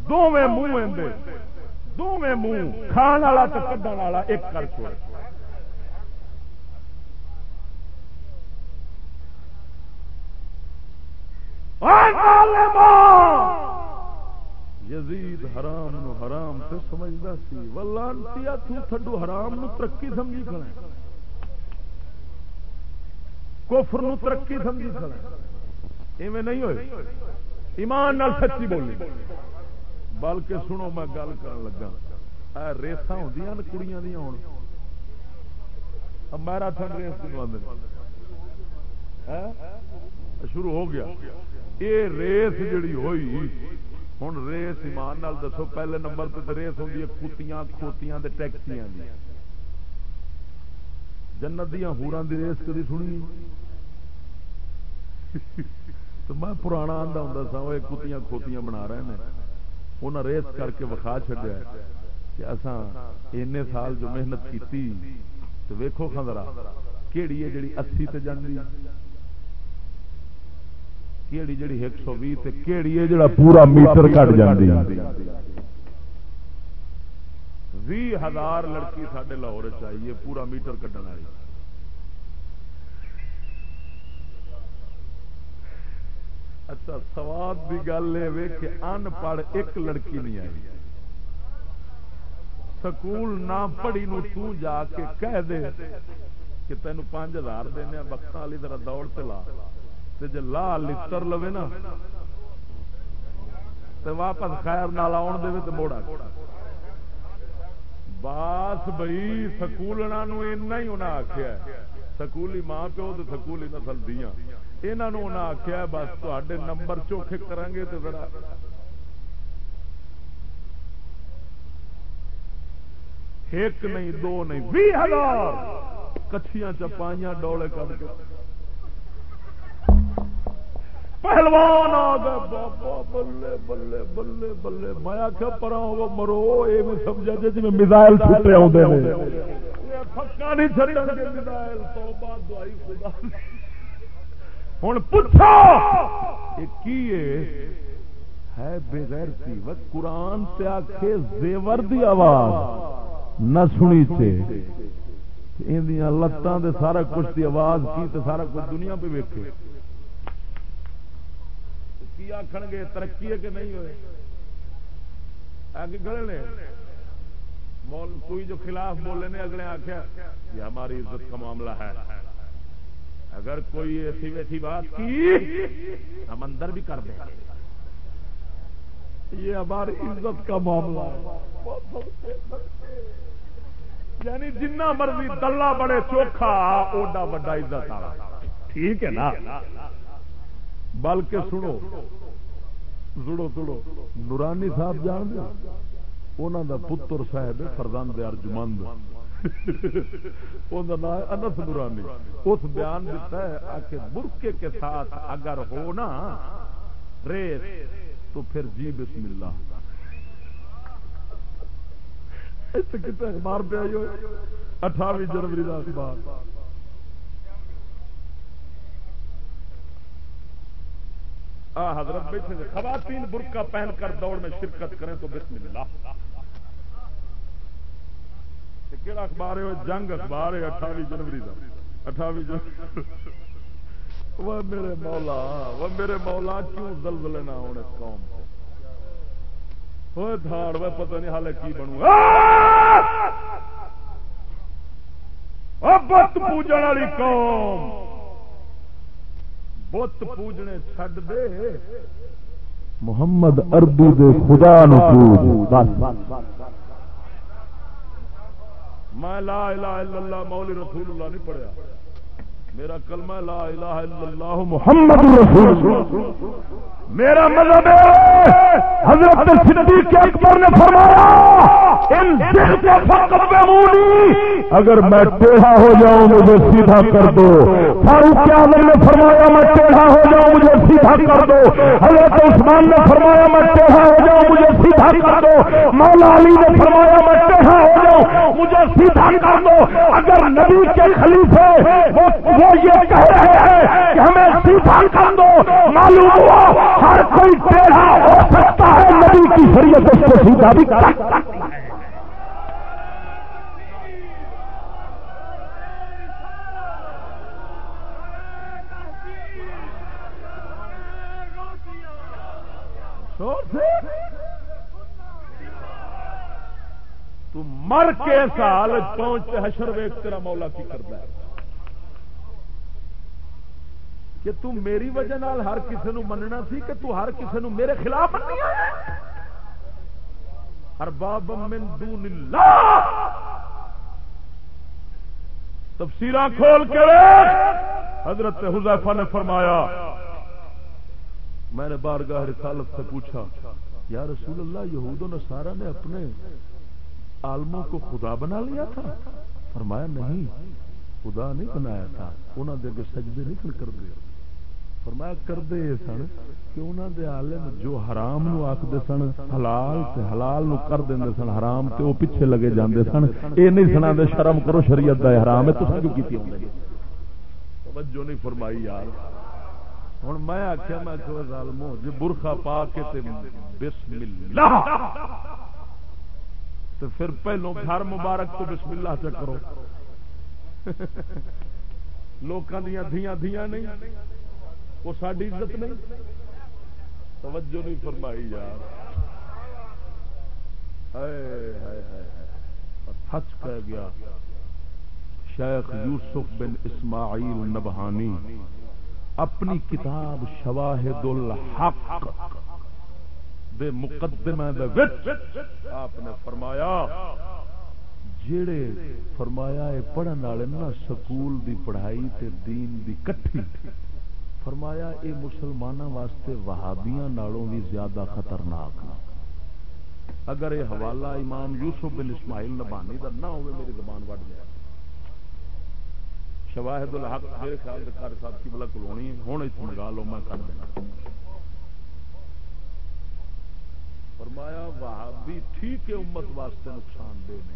Speaker 1: دونوں منہ اندر دونوں منہ کھان والا تو کھڈن والا ایک کر چھوڑ یزید حرام نو حرام سے سمجھتا سی۔ ولانتی تو تھڈو حرام نو ترقی سمجھی کھڑا کفر نو ترقی سمجھی کھڑا ایویں نہیں ہوئے۔ ایمان نال سچی بولی۔ بلکہ سنو میں گل کر لگا۔ ریسا ہوں کڑیاں دیا ہوں میراتھن ریس شروع ہو گیا۔ یہ ریس جڑی ہوئی ہوں ریس ایمان نال دسو، پہلے نمبر پہ ریس ہوتی ہے کتیاں، کھوتیاں ٹیکسیاں دی۔ جنت دیا ہورا دی ریس کدی سنی؟ تو میں پرانا آدھا ہوں سا وہ کتیاں کھوتیاں بنا رہے ہیں۔ انہیں ریس کر کے وکھا چڈیا کہ اصا این سال جو محنت کی تو ویکو خندرا کہڑی ہے جی اسی تے جاندی؟ کیڑی جڑی ایک سو بھی کیڑی ہے جڑا پورا میٹر کٹ جاندی بھی ہزار لڑکی سڈے لاہور چاہیے پورا میٹر کٹن والی۔ اچھا سواد کی گل یہ کہ ان پڑھ ایک لڑکی نہیں آئی۔ سکول نہ پڑھی نو تو جا کے کہہ دے کہ تین پانچ ہزار دینا بخت والی طرح دوڑ تے لا جی لا لڑ لو نا تو واپس خیر نال آن دے تو موڑا باس بئی سکولنا اینا ہی انہیں آخیا سکولی ماں پیو تو سکولی نسل دیا۔ یہ آخیا بس تے نمبر چوکھے کریں گے تو ذرا۔ ایک نہیں، دو نہیں بھی ہزار۔ کچھیاں چپائیاں ڈولے کر کے۔ پہلوان آ گئے، بابا، بلے بلے بلے بلے۔ میں آخیا پر وہ مرو یہ بھی سمجھا جی جی میزائل چھٹے آتے ہیں پکا نہیں چڑھا گے میزائل تو بعد دوائی خدا۔ ہوں پوچھو کی ہے بغیر سی قرآن سے آخے زیور دی آواز، نہ سنی سے لتاں دے سارا کچھ دی آواز، کی تے سارا کچھ دنیا پہ ویکے کی آخ گے، ترقی ہے کہ نہیں ہوئے؟ آگے گڑے نے کوئی جو خلاف بولے نے اگلے آخیا یہ ہماری عزت کا معاملہ ہے۔ اگر کوئی ایسی ویسی بات کی، ہم اندر بھی کر دیں یہ ہماری عزت کا معاملہ ہے۔ یعنی جنہ مرضی دلہ بڑے چوکھا، اوڈا وڈا عزت آ ٹھیک ہے نا؟ بلکہ سنو سڑو سڑو نورانی صاحب جان دیا انہوں دا پتر صاحب فردان فردند ارجمند۔ نام انس نورانی۔ اس بیان دیتا ہے کہ برکے کے ساتھ اگر ہو نا ریس تو پھر جی بسم اللہ کتنے اخبار پہ آئی ہوئے اٹھاویں جنوری کا اخبار۔ حضرت بیٹھے خواتین برقع پہن کر دوڑ میں شرکت کریں تو بسم اللہ۔ کہڑا اخبار ہے؟ جنگ اخبار ہے اٹھاوی جنوری کا اٹھاوی جنوری وہ میرے مولا، وہ میرے مولا، کیوں زلزلے نہ ہونے قوم وہ دھاڑ، وہ پتہ نہیں حالے کی بنوں۔ بت پوجن والی قوم۔ بت پوجنے چھڈ دے۔ محمد اربی دے خدا نو پوج۔ میں لا الہ الا اللہ مولی رسول اللہ نہیں پڑھیا۔ میرا کلمہ لا الہ الا اللہ محمد رسول اللہ۔ میرا مطلب مذہب حضرت صدیق اکبر نے فرمایا اگر میں ٹیڑھا ہو جاؤں مجھے سیدھا کر دو۔ فاروق اعظم نے فرمایا، میں ٹیڑھا ہو جاؤں مجھے سیدھا کر دو۔ حضرت عثمان نے فرمایا، میں ٹیڑھا ہو جاؤں مجھے سیدھا کر دو۔ مولا علی نے فرمایا، میں ٹیڑھا ہو جاؤں مجھے سیدھا کر دو۔ اگر نبی کے خلیفے وہ یہ کہہ رہے ہیں کہ ہمیں سیدھا کر دو، معلوم ہوا ہر کوئی ٹیڑھا ہو سکتا ہے، نبی کی شریعت اس کو سیدھا بھی کر سکتا ہے۔ تو مر کے سال پہنچ حشر ویک تیرا مولا کی کرتا ہے۔ کہ تو میری وجہ نال ہر کسی نو مننا سی کہ تو ہر کسی نو میرے خلاف ہر باب من دون اللہ۔ تفسیر کھول کے حضرت حذیفہ نے فرمایا، میں نے بارگاہ رسالت سے پوچھا، یا رسول اللہ، یہود و نصارہ نے اپنے عالموں کو خدا بنا لیا تھا؟ فرمایا، نہیں، خدا نہیں بنایا تھا۔ انہوں دے سجدے نہیں کر دے۔ فرمایا کرتے سن کہ انہوں دے عالم جو حرام نو آختے سن، حلال تے حلال نو کر دیں سن، حرام تے وہ پیچھے لگے جاندے سن یہ نہیں سنا دے شرم کرو، شریعت دا حرام ہے تو کیوں کی توجہ نہیں فرمائی یار۔ ہوں میں آخیا میں کہ ظالمو جی برخا پا کے تے بسم اللہ تو پھر پہلو گھر مبارک تو بسم اللہ چ کرو۔ لوکاں دیاں دھیاں دھیاں نہیں۔ وہ ساری عزت نہیں؟ توجہ نہیں فرمائی یار۔ سچ کہہ گیا، شیخ یوسف بن اسماعیل نبہانی اپنی کتاب شواہد الحق دے مقدمہ دے وچ آپ نے فرمایا جڑے فرمایا ہے، پڑھن والے نا سکول دی پڑھائی تے دین دی کٹھی۔ فرمایا، اے مسلمانوں واسطے وہابیاں نالوں بھی زیادہ خطرناک نا اگر یہ حوالہ امام یوسف بن اسماعیل نبانی دا نہ ہوئے، میری زبان وٹ جائے۔ شواہد الحق میرے خیال سے کار صاحب کی بلا کلونی ہوں اس منگا لو میں کر دینا۔ فرمایا، وہابی ٹھیک ہے، امت واسطے نقصان دہ نے۔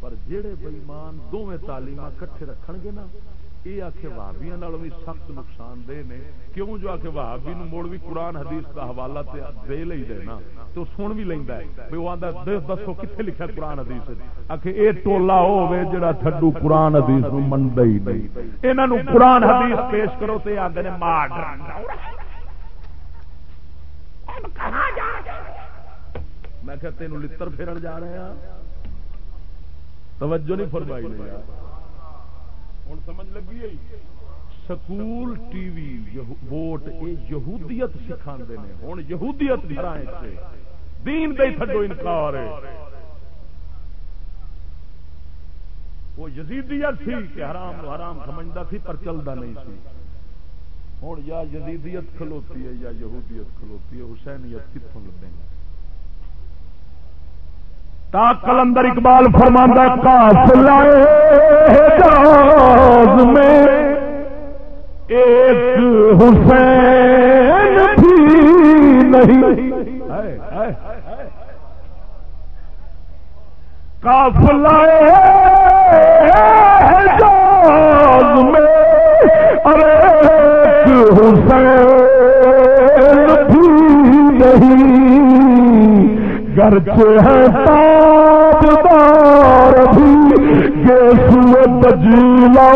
Speaker 1: پر جہے بےمان دونوں تعلیم کٹھے رکھ گے نا یہ آخ وہابیا بھی سخت نقصان دہ نے۔ کیوں جو آخ وہابی مڑ بھی قرآن حدیث کا حوالہ دے لے دے نا، تو سن بھی لینا ہے۔ بھی وہ آتا دسو کتنے لکھا قرآن حدیث آخ یہ ٹولا ہوے جڑا تھڈو قرآن حدیث نو منڈا ہی نہیں۔ یہاں قرآن حدیث پیش کرو تو آگے نے مار میں کہ تینوں لڑ پھرن جا رہے ہیں۔ توجہ نہیں فرمائی ہوں سمجھ لگی ہے؟ سکول ٹی وی ووٹ یہ یہودیت سکھا ہوں یہودیت دین دے تھڈو انکار ہے۔ وہ یزیدیت سی کہ حرام حرام سمجھتا سی پر چلتا نہیں سی۔ ہوں یا یزیدیت کھلوتی ہے یا یہودیت کھلوتی ہے، حسینیت کتوں لگیں گے تا کلندر اقبال فرماندہ کاف لائے میں۔ ایک حسین بھی نہیں۔ کاف لائے میں۔ ارے ایک حسین گرچہ ہے تاجدار بھی گیسو تجیلا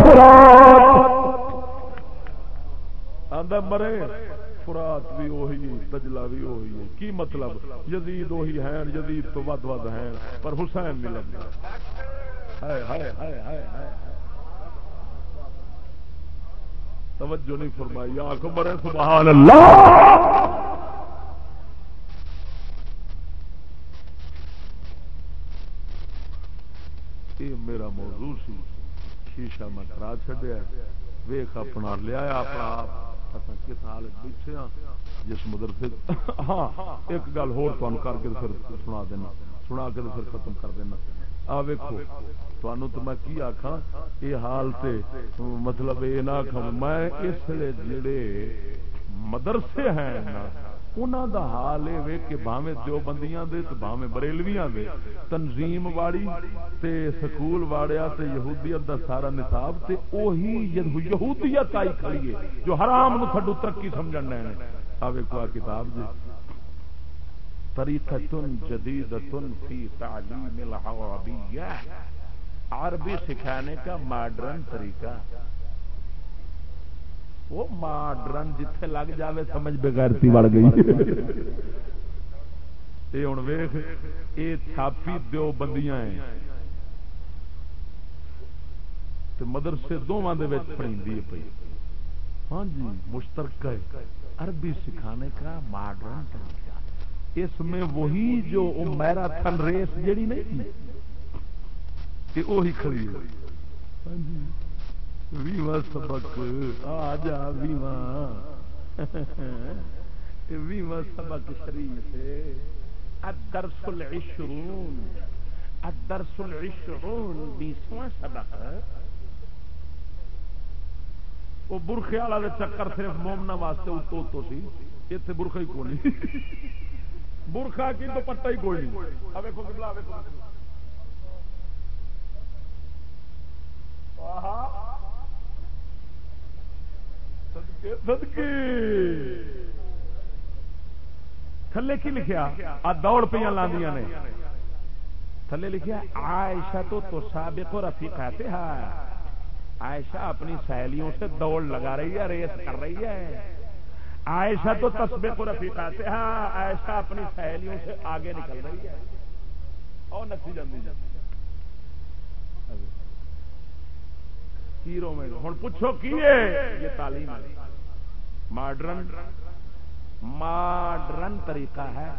Speaker 1: فرات۔ مرے، فرات بھی وہی تجلا بھی وہی کی مطلب؟ یزید وہی ہیں، یزید تو ود ود ہیں، پر حسین نہیں لگتا توجہ نہیں فرمائی آخ مرے، سبحان اللہ۔ یہ میرا موضوع سی۔ شیشہ میں کرا چڈیا ویخ اپنا لیا اپنا آپ۔ کس حال بیٹھے ہاں؟ جس مدرسے ہاں ایک گل ہو کر کے پھر سنا دینا۔ سنا کے پھر ختم کر دینا۔ آ ویکو تو میں کی آخا یہ حال سے مطلب یہ نہ آخا میں اس جڑے مدرسے ہیں انہوں دا حال یہ کہ باوے دو بندیاں دے تو باوے بریلویاں دے، تنظیم واڑی تے سکول واڑیا تے یہودیت دا سارا نصاب تے اوہی یہودیت آئی کھڑی ہے جو حرام نو تھڈو ترقی سمجھن رہے ہیں آوے کو کتاب جی۔ طریقتن جدیدتن فی تعلیم العربیہ۔ عربی سکھانے کا ماڈرن طریقہ۔ وہ ماڈرن جتھے لگ جاوے سمجھ بغیرتی بڑھ گئی۔ یہ ہوں ویخ یہ چھاپی دو بندیاں ہیں۔ مدرسے دونوں پڑی پی ہاں جی مشترکہ عربی سکھانے کا ماڈرن طریقہ۔ اس میں وہی جو میرا تھن ریس جیڑی نہیں تھی وہی کھڑی ہے۔ ہاں جی۔ ویوا سبق۔ آ جا ویوا سبق شریف الدرس العشرون الدرس العشرون بیسواں سبق۔ وہ برخے والا چکر صرف مومنا واسطے اتو اتو سی۔ اتنے برخا ہی کون برخا کی تو پٹا ہی کوئی نہیں۔ تھلے کی لکھیا؟ آ دوڑ پہ لاندیاں نے۔ تھلے لکھیا، عائشہ تو تو سابق و رفیق ہے۔ عائشہ اپنی سہیلیوں سے دوڑ لگا رہی ہے، ریس کر رہی ہے۔ عائشہ تو تصبے کو رفیق آتے ہاں عائشہ اپنی سہیلیوں سے آگے نکل رہی ہے۔ اور نسی جاتی جاتی ہیرو میں ہوں پوچھو کی یہ تعلیم ماڈرن ماڈرن طریقہ ہے۔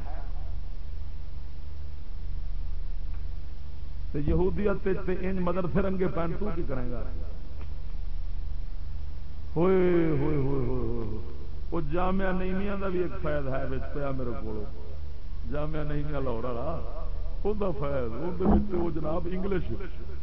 Speaker 1: یہودیت ان مدرسے رنگے پہن تو کی کرے گا۔ ہوئے ہوئے ہوئے ہوئے وہ جامع نیمیا کا بھی ایک فائد ہے پیا میرے کو جامع نیمیا لاہور والا وہ فائد وہ جناب انگلش۔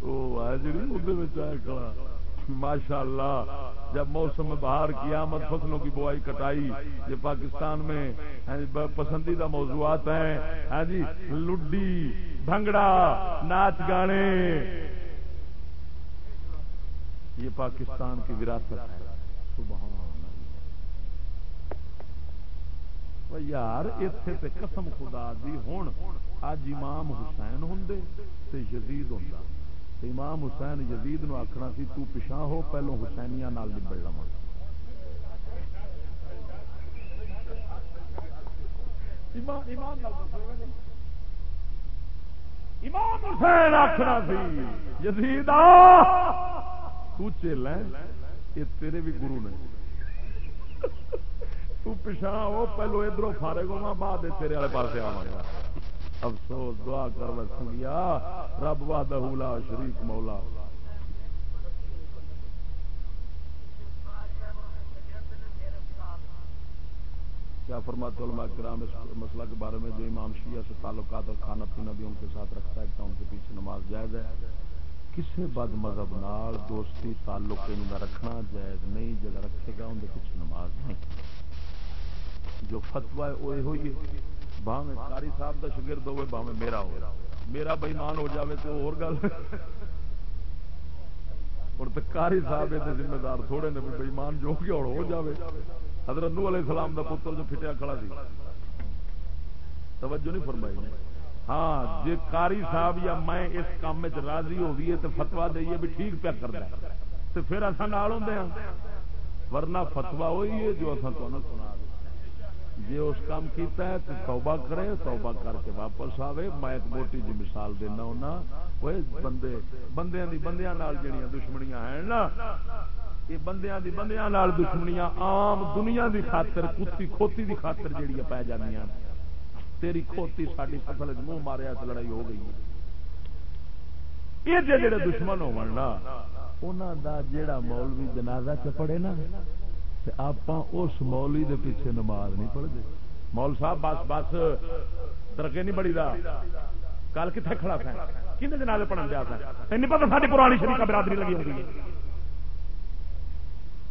Speaker 1: وہ ہے جی وہ کھڑا۔ ماشاء اللہ جب موسم بہار کی آمد فصلوں کی بوائی کٹائی، یہ پاکستان میں ہاں جی، پسندیدہ موضوعات ہیں۔ ہاں جی لڈی، بھنگڑا ناچ گانے۔ یہ پاکستان کی وراثت ہے۔ یار اتے تے قسم خدا دی ہوں اج امام حسین ہوں یزید ہوں امام حسین یزید نو آخنا سی، تو پچھا ہو، پہلو حسینیا نبڑ لوا امام حسین آخنا سی، یزید تو چیل یہ تیرے بھی گرو نے۔ تو پچھا ہو، پہلو ادھر فارغ ہونا بعد تیرے والے پاس آ گا افسوس دعا کر سنگیا رب وحدہ لا شریک مولا۔ کیا فرماتے علماء کرام اس مسئلہ کے بارے میں جو امام شیعہ سے تعلقات اور کھانا پینا بھی ان کے ساتھ رکھتا ہے، کیا ان کے پیچھے نماز جائز ہے؟ کسی بد مذہب نال دوستی، تعلق ان کا رکھنا جائز نہیں، جگہ رکھے گا اندر کچھ نماز نہیں۔ جو فتوا ہے، وہ ہوئی باہیں کاری صاحب کا شگرد ہوئے باہیں میرا ہو میرا بےمان ہو جاوے تو اور گل۔ اور کاری صاحب یہ ذمہ دار تھوڑے نے بےمان جو کہ ہو جاوے۔ حضرت نو علیہ السلام دا پتر جو پھٹیا کھڑا سی۔ توجہ نہیں فرمائی ہاں جی کاری صاحب یا میں اس کام میں راضی ہوئیے تو فتوا دئیے بھی ٹھیک پیا کر دیا تو پھر اصا نال ہوں ہاں۔ ورنہ فتوا وہی ہے جو اصا تمہیں سنا جی اس کام کیتا ہے تو توبہ کرے، توبہ کر کے واپس آوے۔ میں ایک موٹی جی مثال دینا ہونا۔ وہ بندے، بندیاں دی بندیاں نال جڑیاں دشمنیاں ہیں نا، یہ بندیاں دی بندیاں نال دشمنیاں عام دنیا دی خاطر، کتی کھوتی دی خاطر جڑیاں پی جانیاں تیری کھوتی ساری فصل منہ ماریا تو لڑائی ہو گئی۔ یہ جڑے دشمن ہونا دا جیڑا مولوی جنازہ چ پڑے نا آپ اس مولی دے پیچھے نماز نہیں پڑھتے۔ مول صاحب، بس بس ترقی نہیں بڑی دا۔ کل کتنے کھڑا تھا کھنے جنازے پڑھن دیا تھا نہیں پتا ساری پرانی شریف برادری لگی ہوئی ہے۔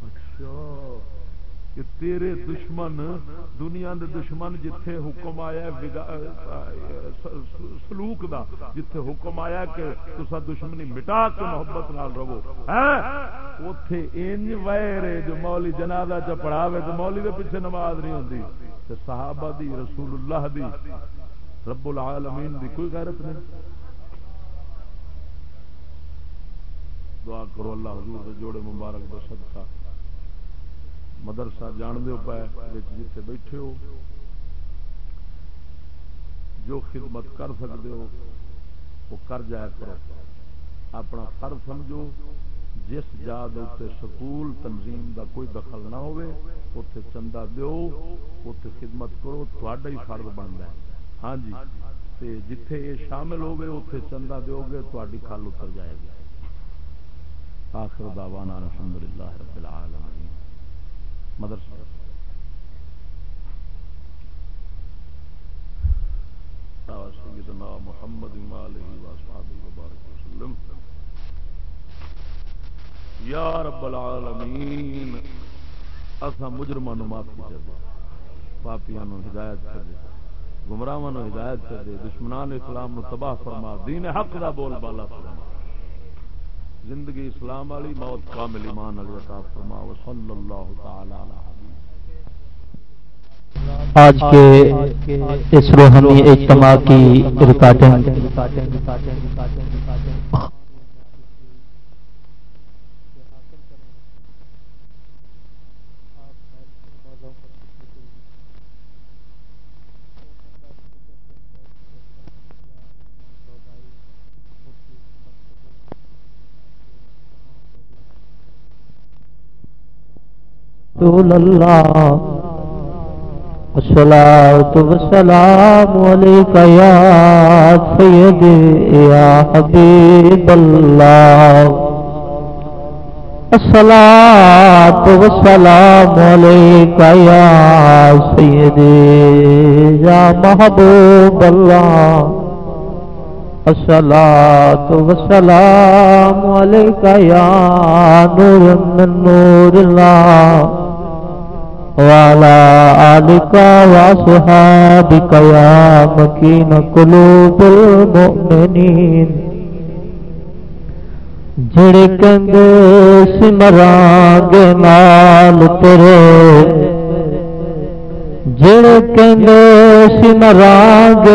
Speaker 1: اچھا۔ کہ تیرے دشمن، دنیا دے دشمن جتھے حکم آیا سلوک دا، جتھے حکم آیا کہ تسا دشمنی مٹا کے محبت نال رہو۔ ہاں؟ اوتھے انج ویرے جو مولی جنازہ چ پڑھاوے تو مولی دے پیچھے نماز نہیں ہوندی۔ تے صحابہ دی رسول اللہ دی رب العالمین دی کوئی غیرت نہیں۔ دعا کرو اللہ حضور دے جوڑے مبارک دا صدقہ۔ مدرسہ جان دو پائے جتنے بیٹھے ہو، جو خدمت کر سکتے ہو، وہ کر جایا کرو۔ اپنا فرض سمجھو، جس جاد سکول تنظیم دا کوئی دخل نہ ہوئے اتے چندہ دو اتے خدمت کرو تھوڑا ہی فرض بنتا ہے۔ ہاں جی تے جتھے یہ شامل ہوگے اتے چندہ دو گے تھوڑی کھل اتر جائے گی۔ آخر دعوانا الحمدللہ رب العالمین۔ مدرسہ۔ سیدنا محمد وبارک وسلم۔ یا رب العالمین اسا مجرمان معافی کر دے پاپیاں ہدایت کر دے گمراہاں ہدایت کر دے دشمنان اسلام نو تباہ فرما۔ دین حق دا بول بالا فرما۔ زندگی اسلام والی موت کامل ایمان علی عطا فرما صلی اللہ تعالی علیہ
Speaker 6: آج کے اس روحانی اجتماع کی ریکارڈنگ۔ رسول اللہ. الصلاة والسلام عليك يا سيدي يا حبيب الله. الصلاة والسلام عليك يا محبوب الله. الصلاة والسلام عليك يا نور من نور الله. وعلى آلك وصحابك يا مكين قلوب المؤمنين. جڑے کندے سمرانگے نال تیرے، جڑے کندے سمرانگے